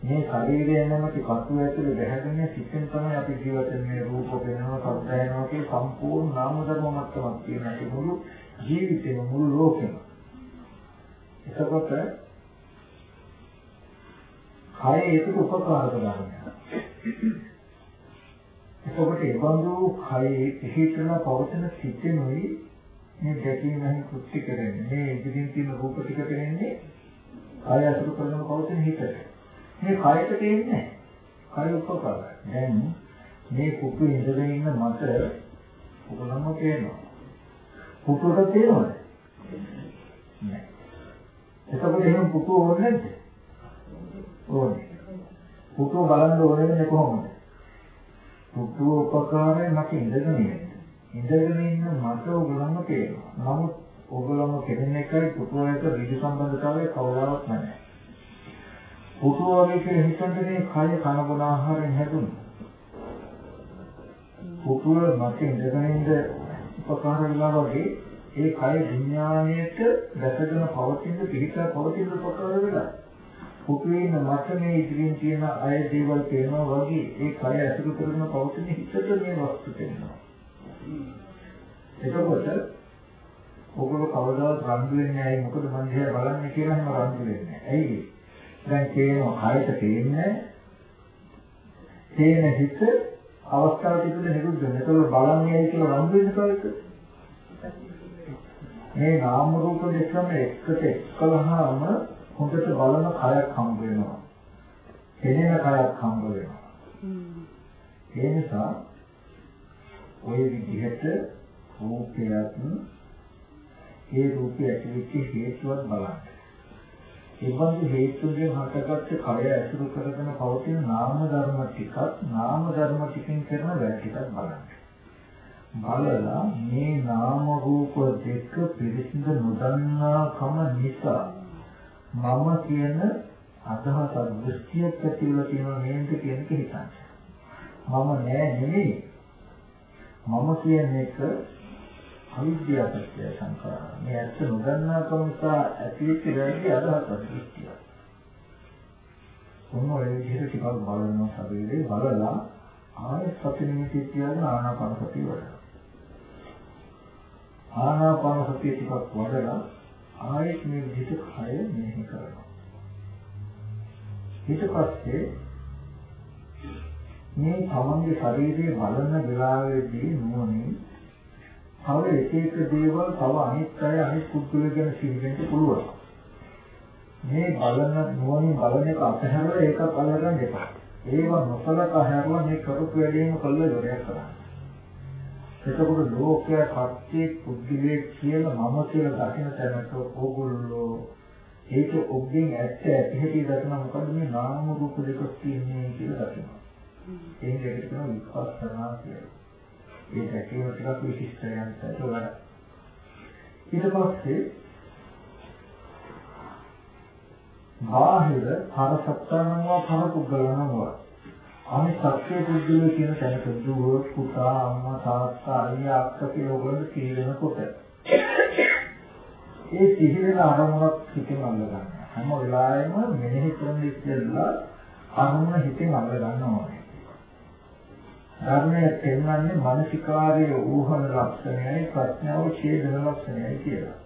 මේ ශරීරය නැමැති කටුව ඇතුලේ බැහැගෙන සිතෙන් තමයි අපි ජීවත් වෙන්නේ රූප වෙනවා, ශබ්ද වෙනවා කියන සම්පූර්ණ නාම ධර්ම මට්ටමක් තියෙන ඒ මුළු ජීවිතේම මුළු ලෝකෙම. එතකොට කය ඒකට උපකාර කරනවා. එතකොට ඒ බඳු කයේ පිහිටන පවතින සිතෙනුයි මේ දැකීම නම් කෘත්‍ය කරන්නේ. මේ ඉදිරින් තියෙන රූප ටික කරන්නේ කාය අසුර කරන පවතින හිතට. මේ කායයට තේින්නේ කාය උපකාරය. දැන් මේ කුපු ඉඳගෙන ඉන්න මට ඔබලම පේනවා. පුතුට තේරෙනවද? නෑ. එතකොට එහෙනම් පුතු ඕනේ නැද්ද? ඕනේ. පුතු බලන්න ඕනේ කොහොමද? පුතු උපකාරය මට ඉඳගෙන ඉන්නේ. ඉඳගෙන ඉන්න මට ඔයගොල්ලන්ම පේනවා. නමුත් ඔයගොල්ලන්ම කෙරෙන එකයි පුතුවලට ඍජු සම්බන්ධතාවය කවදාවත් නැහැ. පුතුව වගේ කියලා හිතන්නේ මේ කය කන බොන ආහාරයෙන් හැදුණා. පුතුව මට ඉඳගෙන ඉඳ උපකාර වෙනවා වගේ ඒ කය විඥාණයට දැකගෙන පවතින පිළිකා පවතින උපකාර වෙලා. පුතුවේ ඉන්න මට මේ ඉදිරියෙන් තියෙන අය දේවල් පේනවා වගේ ඒ කය ඇසුරු කරගෙන පවතින හිතට මේ වස්තු පේනවා. එතකොට ඔගොල්ලෝ කවදාවත් රණ්ඩු වෙන්නේ නැහැ. මොකද මම දිහා බලන්නේ කියලා හැම රණ්ඩු වෙන්නේ නැහැ. ඇයි? දැන් තේනවා කායත තේන්නේ තේන හිත අවස්ථාව තිබුණ නිරුද්ධ වෙන. ඒතකොට බලන්නේ කියලා රණ්ඩු වෙන්න කායත. මේ නාම රූප දෙකම එකට එක්කලහම හොඳට බලන කයක් හම්බ වෙනවා. එනේන කයක් හම්බ වෙනවා. ඒ නිසා ওই විදිහට රූපයක් ඒ රූපය ඇතිවෙච්ච හේතුවක් බලන්න. ඒ වගේ හේතුන්ගෙන් හටගත්ත කය ඇසුරු කරගෙන පවතින නාම ධර්ම ටිකක් නාම ධර්ම ටිකෙන් කරන වැඩ ටිකක් බලන්න. බලලා මේ නාම රූප දෙක පිරිසිඳ නොදන්නාකම නිසා මම කියන අදහස දෘෂ්ටියක් ඇතිවලා තියෙනවා නේද කියන එක හිතන්න. මම නෑ නෙමෙයි. මම කියන එක අවිද්‍යාව සත්‍ය සංකාර. මේ ඇත්ත නොදන්නාකම නිසා ඇතිවෙච්ච වැරදි අදහසක් දෘෂ්ටියක්. මොන ඔය විදිහට ටිකක් බලනවා ශරීරේ බලලා ආයෙත් සති නිමිති කියන ආනාපාන සතිය වඩනවා. ආනාපාන සතිය ටිකක් වඩලා ආයෙත් මේ විදිහට කය මෙහෙ කරනවා. ඊට පස්සේ මේ තමන්ගේ ශරීරයේ බලන වෙලාවේදී නුවණින් තව එක එක දේවල් තව අනිත් අය අනිත් පුද්ගලයන් ගැන සිහිවෙන්න පුළුවන්. මේ බලන නුවණින් බලන එක අතහැරලා ඒක අල්ලගන්න එපා. ඒව නොසලකා හැරලා මේ කරපු වැඩේම කළා ඉවරයක් කරන්න. එතකොට ලෝකයේ කච්චේ පුද්ගලයේ කියලා මම කියලා දකින තැනට ඕගොල්ලෝ ඒක ඔබෙන් ඇත්ත ඇති හැටි දකින මොකද මේ නාම රූප දෙකක් තියෙන්නේ කියලා දකිනවා. ඒ දෙකට කියන විපස්සනා කියලා. ඒ දැකීම ටිකක් විශිෂ්ටයන්ට වඩා. ඊට පස්සේ බාහිර හර සත්‍යනවා හර පුද්ගලනවා අනිත් සත්‍ය පුද්ගලය කියන තැනක දුව පුතා අම්මා තාත්තා අයියා අක්කා කියලා ඔයගොල්ලෝ කියනකොට ඒ සිහින අරමුණක් හිතෙන් අල්ල ගන්න. හැම වෙලාවෙම මෙනෙහි කරන ඉස්සෙල්ලා අරමුණ හිතෙන් අල්ල ගන්න ඕනේ. ධර්මයේ පෙන්වන්නේ මානසිකාරයේ ඌහන ලක්ෂණයයි ප්‍රඥාව ඡේදන ලක්ෂණයයි කියලා.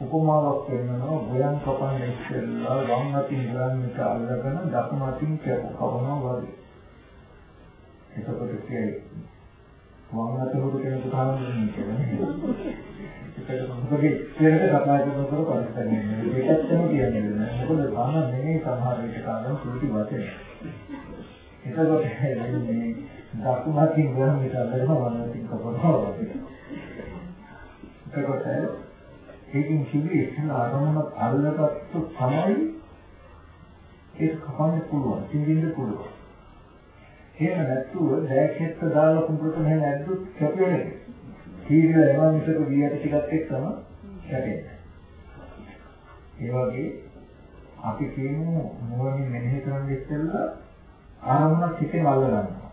උපමාවක් වෙනවා ගොයන් කපන්න ඉස්සෙල්ලා වම් අතින් ගලන්නට අල්ලගෙන දකුණු අතින් කපනවා වගේ. එතකොට කියන්නේ වම් අතින් උඩ කෙනෙකුට හාමුදුරුවෝ කියන්නේ. ඒකට මොකද ඉස්සෙල්ලට කතා කරනකොට පරිස්සමෙන් ඒකත් තමයි කියන්නේ නෑ. මොකද වම් නෙමෙයි සමහර විට කාරණා සුටි වශයෙන්. එතකොට මේ දකුණු අතින් ගලන්නට අල්ලගෙන වම් අතින් කපනවා වගේ. එතකොට ඒකෙන් කිව්වේ ඉස්සෙල් අරමුණ අල්ලගත්තු තමයි ඒක කපන්න පුළුවන්, සිඳින්න පුළුවන්. එහෙම නැත්තුව දැක්කෙත් දාලා කුඹුරට මෙහෙම ඇද්දුත් කැපෙන්නේ. කීරිය එනවා මිසක වියට ටිකක් එක්කම කැපෙන්නේ. ඒ වගේ අපි කියමු මොනින් මෙනෙහි කරන්න ඉස්සෙල්ලා ආරම්භ සිතේ අල්ල ගන්නවා.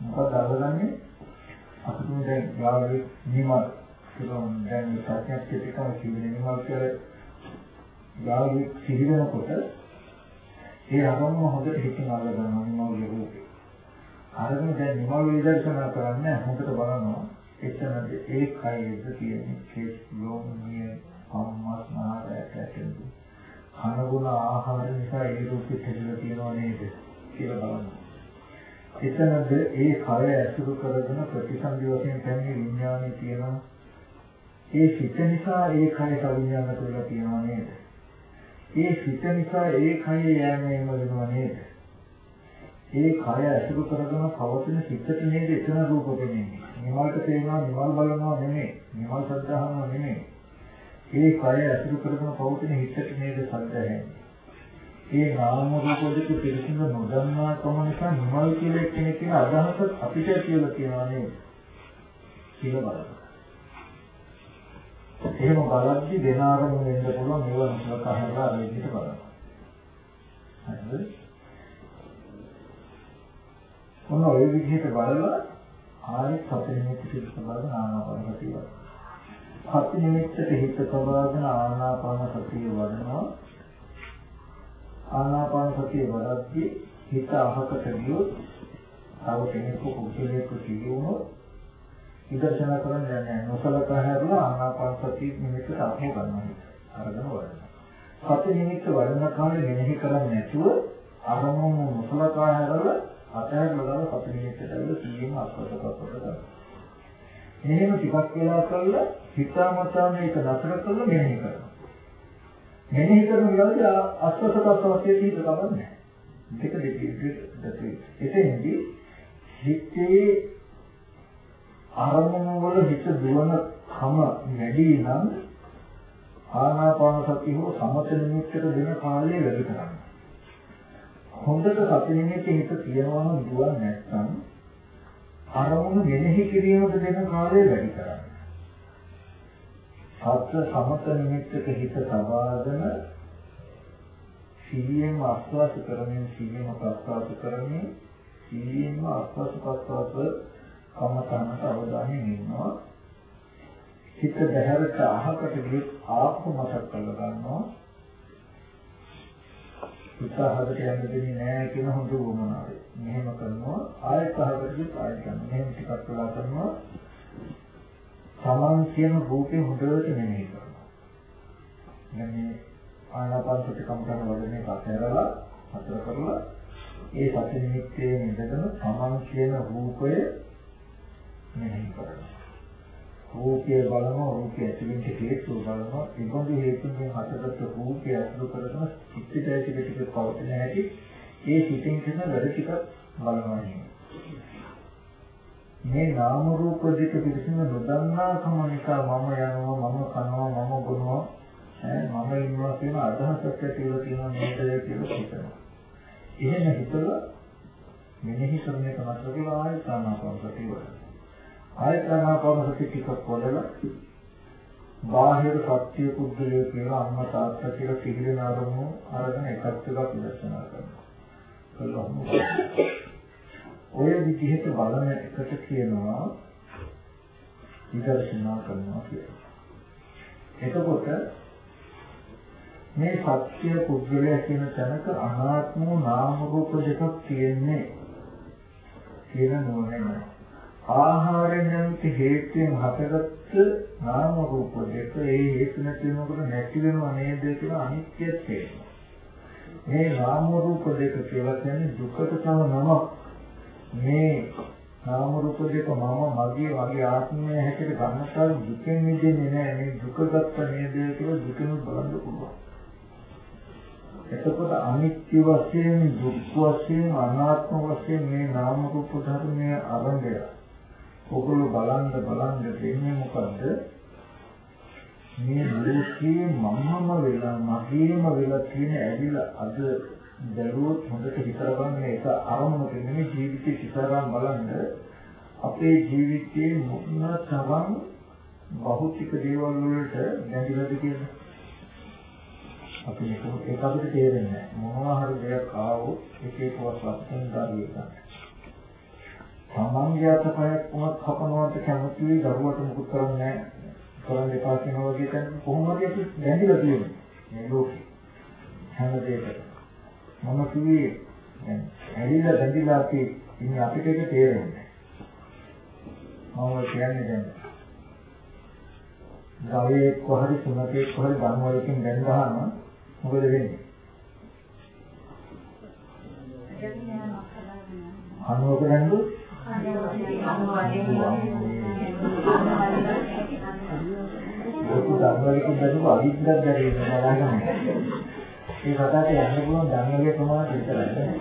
මොකද අල්ලගන්නේ අපිට දැන් ගාවේ නිමල් පුළුවන් දැන් මේ සත්‍යයක් පිටකම කියන්නේ නිමල් කියලා ගාවි සිහි වෙනකොට ඒ අරමුණ හොඳට හිතින් අල්ල ගන්නවා නිමල් රූපේ. අරගෙන දැන් නිමල් විදර්ශනා කරන්නේ හොඳට බලනවා එතනද ඒ කයෙද තියෙන්නේ කේස් ලෝමිය අම්මස් නාරයට ඇතුළු. කනගුණ ආහාර නිසා ඒ රූපෙ හැදලා තියෙනව නේද කියලා බලනවා. එතනද ඒ කය ඇසුරු කරගෙන ප්‍රතිසන්දි වශයෙන් පැමිණි විඥානය තියෙනවා ඒ සිත නිසා ඒ කය සවිඥාන කරලා තියෙනවා නේද? ඒ සිත නිසා ඒ කය යෑමේම වෙනවා නේද? ඒ කය අසුරු කරගෙන පවතින සිතට නේද එතන රූප දෙන්නේ. නිමල්ට තේනවා නිමල් බලනවා නෙමෙයි. නිමල් සද්ධාහනවා නෙමෙයි. ඒ කය අසුරු කරගෙන පවතින හිතට නේද සද්ධාහන්නේ. ඒ නාම රූප දෙක පිළිසිඳ නොදන්නා කම නිසා නිමල් කියලා කෙනෙක් කියන අදහස අපිට කියලා කියනවා නේද? කියලා බලන්න. එහෙම බලද්දි දෙන ආරමුණ වෙන්න පුළුවන් මේවා නොසලකා හැරලා අර විදිහට බලන්න. හරිද? මොන ඔය විදිහට බලලා ආයෙත් සති නිමිති සිත් සබඳ ආනාපාන සතිය වඩනවා. සති නිමිත්තට හිත සබඳ ආනාපාන සතිය වඩනවා. ආනාපාන සතිය වඩද්දී හිත අහකට ගියොත් තව කෙනෙකු කුසලයක සිදුවුණොත් විදර්ශනා කරන්න යන්නේ නොසලකා හැරලා ආනාපාන සතිය නිමිත්තට ආපහු ගන්නවා. අරගෙන වඩනවා. සති නිමිත්ත වඩන කාලේ මෙනෙහි කරන්නේ නැතුව අරමුණු නොසලකා හැරලා අතහැරලා දාලා සති නිමිත්තට ඇවිල්ලා සීයෙන් අස්වසකට ගන්නවා. එහෙම ටිකක් වෙලා කරලා හිතාමතා මේක නතර කරලා මෙනෙහි කරනවා. මෙනෙහි කරන වෙලාවදී අස්වසකට වශයෙන් හිත කවන්නේ. දෙක දෙක දෙක. එතෙන්දී හිතේ අරමුණු වල හිත දුවන කම වැඩි නම් ආනාපාන සතිය හෝ සමත නිමිත්තට දෙන කාලය වැඩි කරන්න. හොඳට සති නිමිත්තේ හිත තියනවා නම් දුවන්නේ නැත්නම් අරමුණු මෙනෙහි කිරීමට දෙන කාලය වැඩි කරන්න. සත්‍ය සමත නිමිත්තක හිත සබාගෙන සිහියෙන් ආස්වාද කරමින් සිහියෙන් ප්‍රස්වාද කරමින් සිහියෙන් ආස්වාද ප්‍රස්වාද කමතනට අවධානය යොමුනවා. හිත බහැරට අහකට ගිය ආත්ම මතක් කරලා ගන්නවා. හිත හදට යන්න දෙන්නේ නැහැ කියන හොඳ වමනාවයි. මෙහෙම කරනවා ආයත හදට ගිය ආයත කරනවා. මෙහෙම ටිකක් වෙලා කරනවා. සමන් කියන රූපේ හොඳට මෙනෙහි කරනවා. දැන් මේ ආනාපාන සති කම්කරන වදනේ පස්සරලා හතර කරලා ඒ සති නිමිත්තේ ඉඳගෙන සමන් කියන රූපය මෙනෙහි කරනවා. රූපය බලනවා රූපය ඇතුළෙන් හේතු බලනවා ඉබඳු හේතුන්ගෙන් හටගත්තු රූපය අසුර කරගෙන චිත්තය ටික ටික පවතින හැටි ඒ සිතින් කරන වැඩ ටික බලනවා මේ නාම රූප දෙක පිළිසින නොදන්නා කම නිසා මම යනවා මම කනවා මම බොනවා මම ඉන්නවා කියන අදහසක් ඇතිවලා තියෙනවා නේද කියලා හිතනවා. එහෙම හිතලා මෙනෙහි කරන එක නතර කරලා ආයෙත් ආනාපානසතිය වඩනවා. ආයතනාපවන සති ටිකක් වඩලා බාහිර සත්‍ය පුද්ගලය කියලා අම්මා තාත්තා කියලා පිළිගෙන ආරමු අරගෙන එකක් එකක් විදර්ශනා කරනවා. කළොම් ඔය විදිහට බලන එකට කියනවා විදර්ශනා කරනවා කියලා. එතකොට මේ සත්‍ය පුද්ගලය කියන තැනක අනාත්ම නාම රූප දෙකක් තියෙන්නේ කියන නෝනේ ආහාරයෙන් නැති හේතුයෙන් හටගත්තු නාම රූප දෙක ඒ හේතු නැති වෙනකොට නැති වෙනව නේද කියලා අනිත්‍යත් තේරෙනවා. මේ නාම රූප දෙක කියලා කියන්නේ දුකට තම නම මේ නාම රූප දෙක මම මගේ වගේ ආත්මය හැටියට ගන්නසාර දුකෙන් මිදෙන්නේ නැහැ මේ දුක ගත්ත නේද කියලා දුකෙන් බලන්න පුළුවන්. එතකොට අනිත්‍ය වශයෙන් දුක් වශයෙන් අනාත්ම වශයෙන් මේ නාම රූප ධර්මයේ අරංගය ඔගොල්ලෝ බලන්න බලන්න දෙන්නේ මොකද්ද? මේ ලෝකයේ මමම වෙලා මගේම වෙලා තියෙන ඇවිල්ලා අද දරුවොත් හොඳට හිතලා බලන්න ඒක අරමුණක නෙමෙයි ජීවිතේ හිතලා බලන්න. අපේ ජීවිතයේ මොන තරම් භෞතික දේවල් වලට නැතිවද කියලා අපි ඒක අපිට තේරෙන්නේ මොනවා හරි දෙයක් ආවොත් එක එකවත් ලක්ෂණ දාගන්න තමන්ගේ අතපයක් උනත් කපනවට කැමති දරුවට මුකුත් කරන්නේ කරන්න එපා කියන වගේ දැන් කොහොමද අපි දැඳිලා තියෙන්නේ මේ ලෝකේ. හැම දෙයකට මම කිව්වේ දැන් ඇවිල්ලා දැඳිලා අපි ඉන්නේ අපිට ඒක තේරෙන්නේ මම කියන්නේ දැන් ගවයේ කොහරි සුනකේ කොහරි ධර්ම වලකින් දැන් ගහම මොකද වෙන්නේ? අනුවක දැන්දුත් ඒක ධර්මවලින් බැලුව අවිද්‍යාවක් දැරීම බලන්න. ඒ කතාවට යන්න පුළුවන් ධර්මයේ ප්‍රමාණය විතරයි.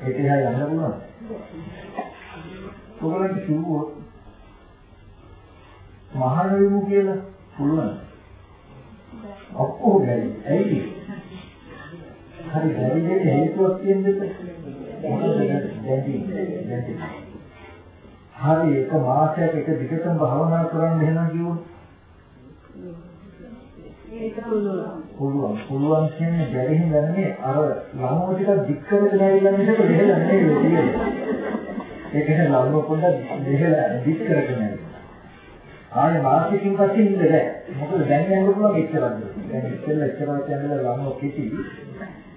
ඒක දිහා යන්න පුළුවන්. ඔයගොල්ලෝ කිව්වොත් මහාන වෙමු කියලා පුළුවන්. ඔක්කොම බැරි. ඇයි? හරි බැරි දෙයක් හේතුවක් තියෙන්නේ හරි එක මාසයක් එක දිගටම භාවනා කරන්න එහෙනම් කිව්වොත් ඒක පුළුවන්. පුළුවන් පුළුවන් කියන්නේ බැරි හින්දානේ අර ළමෝ ටික දික් කරගෙන ඇවිල්ලා මිසක දෙහෙලා නෙවෙයි තියෙන්නේ. ඒක නේ ළමෝ පොඩ්ඩක් දෙහෙලා දික් කරගෙන ආනේ මාසෙකින් පස්සේ ඉන්න බෑ. මොකද දැන් යන්න පුළුවන් එච්චරක් දැන් ඉස්සෙල්ලා එච්චරක් යනලා ළමෝ කිටි.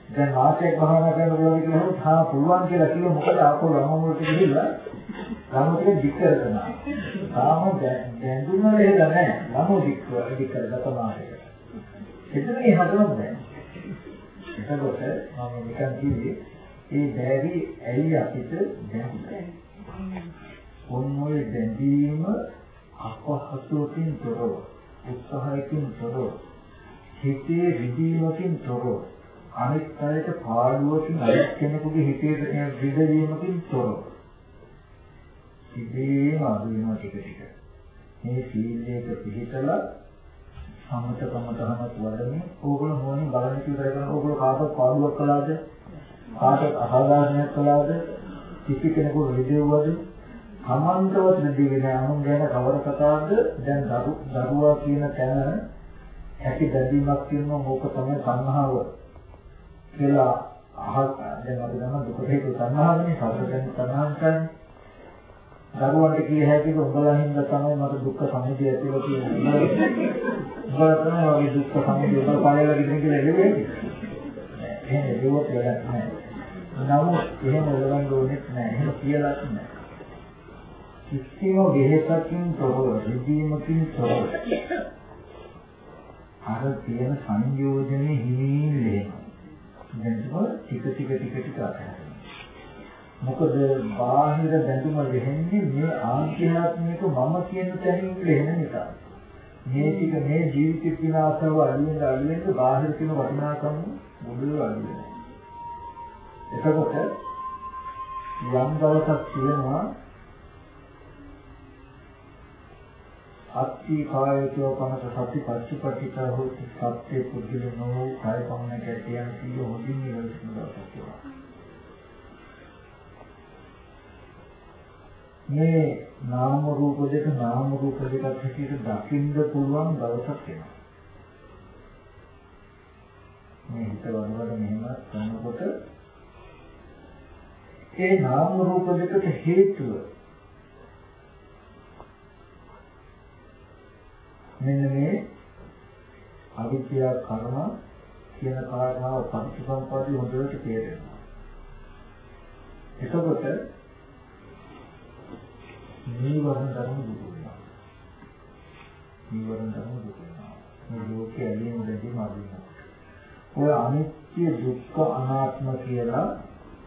දැන් මාසයක් භාවනා කරනකොට කියනකොට හා පුළුවන් කියලා කිව්ව මොකද? ආපහු ළමම වලට ගිහිල්ලා ළමෝ ටික දික් කරනවා. තාම දැඳුම නේද නැහැ. ළමෝ දික් දික් කරලා තමයි. එතනදී හදන්න බෑ. එතකොට මම නිකන් කිව්වේ ඒ බැරි ඇයි අපිට දැන් ඔන්නෝය දැඳීම අපහසුකින් තොරව උත්සාහයකින් තොරව හිතේ රිදීමකින් තොරව අනිත් අයට පාළුවකින් අනිත් කෙනෙකුගේ හිතේ විදවීමකින් තොරව. ඉබේම අඩු වෙනවා ටික ටික. මේ සීලයක පිළිතලා සමතකම තමත් වඩමින් ඕගොල්ලෝ මොනින් බලන්න කියලා කරන ඕගොල්ලෝ කාටවත් පාළුවක් කළාද? කාටවත් අහදානයක් කළාද? කිසි කෙනෙකුට විදෙව්වද? සමන්තවත් දෙවියන් අනුන් ගැන කවර කතාවද දැන් දරුවා කියන තැන ඇති බැඳීමක් තියෙනවා මොක තමයි සංහාව කියලා අහ දැන් අපි දන්නා දුක හේතු සංහාවනේ සතරෙන් සංහාව කරන්නේ දරුවන්ට කිය හැකිද උඹලා හින්දා තමයි මට දුක්ඛ සමුදය ඇතිවෙලා තියෙන්නේ. උඹලා තමයි වගේ දුක්ඛ සමුදය වල පාලලා ගිහින් කියලා එළවෙන්නේ. එහෙම එළුවත් වැඩක් නැහැ. නමුත් එහෙම එළවන්න ඕනෙත් නැහැ. එහෙම කියලාත් නැහැ. කිසිම වෙහෙසකින් තොරව රිදීමකින් තොරව අර තියෙන සංයෝජනේ හිමින් ලේනවා. දැන් ටික ටික ටික ටික අතහැරෙනවා. මොකද බාහිර බැඳුම වෙන්නේ මේ ආධ්‍යාත්මික මම කියන තැනින් ලෙහෙන නිසා. මේ ටික මේ ජීවිත කියන ආසව අල්ලෙන් අල්ලෙන් බාහිර තියෙන වටිනාකම මුළු අල්ලෙන. එතකොට යම් දවසක් කියනවා අත්ති කායයෝ පනස සති පච්චපටිතා හොති සත්‍ය පුදුලනෝ කාය පමණ කැටියන් සිය හොඳින් ඉවසනවා මේ නාම රූප දෙක නාම රූප දෙකක් හැටියට දකින්න පුළුවන් දවසක් එනවා මේ හිත වලවල මෙහෙම කරනකොට ඒ නාම රූප දෙකට හේතුව මෙන්න මේ අවිද්‍යා කර්ම කියන කාරණාව පටිච්චසමුප්පාදේ හොඳට තේරෙනවා. එතකොට නීවරණ ධර්ම දුක වෙනවා. නීවරණ ධර්ම දුක වෙනවා. මේ ලෝකයේ ඇලීම දෙකම අදිනවා. ඔය අනිත්‍ය දුක්ඛ අනාත්ම කියලා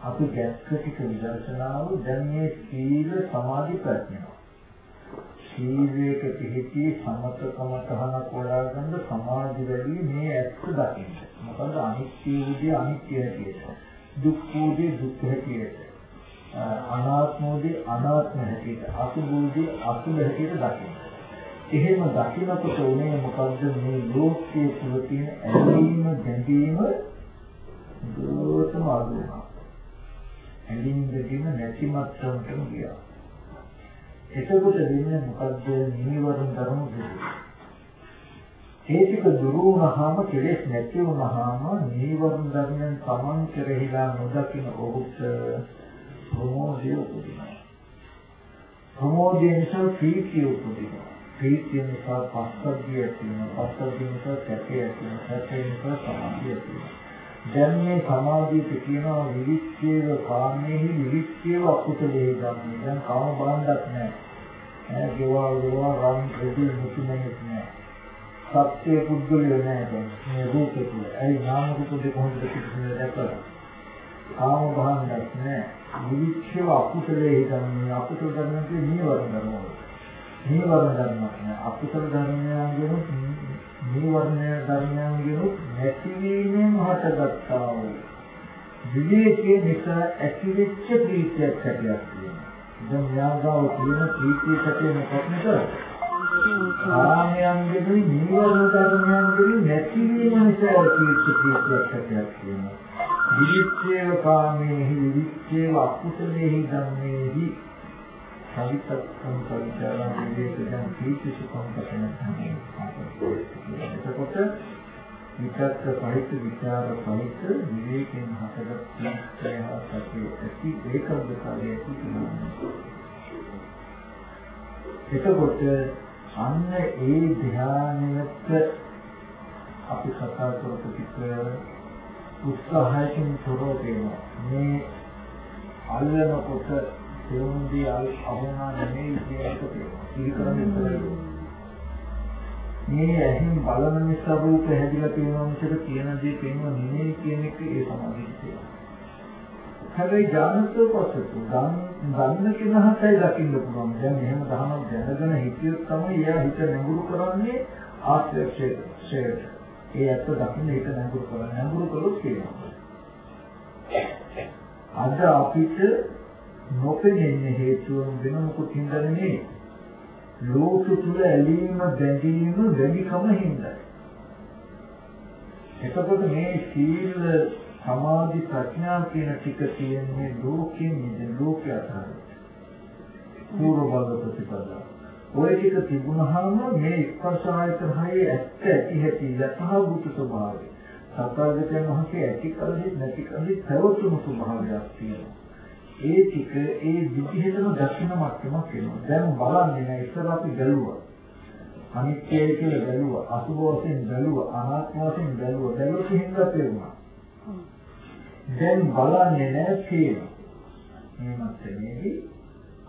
අපි දැක්ක ටික විදර්ශනාව දැන් මේ සීල සමාධි ප්‍රඥා සීලයක පිහිටි සමතකම තහනක් වඩාගන්න සමාධි වැඩි මේ ඇත්ත දකින්න. මොකද අනිත්‍ය විදිය අනිත්‍ය හැටියට. දුක් වූදී දුක් හැටියට. අනාත්ම වූදී අනාත්ම හැටියට. අසුභ වූදී අසුභ හැටියට දකින්න. එහෙම දකින්නකොට උනේ මොකද්ද මේ ලෝකයේ තුල තියෙන ඇලීම ගැඹීම දුරටම අඩු වෙනවා. ඇලීම ගැඹීම නැති මට්ටමටම ගියා. එතකොට වෙන්නේ මොකද්ද නීවරණ ධර්ම දුරු. ඒ ටික දුරු වුණාම කෙලෙස් නැති වුණාම නීවරණ ධර්මයන් සමන් කෙරෙහිලා නොදකින ඔහුට ප්‍රමෝදය උපදිනවා. ප්‍රමෝදය නිසා ප්‍රීතිය උපදිනවා. ප්‍රීතිය නිසා පස්සද්ධිය තියෙනවා. පස්සද්ධිය නිසා සැපය තියෙනවා. සැපය නිසා සමාධිය තියෙනවා. දැන් මේ සමාධියට කියනවා විවිච්ඡේව කාමයේ විවිච්ඡේව අකුසලයේ ගන්න. දැන් කාම බාණ්ඩක් නැහැ. ඈ ගෙවල් ගෙවල් රන් රෙදි මුතුමැණික් නෑ. සත්‍ය පුද්ගලයෝ නෑ දැන් මේ රූපේ තුල. ඇයි නාම රූප දෙක හොඳට පිටින් දැකලා. කාම භාණ්ඩක් නෑ. විවිච්ඡව අකුසලයේ හිතන්නේ අකුසල ධර්මයේ නීවරණ ධර්ම. නීවරණ ධර්මයක් නෑ. අකුසල ධර්මයන්ගෙන් නීවරණ ධර්මයන්ගෙන් නැතිවීමෙන් හටගත්තා වූ විවේකයේ නිසා ඇතිවෙච්ච ප්‍රීතියක් හැටියක් තියෙනවා. දැන් යාගාව කියන ප්‍රීතිය සැපේ මොකක්ද? ආමයන්ගෙදී නීවරණ ධර්මයන්ගෙදී නැතිවීම නිසා ප්‍රීති ප්‍රීතියක් සැපයක් තියෙනවා. විවිච්ඡේව කාමේහි විවිච්ඡේව අකුසලේහි ධම්මේහි සවිතක්කම් පරිචාරණ විවේකයන් ප්‍රීති සුඛම් පතන තමයි. එතකොට විචක්ක සහිත විචාර සහිත විවේකයෙන් හටගත් ප්‍රත්‍යය සතිය ඇති ඒකබ්බතාවය ඇති කියනවා. එතකොට අන්න ඒ ධ්‍යානයට අපි කතා කරපු ටික උත්සාහයෙන් තොරව වෙනවා. මේ අල්ලනකොට තේරුම්දී අහුණා නෙමෙයි කියන එක තේරෙනවා. පිළිකරන්නේ මේ ඇහින් බලන නිසා රූප හැදිලා තියෙනවා මිසක කියන දේ පේනවා නෙමෙයි කියන එක ඒ සමාධිය තියෙනවා. හැබැයි ඥානත්ව පස්සට ගන්න කෙනාටයි දකින්න පුළුවන්. දැන් එහෙම දහමක් දැනගෙන හිතියොත් තමයි එයා හිත නැඹුරු කරන්නේ ආශ්‍රයයට. ඒ ඇත්ත දකින්න හිත නැඹුරු කරන්නේ. නැඹුරු කළොත් කියනවා. අද අපිට නොපෙනෙන හේතුව වෙන මොකක්ද හින්දානේ ලෝක තුල ඇලීම බැඳීම වැඩිකම හින්දා. එතකොට මේ සීල සමාධි ප්‍රඥා කියන ටික තියෙන්නේ ලෝකෙ නිද ලෝකය අතර. පූර්ව බල ප්‍රතිපදාව. ඔය ටික තිබුණාම මේ ස්පර්ශ ආයතන හයේ ඇත්ත ඇති හැටි යථාභූත ස්වභාවය. සතරගතයන් වහන්සේ ඇති කලෙහි නැති කලෙහි පැවතුණු ස්වභාවයක් තියෙනවා. ඒ ටික ඒ විදිහටම දක්ෂින මට්ටමක් වෙනවා. දැන් බලන්නේ නැහැ ඉස්සර අපි බැලුවා. අනිත්‍යය කියලා බැලුවා, අසුභ වශයෙන් බැලුවා, අනාත්ම වශයෙන් බැලුවා. බැලුවා හින්දා තේරුණා. දැන් බලන්නේ නැහැ තේරෙනවා. මේ මට්ටමේදී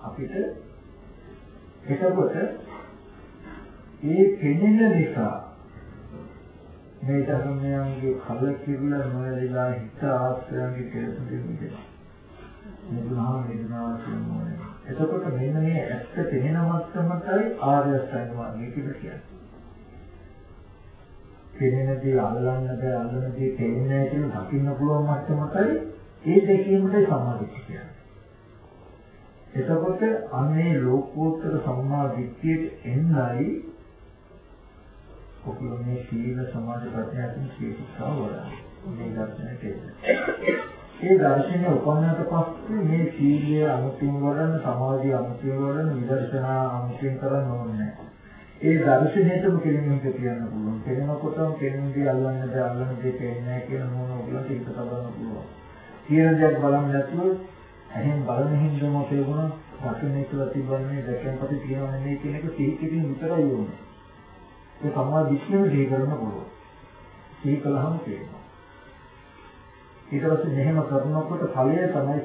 අපිට එතකොට ඒ පෙනෙන නිසා මේ ධර්මයන්ගේ කලකිරල නොයලා හිත ආශ්‍රයන්ගේ කෙලෙස් දෙන්නේ. නිදුනා නිදුනා කියනෝනේ. එතකොට මෙන්න මේ ඇත්ත පෙනෙන මට්ටමටයි ආර්ය අෂ්ටාංග මාර්ගය කියලා කියන්නේ. පෙනෙන දේ අල්ලන්න බෑ අල්ලන දේ පෙනෙන්නේ නැහැ කියලා දකින්න පුළුවන් මට්ටමටයි ඒ දෙකීමට සමාධිය කියන්නේ. එතකොට අන්නේ ලෝකෝත්තර සම්මා දිට්ඨියට එන්නයි ඔකුල මේ සීල සමාධි ප්‍රඥා කියන සීලතාව වඩා මේ දර්ශනයට එන්නේ. ඒ දර්ශනය උපන්නට පස්සේ මේ සීලය අමුතුන් වඩන සමාධිය අමුතුන් වඩන විදර්ශනා අමුතුන් කරන්න ඕනේ ඒ දර්ශනයටම කෙලින්ම කියන්න පුළුවන්. කෙනෙකුටම කෙනෙකුගේ අල්ලන්න බෑ අල්ලන්න දෙයක් නැහැ කියන මොන ඔයගලට ඒක තබන්න පුළුවන්. කියන දේ බලන්න නැතුව එහෙන් බලන හින්දාම තේරුණා දකින්න කියලා තිබන්නේ දැකන් පස්සේ තියෙනවා නෙමෙයි කියන එක සිහි කිරීම විතරයි ඕනේ. ඒ සම්මා දිට්ඨියම සිහි කරන්න පුළුවන්. සිහි කළාම තේරෙනවා. ඊට පස්සේ මෙහෙම කරනකොට ඵලය තමයි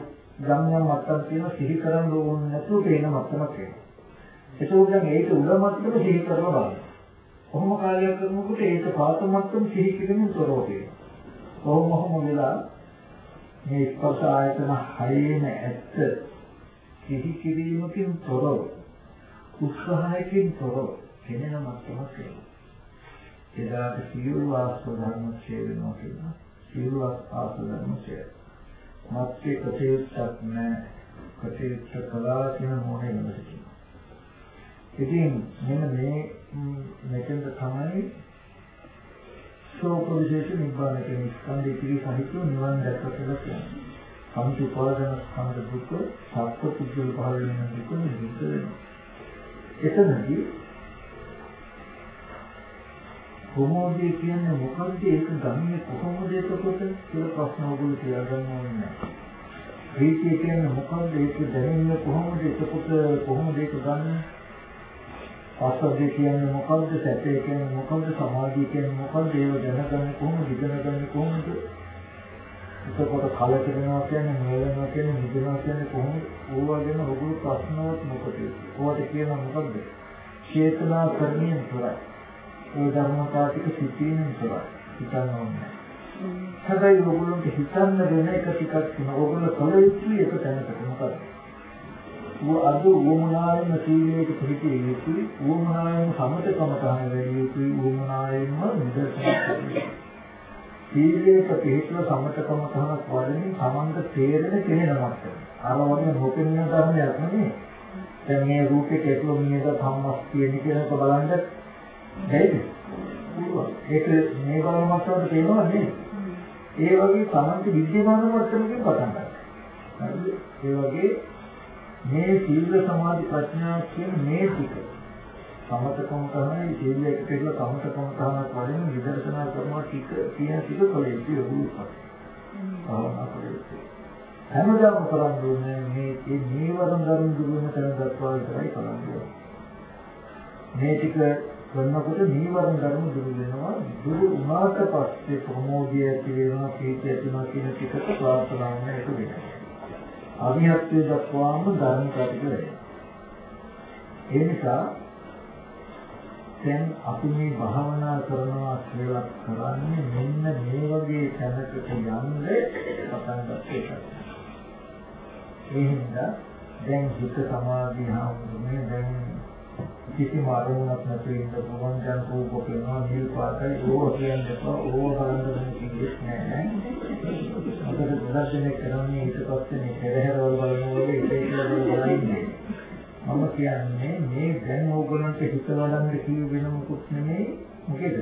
යම් යම් මට්ටම් තියෙන සිහි කරන්න ඕනේ නැතුව පේන මට්ටමක් වෙනවා. ඒකෝට දැන් ඒක උඩ මට්ටම සිහි කරලා බලන්න. කොහොම කාර්යයක් කරනකොට ඒක පාත මට්ටම සිහි කිරීමෙන් තොරව තියෙනවා. කොහොම කොහොම වෙලා මේ ස්පර්ශ ආයතන හයේන ඇත්ත සිහි කිරීමකින් තොරව උත්සාහයකින් තොරව කෙනෙන මට්ටමක් වෙනවා. එදාට සියලු ආස්ව ධර්ම ඡේදනවා කියනවා. සියලු ආස්ව ධර්ම ඡේද. මත්යේ කටයුත්තක් නැහැ. කටයුත්ත කළා කියන මොහේ නෙමෙයි. ඉතින් මෙන්න මේ මෙතෙන්ද තමයි ශෝක විශේෂ නිබ්බාන කියන ස්කන්ධය පිළිසහිත නිවන් දැක්ක කියලා කියනවා. සම්පූර්ණ උපාදාන ස්කන්ධ දුක සත්‍ය පුද්ගල පහළ වෙන දුක නිරුද්ධ වෙනවා. එතනදී කොහොමද කියන්නේ මොකද්ද ඒක ගන්නේ කොහොමද එතකොට කියලා ප්‍රශ්න ඔයගොල්ලෝ කියලා ගන්න ඕනේ. ප්‍රීතිය කියන්නේ මොකද්ද ඒක දැනෙන්නේ කොහොමද එතකොට කොහොමද ඒක ගන්නේ පස්සද්ධිය කියන්නේ මොකද්ද? සැපේ කියන්නේ මොකද්ද? සමාධිය කියන්නේ මොකද්ද? ඒව දැනගන්නේ කොහොමද? ඉගෙනගන්නේ කොහොමද? එතකොට කලකිරෙනවා කියන්නේ නෝලනවා කියන්නේ නිදනවා කියන්නේ කොහොමද? ඕවා ගැන ඔගොල්ලෝ ප්‍රශ්නවත් මොකද? ඕවට කියන මොකද්ද? චේතනා කරණියෙන් තොරයි. ඒ ධර්මතාවික සිටීමෙන් තොරයි. හිතන්න ඕනේ. හැබැයි ඔයගොල්ලන්ට හිතන්න වෙන එක ටිකක් තියෙනවා. ඔයගොල්ලෝ කල යුතුයි එක තැනකට මොකද? අද වුමනායෙන්ම සීලයක පිළිපිය යුතුයි වුමනායෙන්ම සමතකම තමයි වැඩි යුතුයි. වුමනායෙන්ම නිදර්ශනයක් සීලයක පිළිපිය සමතකම තමයි වඩමින් සමන්ත තේරෙන කෙනෙක් අර වගේ මොකෙන්න ධර්මයක් නෙමෙයි. දැන් මේ රූපේ කෙටළු මියද සම්මස් කියන කෙනක බලන්න බැයිද? ඒක මේ බලන මට්ටමට තේරෙනවා නේ? ඒ වගේ සමන්ත විද්‍යාමාන මට්ටමකින් පටන් ගන්නවා ඒ වගේ මේ සීල සමාධි ප්‍රඥා කියන මේ ටික. සමතකම තමයි සීල එකට කියලා සමතකම තමයි වලින් විදර්ශනා කරනවා ටික කියන ටික කලේ තියෙන්නේ භාවනා කරේ හැමදාම කරන්නේ මේ මේ නීවරණ ධර්ම දුරුවෙන තැන දක්වා විතරයි කරන්නේ මේ ටික කරනකොට නීවරණ ධර්ම දුරු වෙනවා. දුරු වුණාට පස්සේ ප්‍රමෝදය ඇති වෙනවා ප්‍රීතිය ඇති වෙනවා කියන ටිකට ප්‍රාර්ථනා වෙන එක වෙනවා. අරිහත්ත්වයට දක්වාම ධර්ම කටයුතු වෙනවා. ඒ නිසා දැන් අපි මේ භාවනා කරනවා කියලා කරන්නේ මෙන්න මේ වගේ තැනකට යන්න පටන් ගන්න එකයි. ඒ හින්දා දැන් හිත සමාධිය හාමුදුරනේ දැන් කිසිම අරමුණක් නැතුව ඉන්න පුළුවන් දැන් කෝප කරනවා නිල් පාටයි ඕව කියන්නේ ඕව බලන්න දෙන්නේ කිව්වෙත් නෑ මොකද ගොඩක් දෙනෙක් කරන්නේ ඊට පස්සේ මේ පෙරහැරවල බලනකොට ඒක කියලා බලලා ඉන්නේ. මම කියන්නේ මේ දැන් ඕගොල්ලන්ට හිත වඩන්න කිව්ව වෙන මොකුත් නෙමෙයි මොකේද?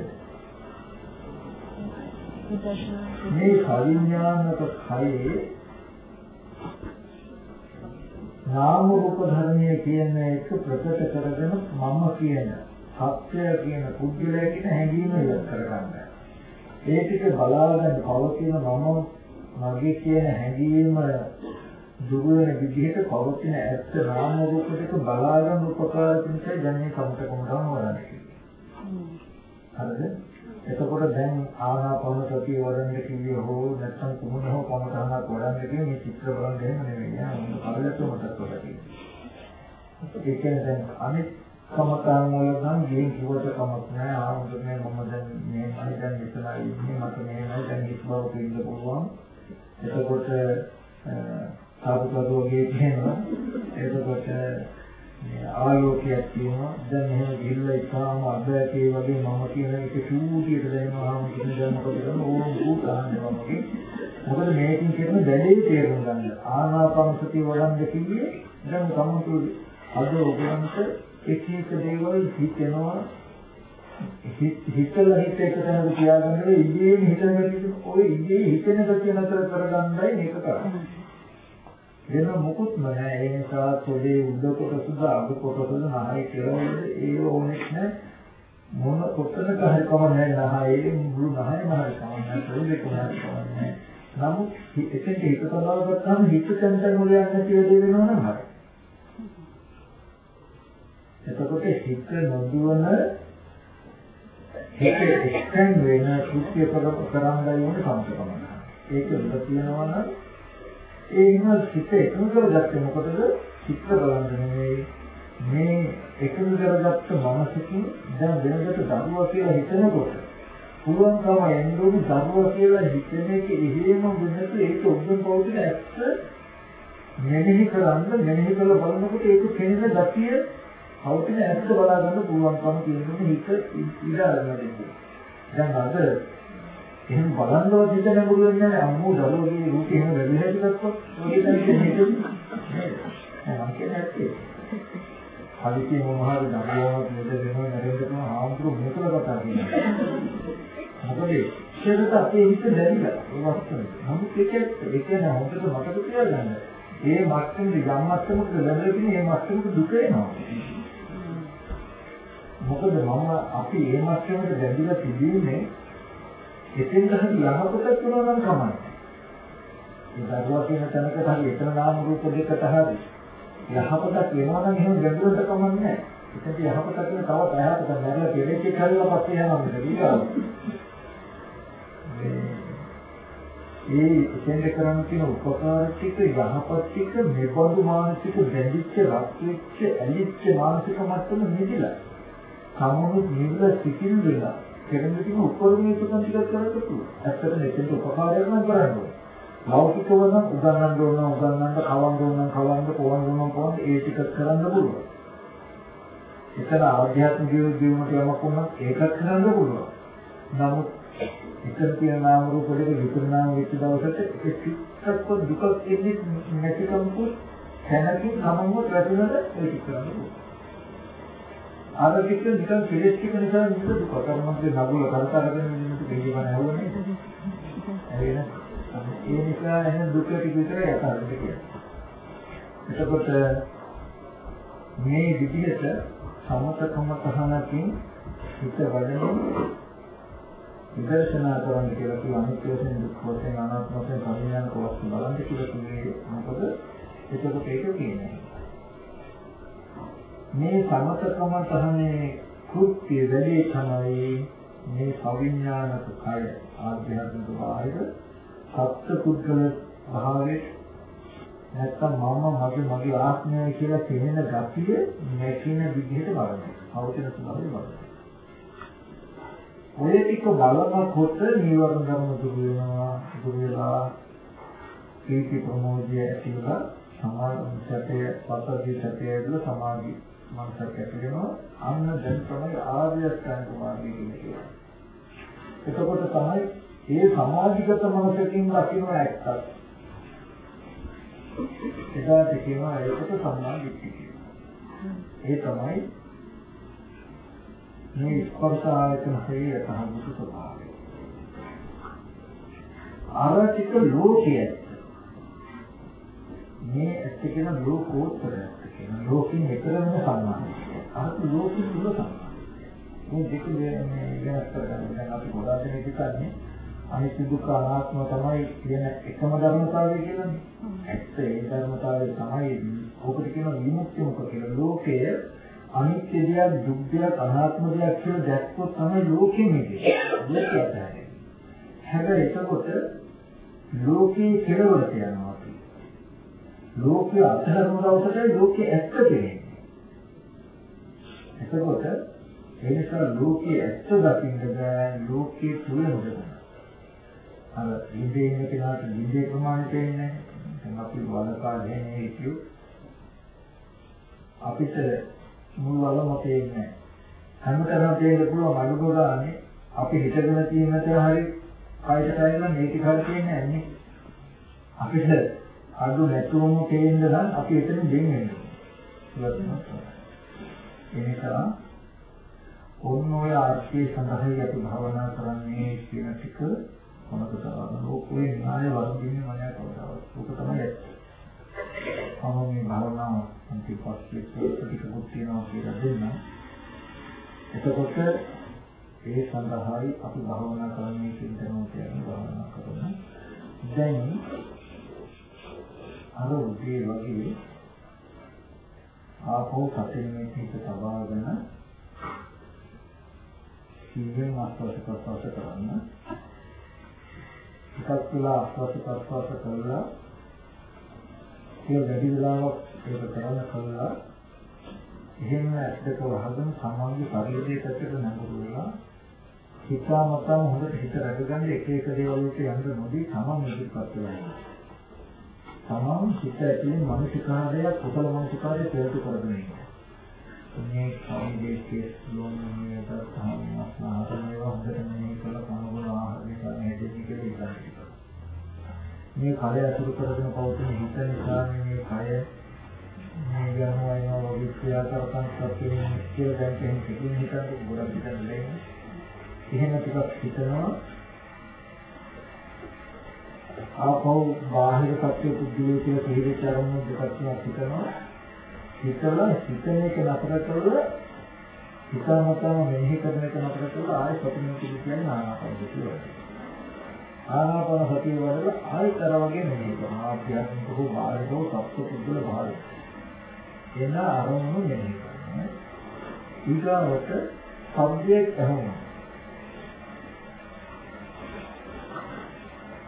මේ කවිඥානක කයේ නාම රූප ධර්මයේ කියන එක ප්‍රකට කරගෙන මම කියන සත්‍ය කියන පුද්ගලයා කියන හැඟීම ඉවත් කරගන්න. ඒ ටික බලාගෙන පවතින මම මගේ කියන හැඟීම දුර වෙන විදිහට පවතින ඇත්ත නාම රූප දෙක බලාගෙන උපකාර පිණිස දැනෙන කමතකම තමයි හරිද? එතකොට දැන් ආනාපාන සතිය වඩන්න කිව්වේ හෝ නැත්නම් කුමන හෝ කමතහනක් වඩන්න කිව්වේ මේ චිත්‍ර බලන්න එහෙම නෙවෙයි. යා කවලට මතක් කරලා තියෙනවා. ඒ කියන්නේ දැන් අනිත් කමතහන් වල නම් ගෙන් කිව්වට කමක් නැහැ. ආමුදුනේ මම දැන් මේ මම දැන් මෙතන ඉන්නේ මට මේ දැන් හිත බව පිළිගන්න පුළුවන්. එතකොට සාපතෝ වගේ කියනවා එතකොට ආලෝකයක් තියෙනවා. දැන් එහෙම ගිහිල්ලා ඉතාලම අබ්බැකේ වගේ මම කියන එක සූටියට දැනෙනවා. මම කියන දේ මොකද කරන්නේ? ඕම් උදාහරණයක් වගේ. මොකද මේකෙන් කියන බැලේ තේරුම් ගන්න. ආනාපාන සතිය වඩන්න කිව්වේ දැන් සම්මුතු අද ඔයගොල්ලන්ට එක එක දේවල් හිතෙනවා. හිතලා හිත එක තැනක තියාගන්න ඉන්නේ හිතන ගැටි ඔය ඉන්නේ හිතන ගැටි නතර කරගන්නයි මේක කරන්නේ. වෙන මොකුත්ම නැහැ. ඒ නිසා පොඩේ උඩ කොටසද අග කොටසද නැහැ කියලා ඒ ඕනෙත් නැහැ. මොන කොටනක හරි කමන්නේ නැහැ. ඒ මුළු නැහැ නැහැ කමන්නේ. පොඩේ කොහොමද කමන්නේ. නමුත් එතෙන්ට හිත සබාව ගත්තාම හිත තැන්තන් වල යන්න කියලා දේ වෙනවා නම් හරි. එතකොට හිත නොදුවන ඒක එක්කන් වෙන කෘත්‍ය කරන්න යන සම්පතම. ඒක උඩ තියෙනවා නම් ඒ ඉන්න සිත එකම කරගත්තේ මොකටද? චිත්ත බලන්න නෙමෙයි මේ එකම කරගත්ත මනසකින් දැන් වෙනකට දරුවා කියලා හිතනකොට පුළුවන්කම එන්නෝනි දරුවා කියලා හිතන එක එහෙම වෙනකොට ඒක උද්දම් පෞද්ගල ඇත්ත මෙනෙහි කරන්න මෙනෙහි කරලා බලනකොට ඒක කෙනෙක් ගතිය අවුතින ඇත්ත බලා ගන්න පුළුවන්කම තියෙනුනේ හිත ඉඳ අරගෙන දැන් අද එහෙම බලන්නවත් හිත නැඹුරු වෙන්නේ නැහැ. අම්මෝ දරුවගේ රූපේ එහෙම වැඩි හැටිකත්වත් ඔය දැන් හිතෙන්නේ මම කියන්නේ ඇත්තේ. හදිසියෙ මොනවාරි දරුවෝ මෙද වෙනවා නැරෙන්න ආම්තුරු මොකද කතා කියන්නේ මොකද ඒකට අපේ හිත දැරිලා ඒ වස්තුවේ නමුත් ඒක ඒ කියන්නේ හොඳට මතක තියාගන්න. ඒ මට්ටමේ යම් මට්ටමකට ලැබෙලා තියෙන මේ මට්ටමට දුක එනවා. මොකද මම අපි මේ මට්ටමට දැඳිලා තිබීමේ එතෙන් හරි යහපතක් වෙනවා නම් කමයි. ඒ දරුවා කියන තැනකට හරි එතන නාම රූප දෙකට හරි යහපතක් වෙනවා නම් එහෙම ගැඹුරට කමන්නේ නැහැ. ඒකත් යහපතක් කියන තවත් අයහපතක් නැරලා කෙරෙච්ච කල්ලා පස්සේ යනවා නේද? ඒ එතෙන්ද කරන්න තියෙන උපකාර ටික යහපත් ටික මෙබඳු මානසික බැඳිච්ච රත් වෙච්ච ඇලිච්ච මානසික මට්ටම නිදිලා සමුනුත් නිවිල සිටින් වෙලා කෙරෙන්න තියෙන උපරිමයේ සුඛම් ටිකක් කරන්න පුළුවන්. ඇත්තට මෙතෙන්ට උපකාරයක් නම් කරන්න ඕනේ. ලෞකිකව නම් උගන්වන්න ඕන උගන්වන්න කවන්න ඕන කවන්න පොවන්න ඕන පොවන්න ඒ ටික කරන්න පුළුවන්. එතන ආධ්‍යාත්මික ජීවිතයක් යමක් වුණත් ඒකත් කරන්න පුළුවන්. නමුත් එතන තියෙන නාම රූප දෙක විපරිණාම වෙච්ච දවසට ඒ සිත්ත්ව දුක එන්නේ නැතිකමකු දැනකින් සමන්ව වැටෙනද ඒක කරන්න පුළුවන්. අර පිට නිකන් කෙලෙස් ටික නිසා නේද දුක කර්මන්තේ නගුල කරතරගෙන ඉන්නට දෙවියන් ඇහුවනේ. ඇවිල්ලා ඒ නිසා එහෙනම් දුක ටික විතර යථාර්ථ කියන්නේ. එතකොට මේ විදිහට සමතකම තහනකින් හිත වඩන විදර්ශනා කරන්න කියලා කියන අනිත්‍ය වශයෙන් දුක් වශයෙන් අනාත්ම වශයෙන් සංඥාන කොටස් බලන්න කියලා කියන්නේ මොකද එතකොට ඒක කියන්නේ මේ සමතකම තහනේ කෘත්‍ය වැඩි තමයි මේ සවිඥානික කය ආධ්‍යාත්මික බාහිර සත්‍ය පුද්ගල භාවයේ නැත්තම් මම මගේ මගේ ආත්මය කියලා තේරෙන ගතිය නැකින විදිහට බලන්න. අවතින ස්වභාවය බලන්න. ඔය ටික බලනකොට නීවරණ ධර්ම දුරු වෙනවා, දුරු වෙලා ප්‍රීති ප්‍රමෝදය ඇතිවලා සමාධි සැපය, පසදී සැපය ඇතුළ සමාධි මනසක් ඇති වෙනවා. අන්න දැන් තමයි ආර්ය අෂ්ටාංග මාර්ගය කියන්නේ. එතකොට තමයි ඒ සමාධිගත මනසකින් දකින්න ඇත්තක්. එදාට කියනවා ඒකට සම්මා දිට්ඨිය කියලා. ඒ තමයි මේ ස්පර්ශ ආයතන හේ යථාභූත ස්වභාවය. ආරචික ලෝකයේ මේ ඇත්ත කියන ලෝකෝත්තරයක් කියන ලෝකෙන් ඈතර වෙන සම්මානය. අහත් ලෝකෙ තුල සම්මානය. මේ දෙක මේ වෙනස් කරගන්න දැන් අපි ගොඩාක් දෙනෙක් හිතන්නේ අනිත්‍ය දුක්ඛ අනාත්ම තමයි කියන එකම ධර්මතාවය කියලානේ. ඇත්ත ඒ ධර්මතාවය තමයි ඔකට කියන විමුක්තිය මොකද කියලා. ලෝකය අනිත්‍ය දෙයක් දුක් දෙයක් අනාත්ම දෙයක් කියලා දැක්කොත් තමයි ලෝකෙ මේකේ. ලෝකය හැබැයි එතකොට ලෝකේ කෙලවරට යනවා අපි. ලෝකයේ අතහරන දවසට ලෝකේ ඇත්ත පේන්නේ. එතකොට ඒ නිසා ලෝකයේ ඇත්ත දකින්න බෑ ලෝකයේ තුල නොදන්න. අර ඉඳේ ඉන්න කෙනාට ඉඳේ ප්‍රමාණය තේන්නේ නැහැ. අපි වලකා දෙන්නේ කියු අපිට මුල් වලම තේන්නේ නැහැ. හැමතැනම තේරෙන්න පුළුවන් අනුග ගානේ අපි හිතගෙන තියෙන තේ හරි කයට කයන මේක හරි තේන්නේ නැහැ අපිට අඩු නැතුවම තේින්න නම් අපි එතන දෙන්න වෙනවා. ඒ නිසා ඔන්න ඔය ආර්ථික සඳහායි අපි භාවනා කරන්නේ කියන ටික මොනකද ලෝකේ න්‍යාය වර්ධින්නේ මම කවදාවත්. ඒක තමයි ඇත්ත. මම මේ භාවනාව අන්තිපස්සේ ටිකකුත් තියෙනවා කියලා දෙන්න. එතකොට ඒ සඳහායි අපි භාවනා කරන්නේ කියන කියන භාවනා කරන. දැන් අර උදේ වගේ ආපෝ සතින් මේ පිට තබාගෙන සීයෙන් ආස්වාද ප්‍රසවාස කරන්න ටිකක් වෙලා ආස්වාද ප්‍රසවාස කරලා ඒ වැඩි වෙලාවක් ඒක කරන්න කළා එහෙම ඇත්තට වහගෙන සමාධි පරිදේ පැත්තට නැඹුරු වෙලා හිතාමතාම හොඳට හිත රැකගන්න එක එක දේවල් වලට යන්න නොදී තමන් ඉදිරිපත් වෙනවා. තමන් හිත ඇතුලේ මානසිකාරය කුසල මානසිකාරය ප්‍රයෝග කරගෙන ඉන්නවා. මේ කවුදේකේ ලෝමනේ දත්තහම අස්නාහතේ වහන්දට මේ කළ කනගුණ ආහාරය කරන හැටි කියලා ඉතින්. මේ කය අසුරු කරගෙන පවතින හිත නිසා මේ කය මේ ගහනවා වගේ ක්‍රියා කරකන් සත්‍යයේ මුස්තිය දැන් කියන කිසිම හිතක් ගොඩක් හිතන්නේ එහෙම ටිකක් හිතනවා ආපහු බාහිර සත්‍ය පුද්ගලයෙක් කියලා පිළිවෙත් අරමුණු දෙකක් තුනක් හිතනවා. හිතලා හිතන එක නතර කරලා හිතාමතාම මෙනෙහි කරන එක නතර කරලා ආයෙ සතියෙන් කියන්නේ ආනාපාන සතිය ආනාපාන සතිය වල ආයෙත් අර වගේ මෙනෙහි කරනවා. ආධ්‍යාත්මික හෝ බාහිර හෝ සත්‍ය පුද්ගල භාවය එන අරමුණු මෙනෙහි කරනවා. ඊගාවට සබ්ජෙක්ට් අහනවා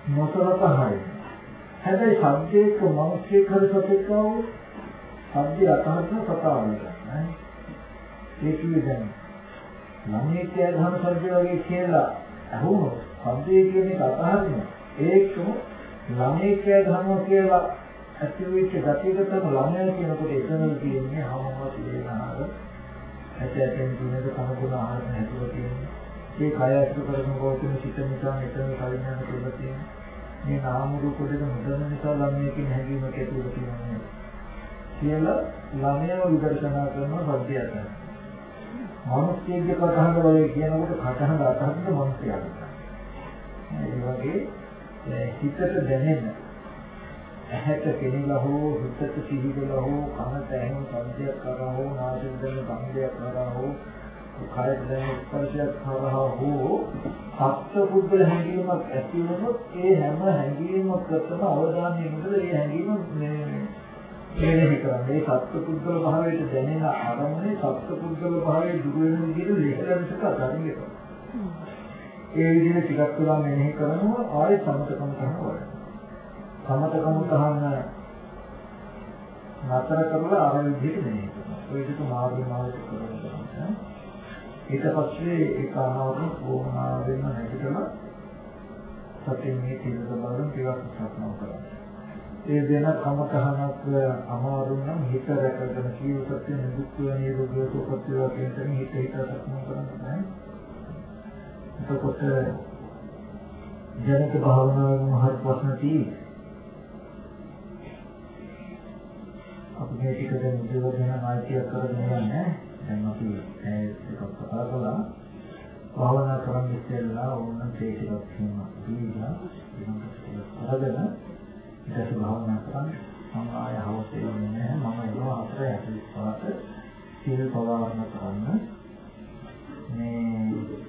නොසලකහයි හැබැයි සබ්ජෙක්ට් මිනිස්සෙක් හරි සතෙක් ආවොත් සද්ද අතහරින කතාවක් නෑ. ඒ කියේ දැන් ළමයේ කෑ ගහන සද්ද වගේ කියලා අහුනොත් සද්දේ කියන එක අතහරින ඒකම ළමයේ කෑ ගහනවා කියලා ඇති වෙච්ච ගතියකටම ළමයා කියනකොට එතන තියෙන්නේ හවමවත් වේදනාව ඇටයෙන් දිනක කනගුණ ආහාර නැතුව තියෙන්නේ. ඒ කය අසු කරගෙන ගෝතුන සිත නිසා මෙතන කලින් යන තුල තියෙන මේ නාම රූප දෙක මුදන නිසා ළමයේ හැඟීමක් ඇති වෙලා තියෙනවා කියලා ළමයව විදර්ශනා කරන සත්‍යයක්. මිනිස්සෙගේ කටහඬ වගේ කියනකොට කටහඬ අතහරින්න මිනිස්සයා. ඒ වගේ හිතට දැනෙන ඇහැට කෙනෙලා හෝ හිතට සිහිදලා හෝ කනට ඇහෙන සද්දයක් කරා හෝ නාසයෙන් දැනෙන ගන්ධයක් කරා හෝ කයට දැනෙන ස්පර්ශයක් කරා හෝ සත්‍ය පුද්ගල හැඟීමක් ඇති වුණොත් ඒ හැම හැඟීමකටම අවධානය යොමුද ඒ හැඟීම මෙනෙහි කරන්නේ සත්පුද්ගල භාවයට දැනෙන ආරම්භනේ සත්පුද්ගල භාවයේ දුර වෙන විදිහට ලෙහෙලකට අදන්නේ. ඒ විදිහට ටිකක් වෙලා මෙනෙහි කරනවා ආයෙ සමතකම කරනවා. සමතකම තහන්න නතර කරලා අර විදිහට මෙනෙහි කරනවා. ඒ විදිහට මාර්ග මාර්ග කරනවා. ඊට පස්සේ ඒක අනාවරණ වුණාදෙන්න නැතිකම සත්‍යයේ තියෙන බලන් ටිකක් සක්මන් කරනවා. ඒ වෙන කමතහනක් අමාරු නම් හිත රැකගෙන ජීවිතේ නිදුක් වෙන නිරෝගී සුවපත් වේවා කියන තැන හිත හිත සක්මන් කරන්නේ එතකොට ජනිත භාවනාවේ මහත් ප්‍රශ්න තියෙයි. අපි මේ ටික දැන් උදේවගෙන මායිතිය කරගෙන යන්නේ. දැන් අපි ඒක කතා කළා භාවනා කරන්න ඉස්සෙල්ලා ඕනනම් තේ ටිකක් කියනවා දීලා ඊළඟට අරගෙන ඊට භාවනා කරන්නේ මම ආය හවස එන්නේ නැහැ මම එනවා අතර ඇතිස්පාත සීල පවාරණ කරන්න මේ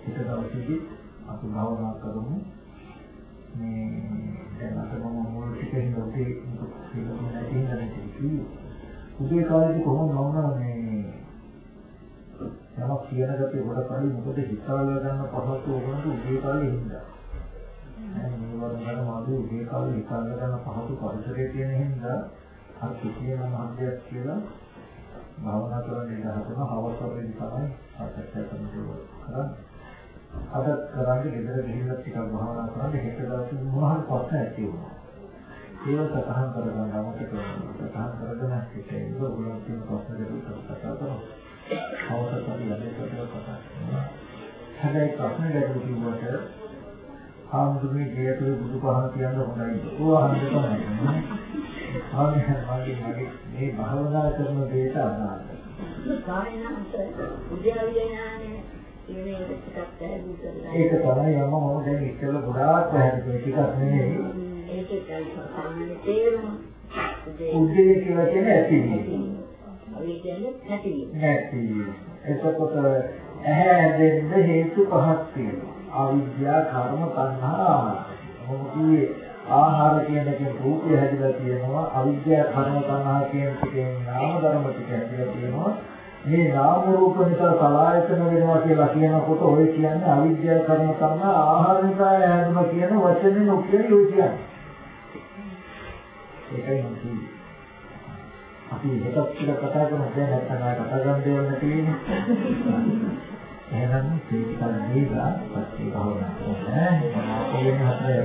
එක දවසේදී අපි භාවනා කරමු මේ දැන් අද මම මොන ටිකකින් ඔතේ සීල මොනවද නැති උදේ කාලේදී කොහොමද මම මේ යමක් කියන ගතිය කොට කලින් මොකද හිතාලා ගන්න පහසු වුණාට උදේ කාලේ හින්දා. දැන් මේ වගේ මාදු උදේ කාලේ හිතාලා ගන්න පහසු පරිසරයේ තියෙන හින්දා අර කිසියම් මහත්යක් කියලා භාවනා කරන්න ඉඩ හදන හවස වලදී තමයි සාකච්ඡා කරන්නේ. අද කරන්නේ ගෙදර ගිහිල්ලා ටිකක් භාවනා කරන්න හෙට දවසේ මොනවාරි ප්‍රශ්න ඇති වුණා. ඒක සතහන් කරගන්න අමතක කරනවා. සතහන් කරගෙන හිතේ ඉන්න ඔයගොල්ලෝ තියෙන ප්‍රශ්න දෙකක් කතා කරනවා. අවසත් හැබැයි ප්‍රශ්න ගැටළු කිව්වට ආමුදුනේ ගියතුරු බුදුපහන කියන්න හොඳයි. ඕවා හන්ද තමයි. ආන්නේ මගේ මගේ මේ භාවනා කරන දෙයට අදාළ. කායනාන්ත උද්‍යාවිය ඥානේ ඉන්නේ ටිකක් පැහැදිලි කරලා. ඒක තමයි යම මම දැන් ඉස්සෙල්ලා ගොඩාක් පැහැදිලි ටිකක් නෙමෙයි. ඒකයි සාමාන්‍ය තේරුම. උද්දේ කියලා කියන්නේ ඇතිවීම. ඔය කියන්නේ නැතිවීම. නැතිවීම. එතකොට ඇහැ දෙන්න හේතු පහක් තියෙනවා. අවිද්‍යා, කර්ම, තණ්හා, ආහාර. මොකද ආහාර කියන එකෙන් රූපය හැදිලා තියෙනවා. අවිද්‍යා, කර්ම, තණ්හා කියන එකෙන් නාම ධර්ම ටික හැදිලා තියෙනවා. මේ නාම රූප නිසා සලආයතන වෙනවා කියලා කියනකොට ඔය කියන්නේ අවිද්‍යා, කර්ම, තණ්හා, ආහාර නිසා හැදෙනවා කියන වචනේ නොකිය යුතුයි. ඒකයි මම අපි එකක් කියලා කතා කරන දැන් නැත්නම් ආය කතා කරන්න දෙයක් නැතිනේ. එහෙනම් මේක දීලා පස්සේ භාවනා කරන්න. මම අපේ හතරේ